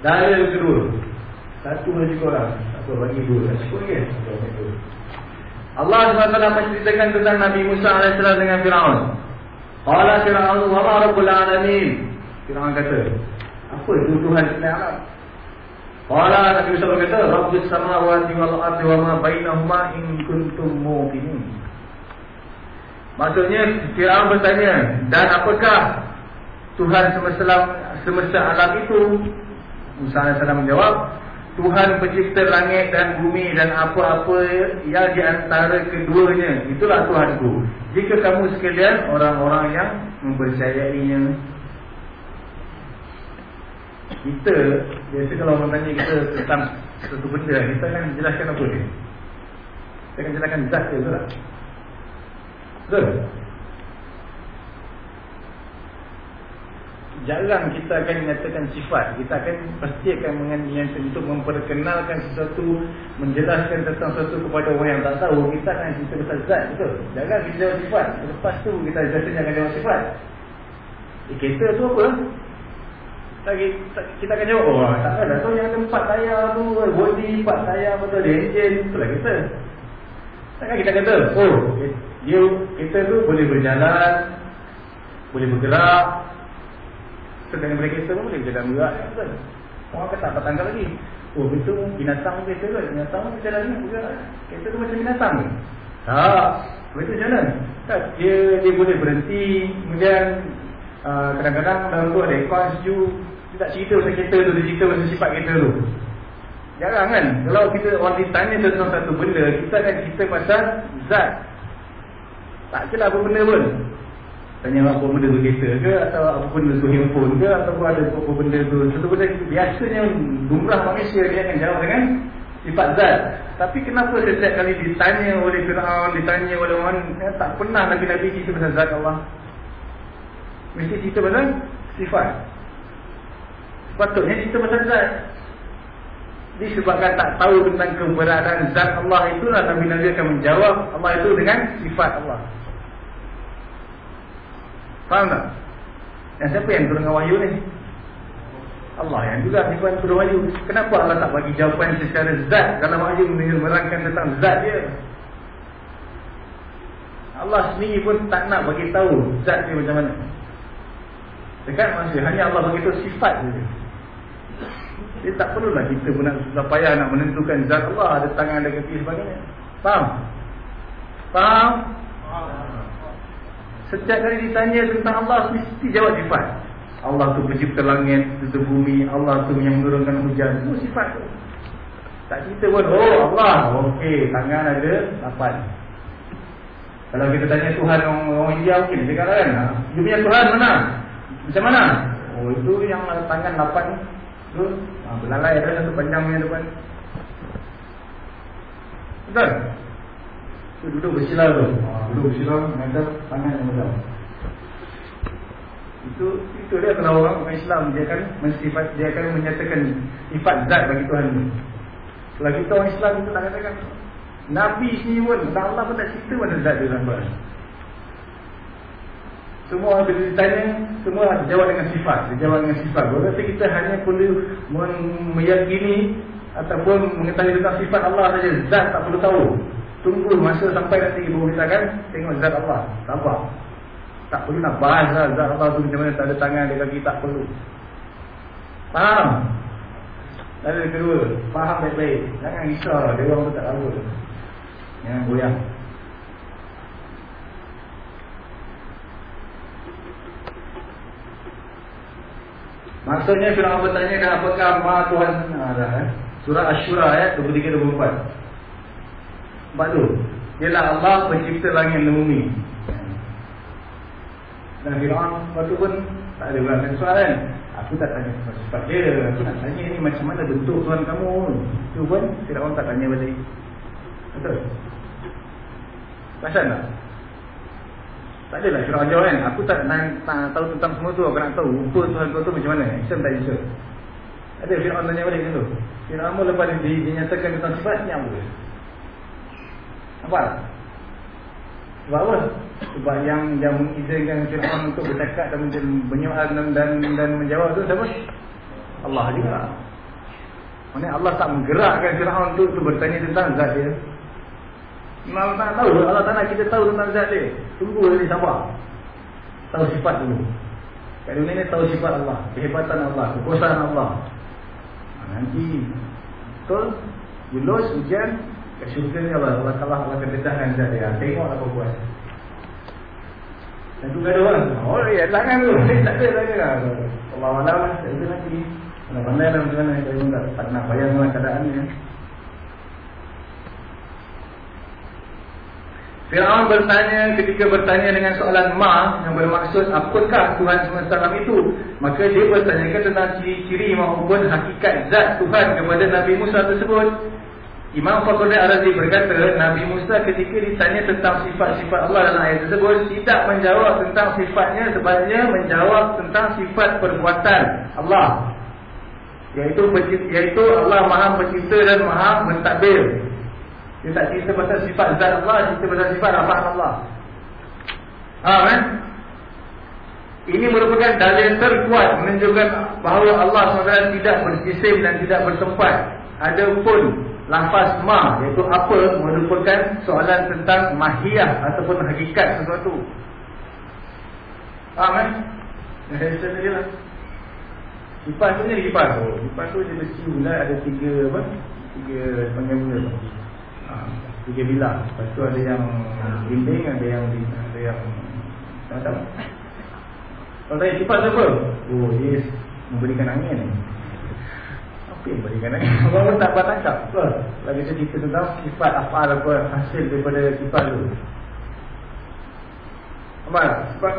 Dalil kedua. Satu lagi korang apa bagi dua Tak cukup Allah SWT menceritakan tentang Nabi Musa AS dengan Fir'aun. Qala Fir'aun wa ma rabbul alamin. Fir'aun kata, apa sekalian alam? Qala Nabi Musa berkata, Rabbus samawati wal ardi wa ma bainahuma in kuntum muqinin. Maksudnya Fir'aun bertanya, dan apakah Tuhan semesta, semesta alam itu? Musa AS menjawab, Tuhan pencipta langit dan bumi dan apa-apa yang di antara keduanya. Itulah Tuhanku. Jika kamu sekalian orang-orang yang mempercayainya. Kita, biasa kalau orang tanya kita tentang satu benda, kita akan jelaskan apa dia? Kita akan jelaskan zat dia, betul? Betul? jarang kita akan menyatakan sifat kita akan pasti akan mengenai untuk memperkenalkan sesuatu menjelaskan tentang sesuatu kepada orang yang tak tahu kita akan cerita pasal zat betul jarang kita jawab sifat lepas tu kita biasanya akan jawab sifat eh, kereta tu apa kita akan jawab oh tak ada tu yang ada empat tayar tu body empat tayar betul dia engine itulah kita takkan kita kata oh dia kita tu boleh berjalan boleh bergerak Sedang daripada kereta pun boleh berjalan berat kan betul. Orang kata tak tanggal lagi. Oh betul binatang kereta tu. Binatang pun berjalan juga. Kereta tu macam binatang ke? Tak. Betul jalan. Tak. Dia, dia boleh berhenti. Kemudian uh, kadang-kadang dalam tu ada aircon sejuk. Dia tak cerita pasal kereta tu. Dia cerita pasal sifat kereta tu. Jarang kan. Kalau kita orang ditanya tentang satu benda. Kita akan cerita pasal zat. Tak kira apa benda pun. Tanya apa benda tu kereta ke Atau apa benda tu handphone ke Atau ada apa benda tu Satu benda biasanya Lumrah manusia dia akan jawab dengan Sifat zat Tapi kenapa setiap kali ditanya oleh Fir'aun Ditanya oleh orang eh, Tak pernah Nabi-Nabi cerita pasal zat Allah Mesti cerita pasal Sifat Sepatutnya cerita pasal zat Disebabkan tak tahu tentang keberadaan zat Allah itulah Nabi-Nabi akan menjawab Allah itu dengan sifat Allah Faham tak? Yang siapa yang turun wahyu ni? Allah yang juga sifat turun wahyu. Kenapa Allah tak bagi jawapan secara zat dalam wahyu menerangkan tentang zat dia? Allah sendiri pun tak nak bagi tahu zat dia macam mana. Dekat manusia hanya Allah bagi tahu sifat dia. Dia tak perlulah kita pun nak susah payah nak menentukan zat Allah ada tangan ada kaki sebagainya. Faham? Faham? Setiap kali ditanya tentang Allah Mesti jawab sifat Allah tu pencipta langit Pencipta bumi Allah tu yang menurunkan hujan Itu sifat tu Tak cerita pun Oh Allah Okey Tangan ada Lapan Kalau kita tanya Tuhan orang, orang India Mungkin dia cakap kan Dia punya Tuhan mana Macam mana Oh itu yang tangan lapan Tu ha, Belalai ada satu panjang punya depan Betul Tu duduk bersilau tu. Ha, duduk bersilau menghadap tangan yang betul. Itu itu dia kalau orang bukan Islam dia akan mensifat dia akan menyatakan sifat zat bagi Tuhan ni. Kalau kita orang Islam itu tak katakan Nabi sini pun Allah pun tak cerita mana zat dia dalam Semua orang bila ditanya Semua jawab dengan sifat. Dia jawab dengan sifat. Berarti kita hanya perlu Meyakini Ataupun mengetahui tentang sifat Allah saja? Zat tak perlu tahu. Tunggu masa sampai nanti ibu kita kan Tengok zat Allah. Sabar Tak perlu nak bahas lah Zat Allah tu macam mana Tak ada tangan ada kaki Tak perlu. Faham? Lalu kedua Faham baik-baik. Jangan risau lah. Dia orang tak tahu. Jangan goyang Maksudnya Fir'aun bertanya apakah maha Tuhan? Ada, eh? Surah Ashura ayat 23-24 sebab tu Ialah Allah pencipta langit dan bumi. Dan Fir'aun Lepas tu pun Tak ada berangkat soalan Aku tak tanya sifat dia Aku nak tanya ni macam mana bentuk Tuhan kamu. Itu pun Fir'aun tak tanya balik. Betul? Pasal tak tak adalah Fir'aun jawab kan Aku tak, tak, tak tahu tentang semua tu Aku nak tahu Rupa Tuhan kau tu macam mana Islam tak islam Ada Fir'aun tanya balik macam tu Fir'aun pun lepas dia dinyatakan tentang sifat Ni apa apa? Sebab apa? Sebab yang yang mengizinkan Fir'aun untuk bercakap dan menyoal dan, dan, dan menjawab tu siapa? Allah juga. Maksudnya Allah tak menggerakkan Fir'aun untuk, untuk bertanya tentang zat dia. Allah tak tahu. Allah tak nak kita tahu tentang zat dia. Tunggu dia sabar. Tahu sifat dulu. Kat dunia ni tahu sifat Allah. Kehebatan Allah. Kekuasaan Allah. Ha, Nanti. Betul? Julus hujan. Kat syurga ni Allah Allah kalah Allah akan dedahkan zat dia. Tengoklah kau buat. Dan tu gaduh kan Oh ya jangan tu. Tak ada tak ada Allah Allah lah Tak ada lagi. Pandai-pandai lah macam mana Tak nak bayang lah keadaan ni ya. Fir'aun bertanya ketika bertanya dengan soalan ma yang bermaksud apakah Tuhan semesta alam itu? Maka dia bertanyakan tentang ciri-ciri maupun hakikat zat Tuhan kepada Nabi Musa tersebut. Imam Fakhruddin Ar-Razi berkata Nabi Musa ketika ditanya tentang sifat-sifat Allah dalam ayat tersebut tidak menjawab tentang sifatnya sebaliknya menjawab tentang sifat perbuatan Allah iaitu iaitu Allah Maha Pencipta dan Maha Mentadbir dia tak cerita pasal sifat zat Allah, cerita pasal sifat apa Allah. Ha kan? Ini merupakan dalil terkuat menunjukkan bahawa Allah SWT tidak berjisim dan tidak bertempat. Adapun lafaz ma iaitu apa merupakan soalan tentang mahiyah ataupun hakikat sesuatu. Faham kan? Saya lah. Kipas tu ni kipas tu. Kipas tu dia mesti mulai ada tiga apa? Tiga panjang mula tiga bilah. Lepas tu ada yang dinding, ada yang ada yang macam Kalau tanya sifat apa? Oh, dia memberikan angin. Apa yang memberikan angin? Orang pun tak bertangkap. Apa? Lagi kita cerita tentang sifat apa apa hasil daripada sifat tu. Apa? Sebab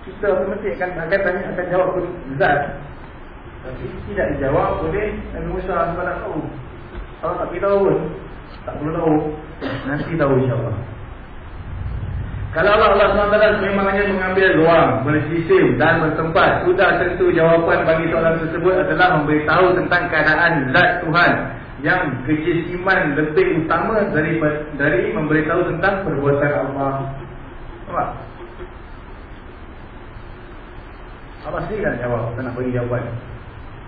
kita otomatik akan, tanya, akan jawab pun zat. Tapi tidak dijawab oleh Nabi Musa sebab tak tahu. Kalau tak beritahu pun, tak perlu tahu. Nanti tahu insyaAllah. Kalau Allah, Allah SWT memang hanya mengambil ruang Bersisim dan bertempat Sudah tentu jawapan bagi soalan tersebut Adalah memberitahu tentang keadaan zat Tuhan Yang kejisiman lebih utama Dari dari memberitahu tentang perbuatan Allah. Nampak? Allah sendiri kan jawab Tak nak bagi jawapan.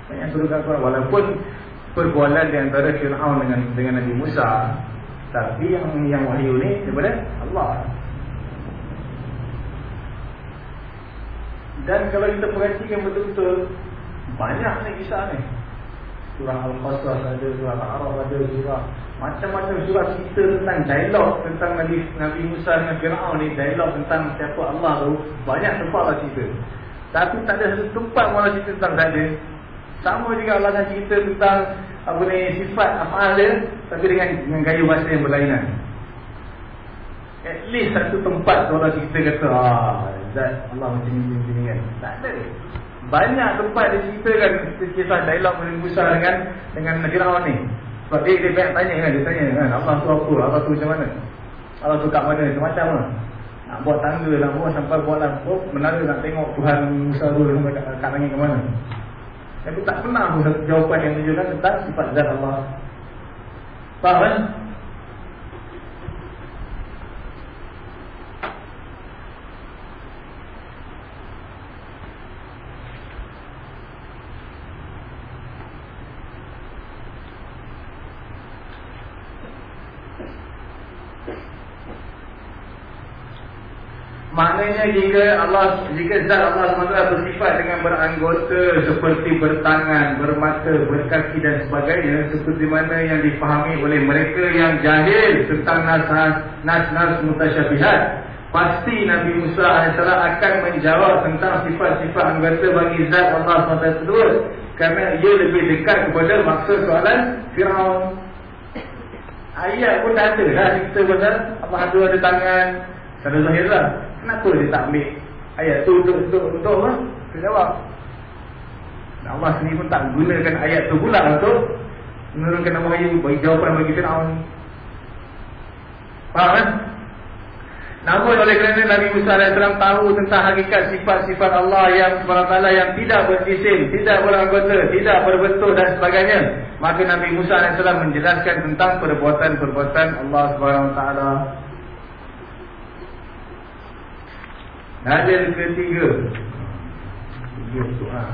Banyak suruh kata Walaupun perbualan di antara Fir'aun dengan dengan Nabi Musa. Tapi yang yang wahyu ni daripada Allah. Dan kalau kita perhatikan betul-betul banyak ni kisah ni. Surah Al-Qasas ada surah Al-Araf ada surah macam-macam surah cerita tentang dialog tentang Nabi Nabi Musa dengan Fir'aun ni. Dialog tentang siapa Allah tu. Banyak tempat lah cerita. Tapi tak ada satu tempat malah cerita tentang dia sama juga Allah akan cerita tentang apa ni sifat afal dia tapi dengan dengan gaya bahasa yang berlainan. At least satu tempat Allah cerita kata ah zat Allah macam ni macam ni kan. Tak ada. Banyak tempat dia ceritakan kisah dialog Nabi Musa dengan dengan Firaun ni. Sebab dia dia banyak tanya kan, dia tanya kan Allah tu apa? Allah tu macam mana? Allah tu kat mana? Macam mana? Nak buat tangga nak buat sampai buat lah. Oh, menara nak tengok Tuhan Musa tu kat langit ke mana? Tapi tak pernah pun jawapan yang menunjukkan tentang sifat zat Allah. Faham? Maknanya jika Allah jika zat Allah SWT bersifat dengan beranggota seperti bertangan, bermata, berkaki dan sebagainya seperti mana yang dipahami oleh mereka yang jahil tentang nas-nas mutasyabihat pasti Nabi Musa AS akan menjawab tentang sifat-sifat anggota bagi zat Allah SWT tersebut. Kerana ia lebih dekat kepada maksud soalan Firaun. Ayat pun dah ada. Dah cerita pasal Allah ada tangan. Cara zahir lah Kenapa dia tak ambil ayat tu untuk untuk untuk apa? Dia jawab. Allah sendiri pun tak gunakan ayat tu pula untuk menurunkan nama wahyu bagi jawapan bagi Firaun. Faham kan? Namun oleh kerana Nabi Musa AS tahu tentang hakikat sifat-sifat Allah yang SWT yang tidak berisim, tidak beranggota, tidak berbentuk dan sebagainya. Maka Nabi Musa AS menjelaskan tentang perbuatan-perbuatan Allah SWT. Dalil ketiga Tiga soal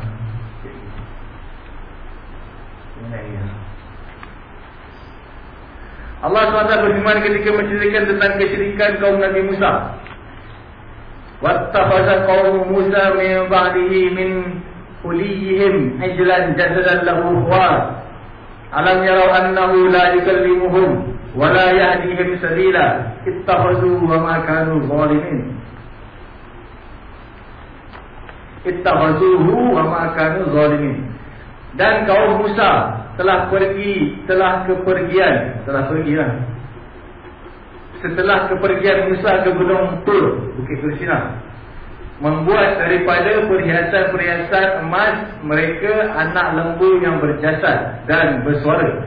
Allah SWT berfirman ketika menceritakan tentang kesyirikan kaum Nabi Musa. Wattakhadha qaum Musa min ba'dihi min huliyihim ajlan jasadan lahu huwar. Alam yarau annahu la yukallimuhum wa la yahdihim sabila. Ittakhadhu wa ma kanu zalimin. Ittakhadhuhu wa ma kanu zalimin. Dan kaum Musa telah pergi, telah kepergian, telah pergi lah. Setelah kepergian Musa ke Gunung Tur, Bukit Tursina, membuat daripada perhiasan-perhiasan emas mereka anak lembu yang berjasad dan bersuara.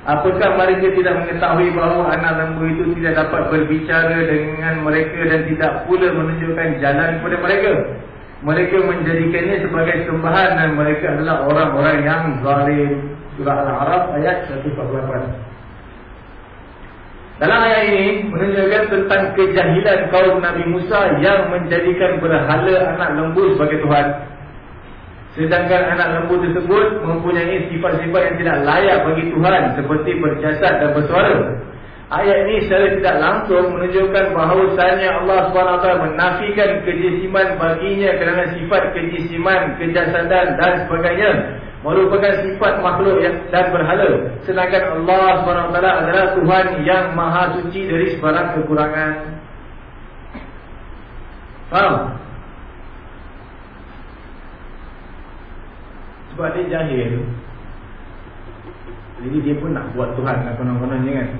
Apakah mereka tidak mengetahui bahawa anak lembu itu tidak dapat berbicara dengan mereka dan tidak pula menunjukkan jalan kepada mereka? Mereka menjadikannya sebagai sembahan dan mereka adalah orang-orang yang zalim. Surah Al-Araf ayat 148. Dalam ayat ini menunjukkan tentang kejahilan kaum Nabi Musa yang menjadikan berhala anak lembu sebagai Tuhan. Sedangkan anak lembu tersebut mempunyai sifat-sifat yang tidak layak bagi Tuhan seperti berjasad dan bersuara. Ayat ini secara tidak langsung menunjukkan bahawasanya Allah SWT menafikan kejisiman baginya kerana sifat kejisiman, kejasadan dan sebagainya merupakan sifat makhluk yang dan berhala. Sedangkan Allah SWT adalah Tuhan yang maha suci dari sebarang kekurangan. Faham? Sebab dia jahil. Jadi dia pun nak buat Tuhan nak konon-konon je kan.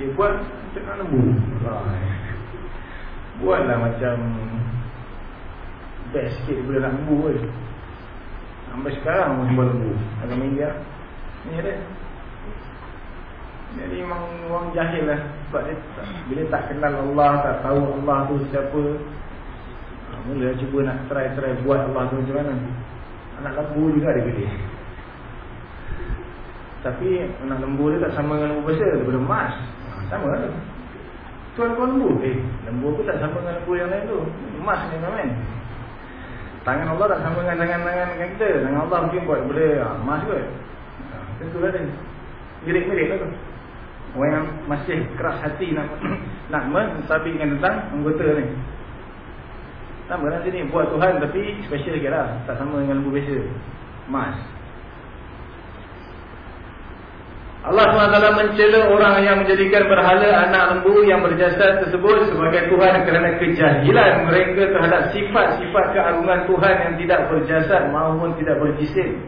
Dia buat macam lembu. Buatlah macam best sikit nak lembu kan. Sampai sekarang masih buat lembu. Dalam India. Ni ada. Jadi memang orang jahil lah. Sebab dia tak, bila tak kenal Allah, tak tahu Allah tu siapa. Ha, mula cuba nak try-try buat Allah tu macam mana. Anak lembu juga ada gede. Tapi anak lembu dia tak sama dengan lembu besar daripada emas. Sama lah. Tuan kau lembu Eh lembu aku tak sama dengan lembu yang lain tu. Emas ni kan Tangan Allah tak sama dengan tangan-tangan kita. Tangan Allah mungkin buat benda ah, emas kot. Tentu lah ni Mirik-mirik lah tu. Orang yang masih keras hati nak Nak mensabitkan tentang anggota ni. Sama lah sini Buat Tuhan tapi special lagi lah. Tak sama dengan lembu biasa. Emas Allah SWT mencela orang yang menjadikan berhala anak lembu yang berjasad tersebut sebagai Tuhan kerana kejahilan mereka terhadap sifat-sifat keagungan Tuhan yang tidak berjasad maupun tidak berjisim.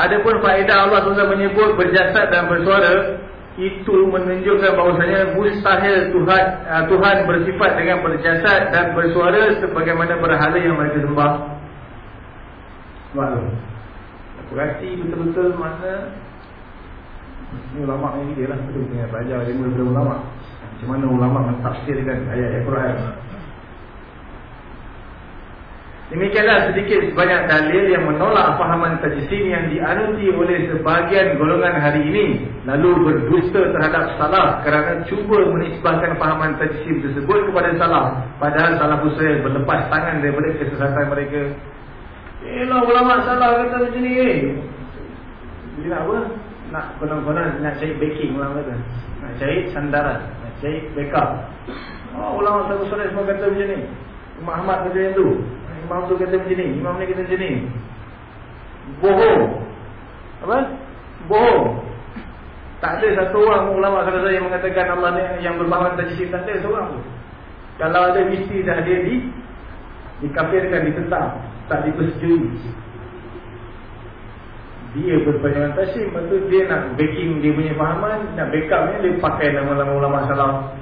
Adapun faedah Allah SWT menyebut berjasad dan bersuara itu menunjukkan bahawasanya mustahil Tuhan uh, Tuhan bersifat dengan berjasad dan bersuara sebagaimana berhala yang mereka sembah. Maklum. Perhati betul-betul mana Ini ulama ni dia lah Betul punya belajar ilmu daripada ulama. Macam mana ulama mentafsirkan ayat-ayat Quran. Demikianlah sedikit sebanyak dalil yang menolak fahaman tajisim yang dianuti oleh sebahagian golongan hari ini. Lalu berdusta terhadap salah kerana cuba menisbahkan fahaman tajisim tersebut kepada salah. Padahal salah pusat berlepas tangan daripada kesesatan mereka Yelah ulama salah kata macam ni eh. Dia nak apa? Nak konon-konon nak cari backing ulama kata. Nak cari sandaran, nak cari backup. Oh ulama tak usah semua kata macam ni. Imam Ahmad kata yang tu. Imam tu kata macam ni, imam ni kata macam ni. Bohong. Apa? Bohong. Tak ada satu orang ulama kata saya mengatakan Allah ni yang berbahawan tajisib tak ada seorang tu. Kalau ada mesti dah dia di dikafirkan, ditentang tak dipersetujui. Dia berpanjangan tasim lepas tu dia nak backing dia punya fahaman nak backup ni dia pakai nama-nama ulama salam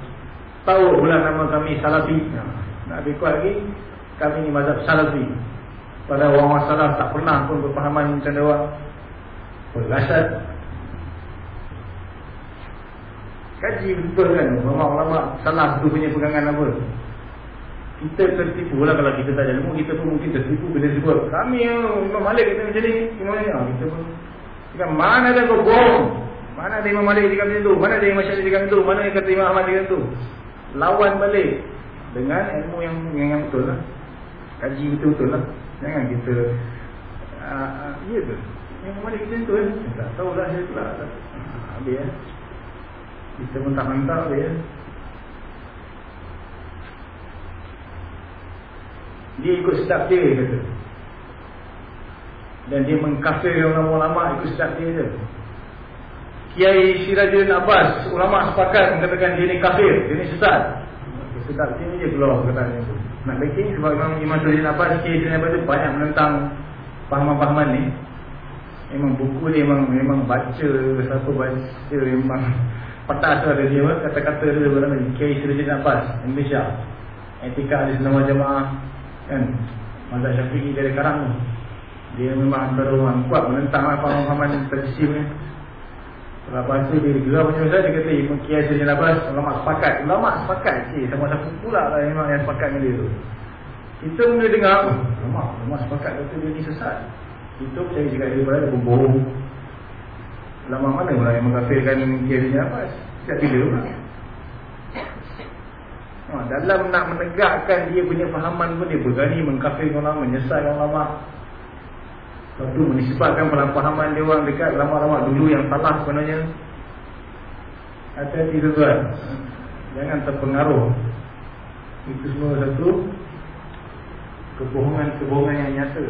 tahu pula nama kami salafi. Nak lebih kuat lagi kami ni mazhab salafi. Pada orang salah tak pernah pun berpahaman macam dia orang berlasat kaji betul kan ulama-ulama salah tu punya pegangan apa kita tertipu lah kalau kita tak ada ilmu kita pun mungkin tertipu bila sebut kami Imam Malik kata macam ni gimana ya kita pun. Kita mana ada kau bohong? Mana ada Imam Malik cakap macam tu? Mana ada Imam Syafi'i cakap macam tu? Mana yang kata Imam Ahmad cakap tu? Lawan balik dengan ilmu yang yang betul lah. Kaji betul-betul lah. Jangan kita uh, ya tu Yang mana kita tu eh? Tak tahu lah saya pula. Ha, habis eh. Kita pun tak mantap dia. Dia ikut sedap dia kata. Dan dia mengkafir orang ulama ikut sedap dia je. Kiai Sirajul Abbas, ulama sepakat mengatakan dia ni kafir, dia ni sesat. Sedap sini je keluar perkataan itu. Nak backing sebab Imam Imam Sirajul Abbas, Kiai Sirajul Abbas tu banyak menentang pahaman-pahaman ni. Memang buku ni memang memang baca, siapa baca memang petas ada dia kata-kata dia bernama Kiai Sirajul Abbas, Indonesia. Etika di Senama Jemaah kan. Mazhab Syafi'i dari Karang. Dia memang antara orang kuat menentang pahaman-pahaman tersim ni. Lepas tu dia gerak macam mana dia kata Imam Kiai Sayyidina Abbas ulama sepakat. Ulama sepakat cik sama siapa pula lah memang yang sepakat dengan dia tu. Kita mula dengar ulama ulama sepakat kata dia ni sesat. Kita percaya jika dia berada berbohong. Ulama mana pula yang mengkafirkan Kiai Sayyidina Abbas? Setiap bila pula. Ha, dalam nak menegakkan dia punya fahaman pun dia berani mengkafirkan ulama, menyesatkan ulama. Satu menisbatkan pemahaman dia orang dekat lama-lama dulu yang salah sebenarnya. Hati-hati tuan. Jangan terpengaruh. Itu semua satu kebohongan-kebohongan yang nyata.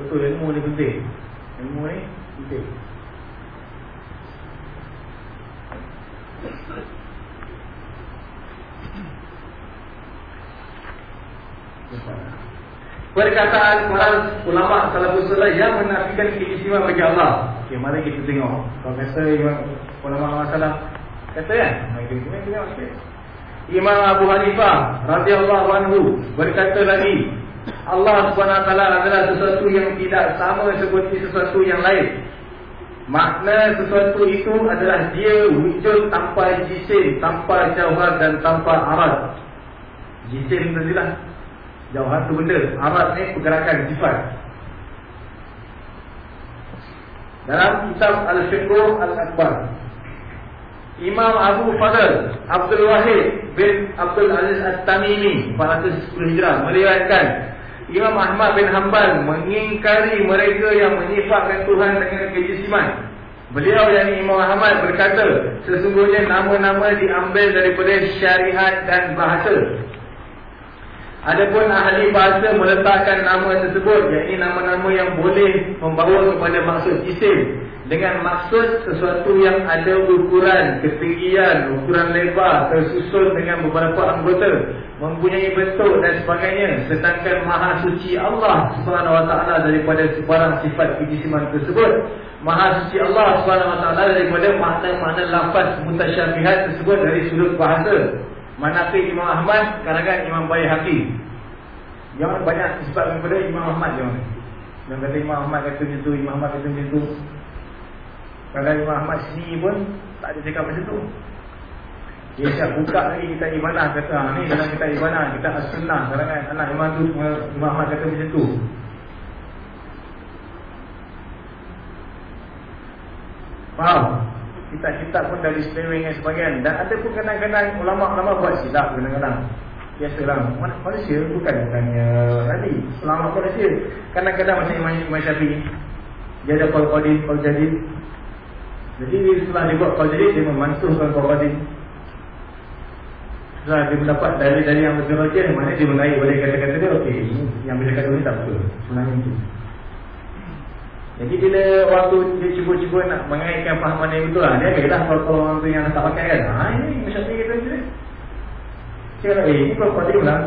Betul ilmu ni penting. Ilmu ni penting. Perkataan para ulama salafus salih yang menafikan keistimewaan bagi Allah. Okey, mari kita tengok. Kalau kata ulama masalah kata kan? Mari kita tengok sikit. Imam Abu Hanifah radhiyallahu anhu berkata lagi, Allah Subhanahu taala adalah sesuatu yang tidak sama seperti sesuatu yang lain. Makna sesuatu itu adalah dia wujud tanpa jisim, tanpa jauhar dan tanpa arad. Jisim itu adalah Jauhan tu benda. Arab ni pergerakan sifat. Dalam kitab Al-Fiqh Al-Akbar. Imam Abu Fadl Abdul Wahid bin Abdul Aziz At-Tamimi 410 Hijrah meriwayatkan Imam Ahmad bin Hanbal mengingkari mereka yang menyifatkan Tuhan dengan kejisiman Beliau yang Imam Ahmad berkata Sesungguhnya nama-nama diambil daripada syariat dan bahasa Adapun ahli bahasa meletakkan nama tersebut iaitu nama-nama yang boleh membawa kepada maksud isim dengan maksud sesuatu yang ada ukuran, ketinggian, ukuran lebar tersusun dengan beberapa anggota, mempunyai bentuk dan sebagainya sedangkan maha suci Allah taala daripada sebarang sifat kejisiman tersebut. Maha suci Allah taala daripada makna-makna lafaz mutasyabihat tersebut dari sudut bahasa. Manaqib Imam Ahmad karangan Imam Baihaqi. Yang banyak disebabkan kepada Imam Ahmad je. Dan kata Imam Ahmad kata macam tu, Imam Ahmad kata macam tu. Kalau Imam Ahmad sendiri pun tak ada cakap macam tu. Dia siap buka lagi kita ibadah kata ha, ni dalam kita ibadah kita as-sunnah karangan anak Imam tu Imam Ahmad kata macam tu. Faham? Kitab-kitab pun dari seleweng dan sebagainya dan ada pun kadang-kadang ulama-ulama buat silap kadang-kadang. Biasalah manusia bukan bukannya nabi selama manusia kadang-kadang macam Imam, Syafi'i dia ada kau qadim kau jadi jadi setelah dia buat kau jadi dia memansuhkan kau qadim setelah dia mendapat dari-dari yang betul rajin mana dia menaik pada kata-kata dia okey yang bila kata ni tak betul? Sebenarnya itu jadi bila waktu dia cuba-cuba nak mengaitkan fahaman yang betul lah, dia kata kalau orang tu yang tak pakai kan. Ha ini macam ni kata dia. Cakap eh ini kau qadim lah.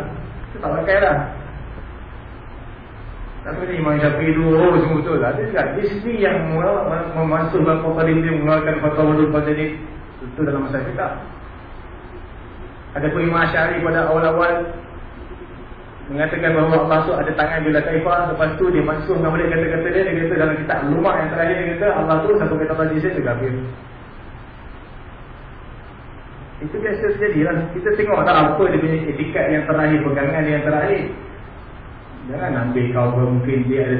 Dia tak pakai lah. Tapi ni Imam Syafi'i tu oh semua betul lah. Dia cakap dia sendiri yang memasukkan kau qadim dia mengeluarkan fatwa wudhu pada ni. Itu dalam masa kita. Ada pun Imam Asyari pada awal-awal mengatakan bahawa tu ada tangan bila kaifah lepas tu dia masukkan balik kata-kata dia dia kata dalam kitab rumah yang terakhir dia kata Allah tu satu kata Allah jisir tu kafir itu biasa terjadi lah kita tengok tak apa dia punya etikat yang terakhir pegangan yang terakhir. Jangan ambil kau mungkin dia ada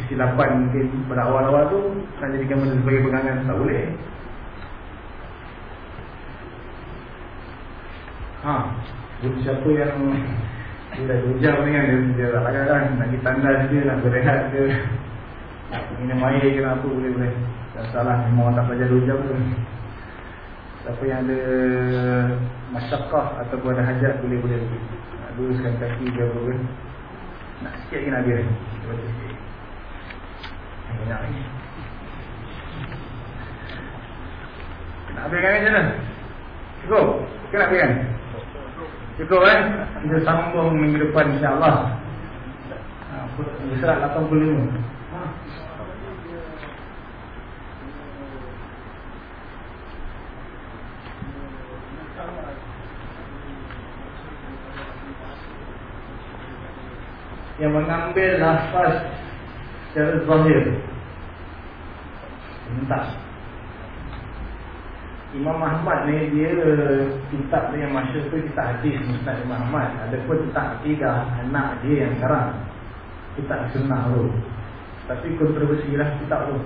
kesilapan mungkin pada awal-awal tu kan jadikan benda sebagai pegangan tak boleh. Ha siapa yang dia dah dua jam ni kan Dia, dia lakukan kan Nak pergi tandas dia Nak berehat dia. Minum air ke apa boleh-boleh Tak salah memang tak belajar 2 jam pun Siapa yang ada masyarakat ataupun ada hajat boleh-boleh Nak luruskan kaki ke apa pun. Nak sikit lagi nak habis Banyak lagi Nak habiskan macam mana? Cukup? Kita nak habiskan? Cukup kan? Kita sambung minggu depan insyaAllah. Surat 85 yang mengambil nafas secara zahir. Entah Imam Ahmad ni dia kitab dia yang masyur tu kitab hadis Musnad Imam Ahmad. Ada pun kitab akidah anak dia yang sekarang kitab sunnah tu. Tapi kontroversi lah kitab tu.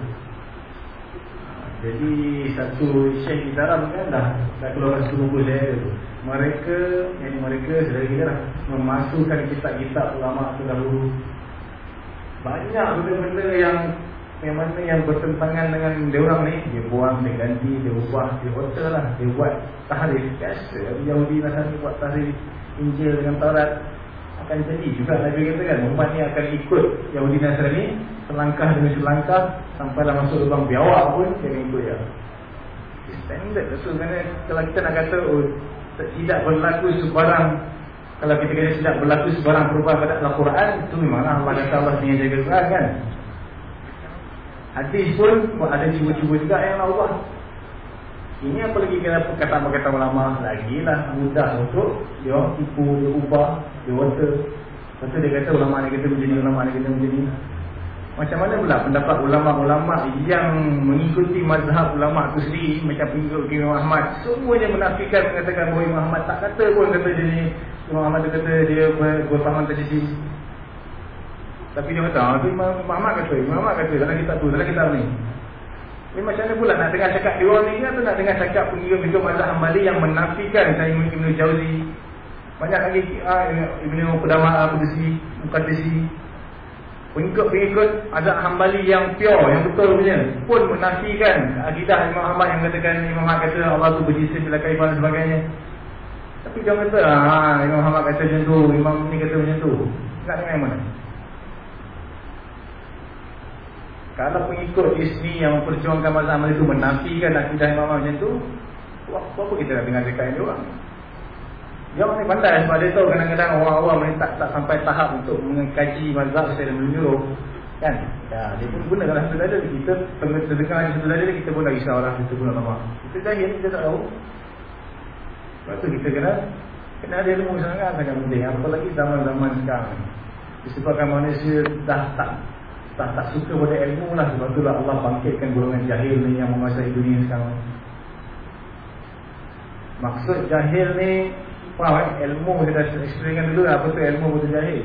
Jadi satu syekh di dalam kan dah dah keluar buku saya tu. Mereka yang mereka sedari kita lah memasukkan kitab-kitab ulama tu dahulu. Banyak benda-benda yang yang mana yang bertentangan dengan dia orang ni dia buang, dia ganti, dia ubah dia alter lah, dia buat tahrif. Biasa Yahudi Nasrani buat tahrif Injil dengan Taurat. Akan jadi juga Nabi kata kan umat ni akan ikut Yahudi Nasrani selangkah demi selangkah sampailah masuk lubang biawak pun dia akan ikut ya standard lah tu kalau kita nak kata oh tidak berlaku sebarang kalau kita kata tidak berlaku sebarang perubahan pada Al-Quran itu memanglah Allah kata Allah punya jaga Quran kan hadis pun ada cuba-cuba juga yang Allah. Ini apa lagi kena perkataan-perkataan ulama? Lagi lah mudah untuk dia tipu, dia ubah, dia water lepas tu dia kata ulama ni kata menjadi ulama ni kata menjadi macam mana pula pendapat ulama-ulama yang mengikuti mazhab ulama itu sendiri? Macam pengikut Imam Ahmad. Semuanya menafikan mengatakan bahawa Imam Ahmad tak kata pun kata dia ni. Imam Ahmad kata dia berpahaman terjadi tapi dia kata ah, Imam Ahmad kata Imam Ahmad kata dalam kitab tu dalam kitab ni. Ini macam mana pula nak dengar cakap dia orang ni? Atau nak dengar cakap pengikut-pengikut mazhab Hambali yang menafikan saya Ibn Jauzi? Banyak lagi ah, Ibn Qudamah Qudsi Muqaddisi. Pengikut-pengikut azab hambali yang pure, yang betul punya Pun menafikan akidah Imam Ahmad yang katakan Imam Ahmad kata Allah tu berjisim bila kaifan dan sebagainya. Tapi dia kata, ah, Imam Ahmad kata macam tu, Imam ni kata macam tu. Nak dengar yang mana? Kalau pengikut isni yang memperjuangkan mazhab hambali tu menafikan akidah Imam macam tu Apa kita nak dengar yang dia orang? Dia orang ni pandai sebab dia tahu kadang-kadang orang awam ni tak, tak sampai tahap untuk mengkaji mazhab secara menyeluruh kan? Ya, dia pun gunakan lah sebelah dia kita terdengar sebelah dia kita pun dah risau lah kita pun nak kita jahil kita tak tahu. Sebab tu kita kena kena ada ilmu sangat sangat penting apalagi zaman-zaman sekarang disebabkan manusia dah tak tak, tak suka pada ilmu lah sebab tu lah Allah bangkitkan golongan jahil ni yang menguasai dunia sekarang maksud jahil ni Faham kan? Ilmu kita dah eksplainkan dulu apa tu ilmu betul jahil.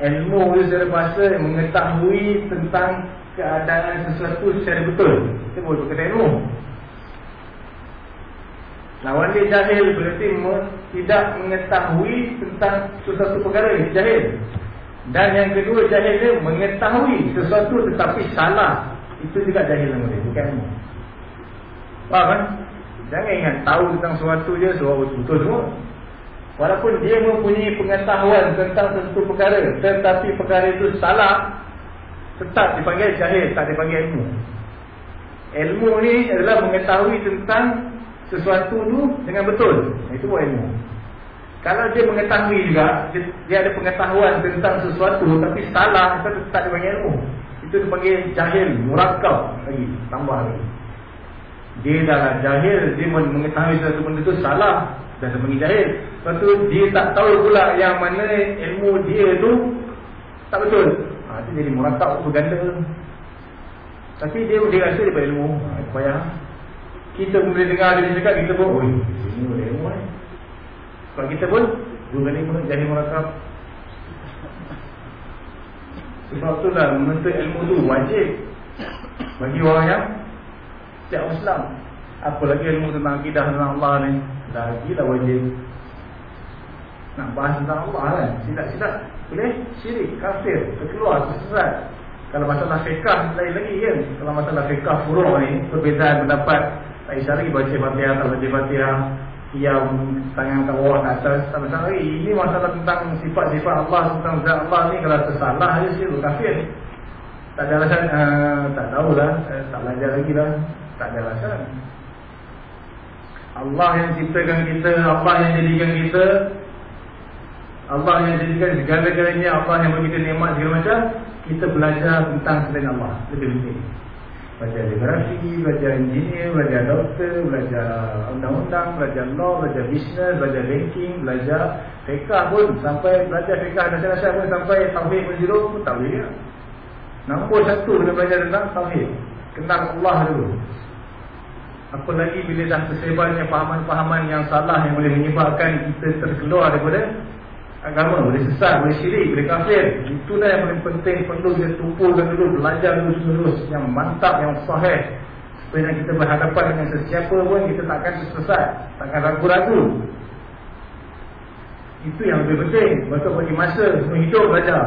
Ilmu itu secara bahasa mengetahui tentang keadaan sesuatu secara betul. Itu boleh berkata ilmu. Lawan dia jahil berarti tidak mengetahui tentang sesuatu perkara jahil. Dan yang kedua jahil dia mengetahui sesuatu tetapi salah. Itu juga jahil nama dia, bukan ilmu. Faham kan? Jangan ingat tahu tentang sesuatu je Suara betul-betul semua Walaupun dia mempunyai pengetahuan tentang sesuatu perkara Tetapi perkara itu salah Tetap dipanggil jahil Tak dipanggil ilmu Ilmu ni adalah mengetahui tentang Sesuatu tu dengan betul Itu buat ilmu Kalau dia mengetahui juga Dia ada pengetahuan tentang sesuatu Tapi salah Itu tak dipanggil ilmu. Itu dipanggil jahil Murakab lagi Tambah lagi. Dia dah jahil Dia mengetahui sesuatu benda itu salah Dan sebagai jahil. Lepas tu dia tak tahu pula Yang mana ilmu dia tu Tak betul. Ha, Itu jadi murakab berganda Tapi dia dia rasa dia berilmu ha, Payah Kita boleh dengar dia cakap Kita pun Oh ini ilmu eh. Kalau kita pun kali pun jahil murakab Sebab tu lah Menuntut ilmu tu wajib Bagi orang yang setiap Islam. Apalagi ilmu tentang akidah tentang Allah ni? Lagilah wajib. Nak bahas tentang Allah kan? Tidak-tidak Boleh? Syirik, kafir, terkeluar, tersesat. Kalau masalah fiqah lain lagi kan. Kalau masalah fiqah furu' ni, perbezaan pendapat tak isyarat lagi baca Fatihah atau baca Fatihah yang tangan ke bawah atas masalah lagi. Ini masalah tentang sifat-sifat Allah, tentang zat Allah ni kalau tersalah je sih kafir. Tak ada alasan, uh, tak tahulah, uh, tak belajar lagi lah. Tak ada alasan. Allah yang ciptakan kita, Allah yang jadikan kita, Allah yang jadikan segala-galanya, Allah yang bagi kita nikmat segala macam, kita belajar tentang selain Allah. Lebih penting. Belajar geografi, belajar engineer, belajar doktor, belajar undang-undang, belajar law, belajar business, belajar banking, belajar fiqah pun. Sampai belajar fiqah nasihat-nasihat pun sampai tauhid pun zero pun tak boleh. Nombor satu kita belajar tentang tauhid. Kenal Allah dulu. Apa lagi bila dah tersebarnya pahaman-pahaman yang salah yang boleh menyebabkan kita terkeluar daripada agama, boleh sesat, boleh syirik, boleh kafir. Itulah yang paling penting perlu kita tumpulkan dulu, belajar dulu terus yang mantap, yang sahih. Supaya kita berhadapan dengan sesiapa pun kita takkan tersesat, takkan ragu-ragu. Itu yang lebih penting. Betul bagi masa semua hidup belajar.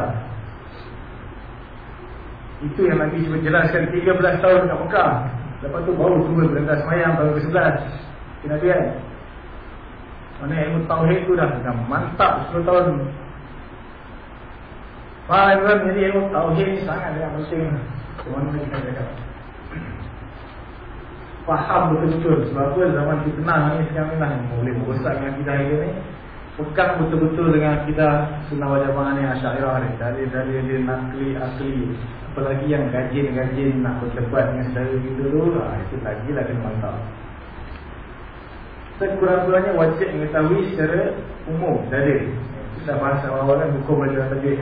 Itu yang Nabi cuba jelaskan 13 tahun dekat Mekah. Lepas tu baru turun berangkat semayang tahun ke-11. Kena kan? Mana ilmu tauhid tu dah, dah mantap 10 tahun. Faham kan? Jadi ilmu tauhid ni sangat yang penting. Mana kita cakap? Faham betul-betul. Sebab apa zaman kita tenang ni sekarang ni lah yang boleh merosak dengan kita kita ni. Pegang betul-betul dengan kita sunnah wajah ni asyairah ni. Dari-dari dia nakli asli. Apalagi yang gajin-gajin nak berdebat dengan saudara kita tu. Ha, itu lagi lah kena mantap. Sekurang-kurangnya wajib mengetahui secara umum dalil. Kita bahas awal-awal kan hukum belajar tadi.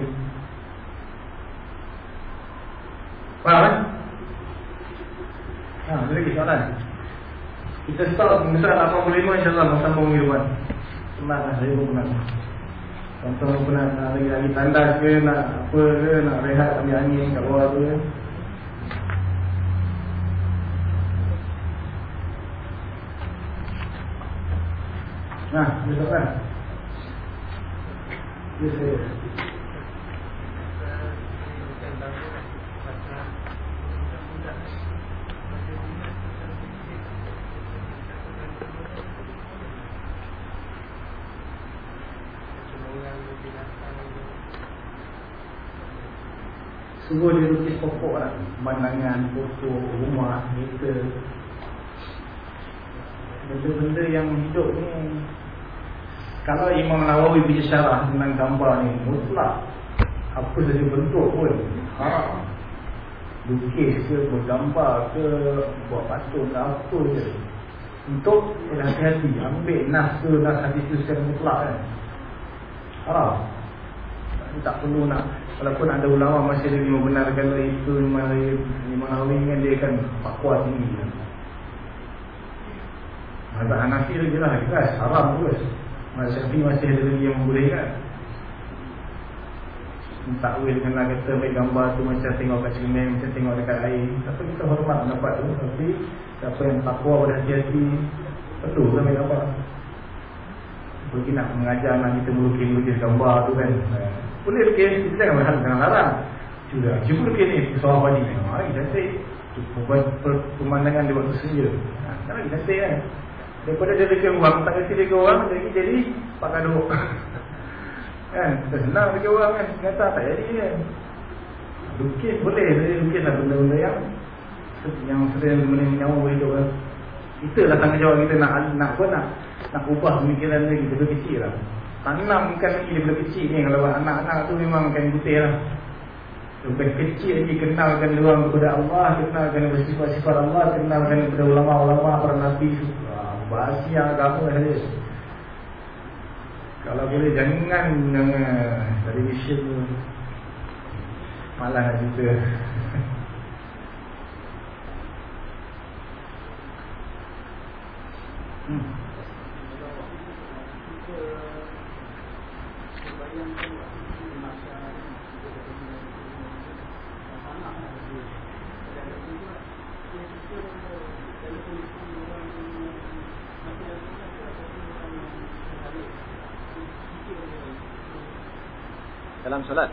Faham kan? Ha, ada lagi soalan. Kita start misal 85 insyaAllah bersambung minuman. Senang lah, saya pun penat. Contoh pun nak, lagi-lagi tandas ke, nak apa ke, nak rehat ambil angin kat bawah tu. Nah, besok kan? Semua dia lukis pokok lah. Pemandangan, foto, rumah, meter. Benda-benda yang hidup ni Kalau Imam Nawawi bicara tentang gambar ni Mutlak. Apa saja bentuk pun. Ha. Lukis ke, bergambar ke Buat patung ke apa je. Untuk hati-hati Ambil nas ke, nas hadis tu secara mutlak kan. Haram. Tak perlu nak Walaupun ada ulama masih lagi membenarkan itu Imam Nawawi kan dia kan pakwa tinggi kan. Mazhab Hanafi lagi lah Keras, haram terus Mazhab Syafi masih ada lagi yang membolehkan Takwil dengan lah kata ambil gambar tu macam tengok kat cermin Macam tengok dekat air. Tapi kita hormat pendapat tu Tapi siapa yang takwa pada hati-hati Betul lah ambil gambar. Pergi nak mengajar nak kita melukis-lukis gambar tu kan? Boleh lukis, kita jangan berhal dengan larang. Juga, cuba lukis ni, seorang padi Haa, lagi cantik. Pemandangan dia waktu senja. Haa, lagi cantik kan Daripada dia lukis orang, tak kasi dia ke orang Jadi, jadi, pakai duk Kan, kita senang lukis orang kan? Ternyata tak jadi kan? Lukis boleh, jadi lukis lah benda-benda yang Yang sering menyawa hidup kan? Kita lah tanggungjawab kita nak Nak apa nak Nak ubah pemikiran dia kita kecil lah. Tanamkan lagi daripada kecil ni Kalau anak-anak tu memang akan putih lah. Bukan kecil lagi kenalkan luang kepada Allah Kenalkan bersifat-sifat Allah Kenalkan kepada ulama-ulama para nabi Bahasa yang agama saja Kalau boleh jangan Dari Malaysia tu. Malah nak cerita. Hmm dalam solat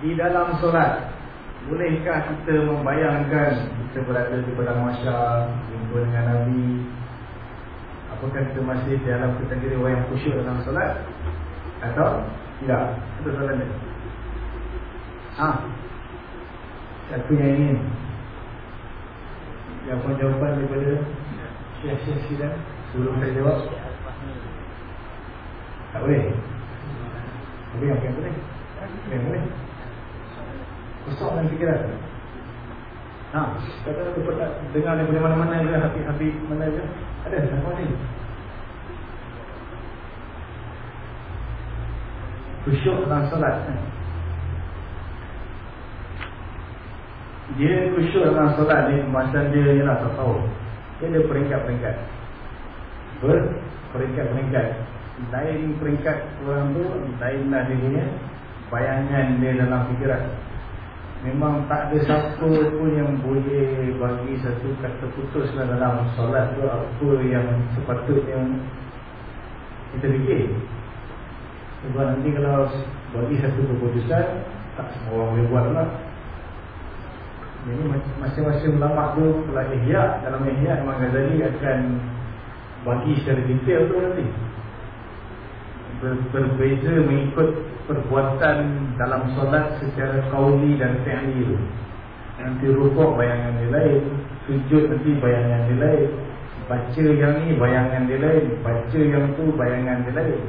Di dalam solat Bolehkah kita membayangkan Kita berada di padang masyar Jumpa dengan Nabi Apakah kita masih dalam kategori orang yang khusyuk dalam solat Atau tidak Itu soalan dia Ha Siapa yang ingin Jawapan-jawapan daripada Syekh-syekh sidang Sebelum saya jawab Tak boleh. Tapi yang boleh. Yang boleh. Kosong dan fikiran. Ha, kata tu pernah dengar daripada mana-mana je Habib-habib mana je. Ada, sama ni. Khusyuk dalam solat Dia khusyuk dalam solat ni Masa dia ialah tak tahu. Dia ada peringkat-peringkat. Berperingkat-peringkat Lain peringkat orang tu Lainlah punya Bayangan dia dalam fikiran Memang tak ada siapa pun yang boleh bagi satu kata putus dalam solat tu apa yang sepatutnya kita fikir. Sebab nanti kalau bagi satu keputusan tak semua orang boleh buat lah. Jadi masing-masing ulama tu kalau ihya dalam ihya Imam Ghazali akan bagi secara detail tu nanti. Ber berbeza mengikut perbuatan dalam solat secara kauli dan fi'li. Nanti rukuk bayangan dia lain, sujud nanti bayangan dia lain, baca yang ni bayangan dia lain, baca yang tu bayangan dia lain.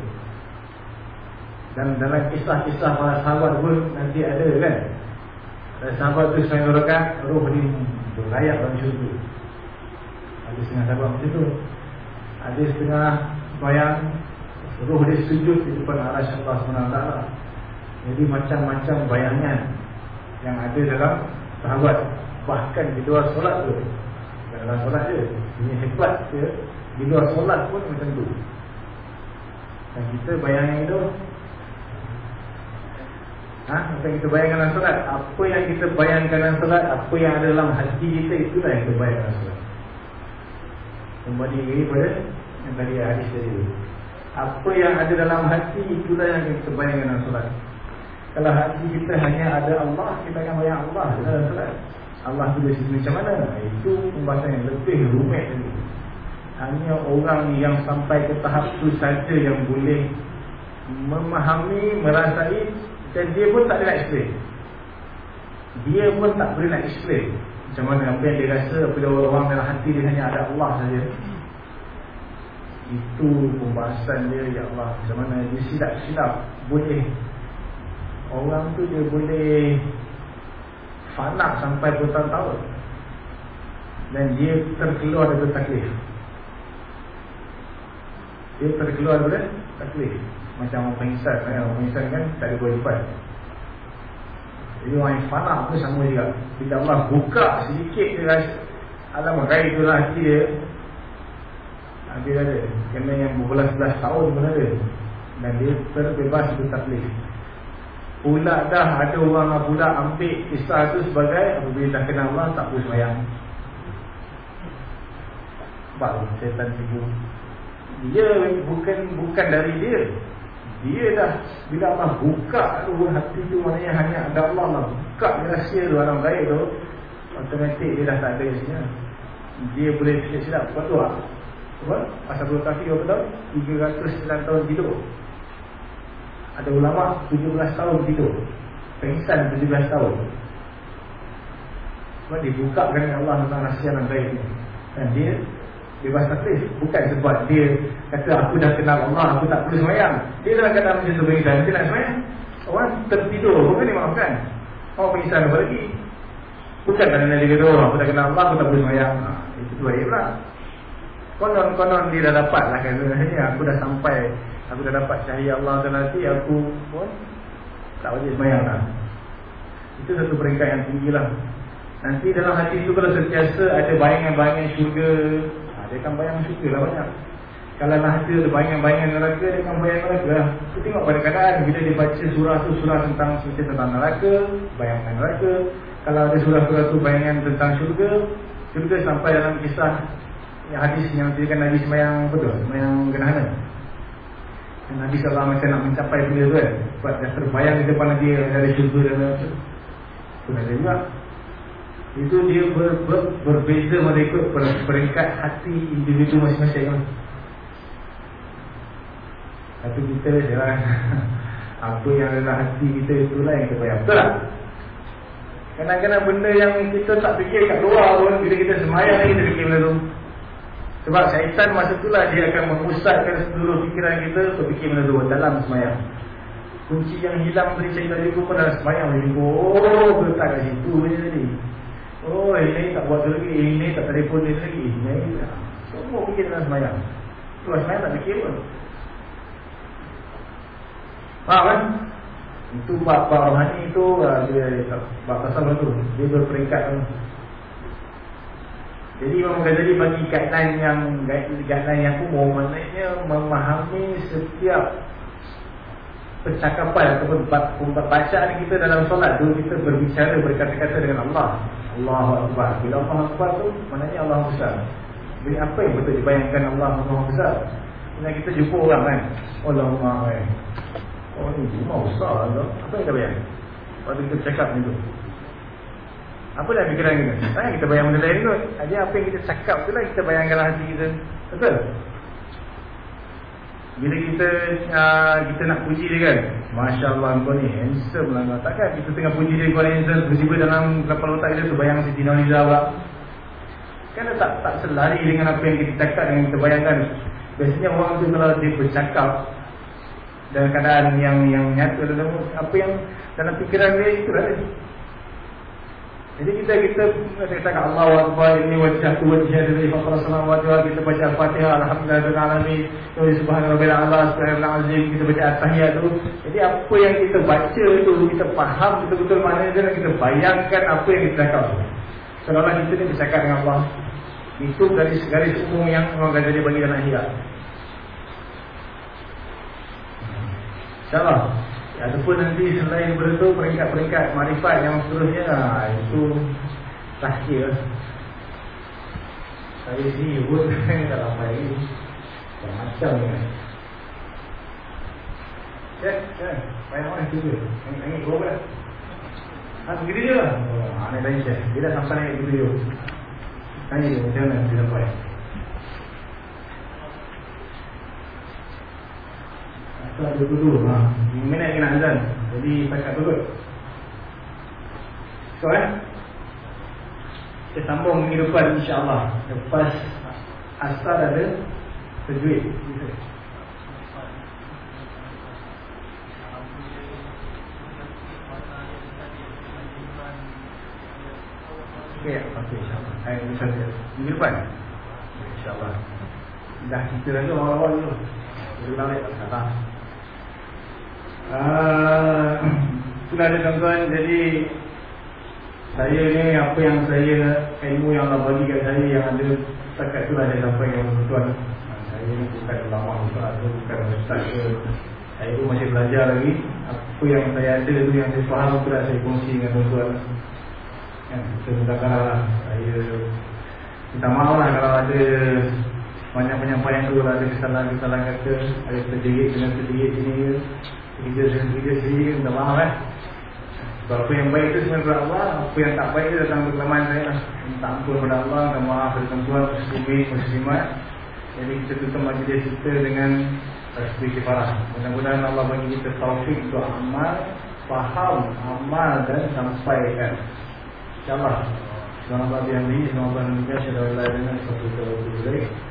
Dan dalam kisah-kisah para sahabat pun nanti ada kan. Dan sahabat tu saya nurutkan roh ni berlayak dalam syurga. Ada setengah sahabat macam tu. Ada setengah bayang Roh dia sujud di depan arah Allah SWT Jadi macam-macam bayangan Yang ada dalam sahabat Bahkan di luar solat tu Dalam solat je Ini hebat dia Di luar solat pun macam tu. Dan kita bayangan itu. Ha? Apa yang kita bayangkan dalam solat. Apa yang kita bayangkan dalam solat Apa yang ada dalam hati kita Itulah yang kita bayangkan dalam solat. Kembali ini pada Yang tadi hadis tadi apa yang ada dalam hati itulah yang kita bayangkan dalam solat. Kalau hati kita hanya ada Allah, kita akan bayang Allah dalam solat. Allah tu dari sisi macam mana? Itu pembahasan yang lebih rumit lagi. Hanya orang yang sampai ke tahap itu saja yang boleh memahami, merasai dan dia pun tak boleh explain. Dia pun tak boleh nak explain. Macam mana apa yang dia rasa apabila orang dalam hati dia hanya ada Allah saja. Itu pembahasan dia Ya Allah Macam mana dia silap-silap Boleh. Orang tu dia boleh Fanak sampai bertahun-tahun Dan dia terkeluar dari taklif. Dia terkeluar dari taklif. Macam orang pengisian kan? Orang pengisian kan tak ada kewajipan Jadi orang yang fanak pun sama juga. Bila Allah buka sedikit dia rasa Alam raih tu lah dia ada ada. Kena yang berbelas-belas tahun pun ada. Dan dia terbebas itu taklif Pula dah ada orang pula ambil kisah itu sebagai Apabila dah kenal Allah tak boleh semayang. Baru setan tipu. Dia bukan bukan dari dia. Dia dah Bila Allah buka tu hati tu Maknanya hanya ada Allah lah. Buka rahsia tu alam gaib tu. Automatik dia dah tak ada isinya. Dia boleh silap-silap Sebab tu apa? Ashabul Kahfi berapa tahun? 309 tahun tidur Ada ulama 17 tahun tidur Pengsan 17 tahun. Sebab dibukakan Allah tentang rahsia yang baik. Dan dia bebas taklif Bukan sebab dia kata aku dah kenal Allah Aku tak perlu semayang. Dia dalam kata macam tu pengsan Dia nak semayang. Orang tertidur. Bukan dia maafkan. Orang pengsan apa lagi. Bukan kerana dia kata oh, Aku dah kenal Allah Aku tak perlu semayang. Ha, Itu tu baik pula Konon-konon dia dah dapat lah kan. Sebenarnya aku dah sampai. Aku dah dapat cahaya Allah dan nanti aku pun Tak wajib semayang lah. Itu satu peringkat yang tinggi lah. Nanti dalam hati itu kalau sentiasa ada bayangan-bayangan syurga ha, Dia akan bayang syurga lah banyak. Kalau dalam hati ada bayangan-bayangan neraka Dia akan bayang neraka lah. Kita tengok pada keadaan Bila dia baca surah tu surah tentang cerita tentang neraka Bayangan neraka. Kalau ada surah-surah tu bayangan tentang syurga Syurga sampai dalam kisah yang hadis yang ceritakan Nabi semayang betul Semayang gerhana Nabi SAW macam nak mencapai benda tu kan. Sebab dah terbayang di depan dia Ada syurga dan apa Pun ada juga. Itu dia ber, ber, berbeza Mereka peringkat hati Individu masing-masing Tapi kita jangan Apa yang dalam hati kita Itulah yang kita bayang Betul tak? Kadang-kadang benda yang kita tak fikir kat luar pun Bila kita semayang kita fikir benda tu Sebab syaitan masa itulah Dia akan memusatkan seluruh fikiran kita Untuk fikir tu dalam semayang. Kunci yang hilang tadi saya tadi pun dalam semayang Dia. Jumpa, oh letak kat situ je tadi. Oh ini tak buat lagi. Ini tak telefon dia lagi. Ini, Semua fikir dalam semayang. Keluar semayang tak fikir pun. Faham kan? Itu bab-bab rohani itu uh, dia bab pasal tu. Dia berperingkat tu. Jadi Imam Ghazali bagi guideline yang guideline yang umum maknanya memahami setiap percakapan ataupun bacaan kita dalam solat tu kita berbicara berkata-kata dengan Allah. Allahu Akbar. Bila Allah Akbar tu maknanya Allah besar. Jadi apa yang betul dibayangkan Allah Maha besar? Bila kita jumpa orang kan, Allahumma Oh ni rumah besar. Apa yang kita bayang? Waktu kita cakap ni tu. Apa dah fikiran kita? Jangan kita bayang benda lain kot. Ada apa yang kita cakap tu lah kita bayangkan dalam hati kita. Betul? Bila kita uh, kita nak puji dia kan Masya Allah kau ni handsome lah Takkan kita tengah puji dia kau handsome Tiba-tiba dalam kepala otak kita tu bayang Siti Noliza pula Kan tak, tak selari dengan apa yang kita cakap Dengan kita bayangkan Biasanya orang tu kalau dia bercakap dalam keadaan yang yang nyata dalam apa yang dalam fikiran dia itu lah. Jadi kita kita kita kata Allah Akbar ini wajah tu wajah dari alaihi wasallam kita baca Al-Fatihah alhamdulillah alamin wa subhanallah ala subhanallah azim kita baca at-tahiyat tu. Jadi apa yang kita baca itu kita faham betul-betul maknanya dan kita bayangkan apa yang kita cakap. Seolah kita ni bercakap dengan Allah. Itu garis-garis umum yang orang kata dia bagi dalam hidup. InsyaAllah Ataupun nanti selain daripada itu Peringkat-peringkat marifat yang seterusnya ha, Itu Tahkir Saya sini pun Tak sampai ini Tak macam ni. Ya, ya Payah orang juga Naik bawah dah Ha, begini je lah. Ha, naik lain Dia dah sampai naik video. Tanya dia macam mana dia sampai Asal ada dulu ha. Minat kena azan. Jadi pakat dulu So eh? Kita sambung depan insyaAllah. Lepas Asal ada Terjuit. Okay, okay, insyaAllah. Hai, insyaAllah Minggu depan? InsyaAllah. Dah kita lagi awal-awal dulu Jadi balik, tak Ah, sudah ada tuan-tuan. Jadi Saya ni apa yang saya Ilmu yang Allah bagi kat saya Yang ada setakat tu saya sampai yang tuan Saya ni bukan ulama Bukan bukan ustaz ke. Saya pun masih belajar lagi. Apa yang saya ada tu yang saya faham tu lah Saya kongsi dengan tuan-tuan. Yang minta lah. Saya Minta maaf lah kalau ada banyak penyampaian tu ada kesalahan-kesalahan kata ada terjerit dengan terjerit ini kita sendiri sendiri minta maaf eh. Sebab apa yang baik itu sebenarnya kepada Allah Apa yang tak baik itu datang dari kelemahan saya lah. Minta ampun kepada Allah Minta maaf kepada tuan-tuan Muslimin, Muslimat. Jadi kita tutup majlis kita dengan Tasbih kifarah. Mudah-mudahan Allah bagi kita taufik untuk amal Faham, amal dan sampaikan InsyaAllah. Selamat yang ini Selamat yang ini Selamat yang ini Selamat yang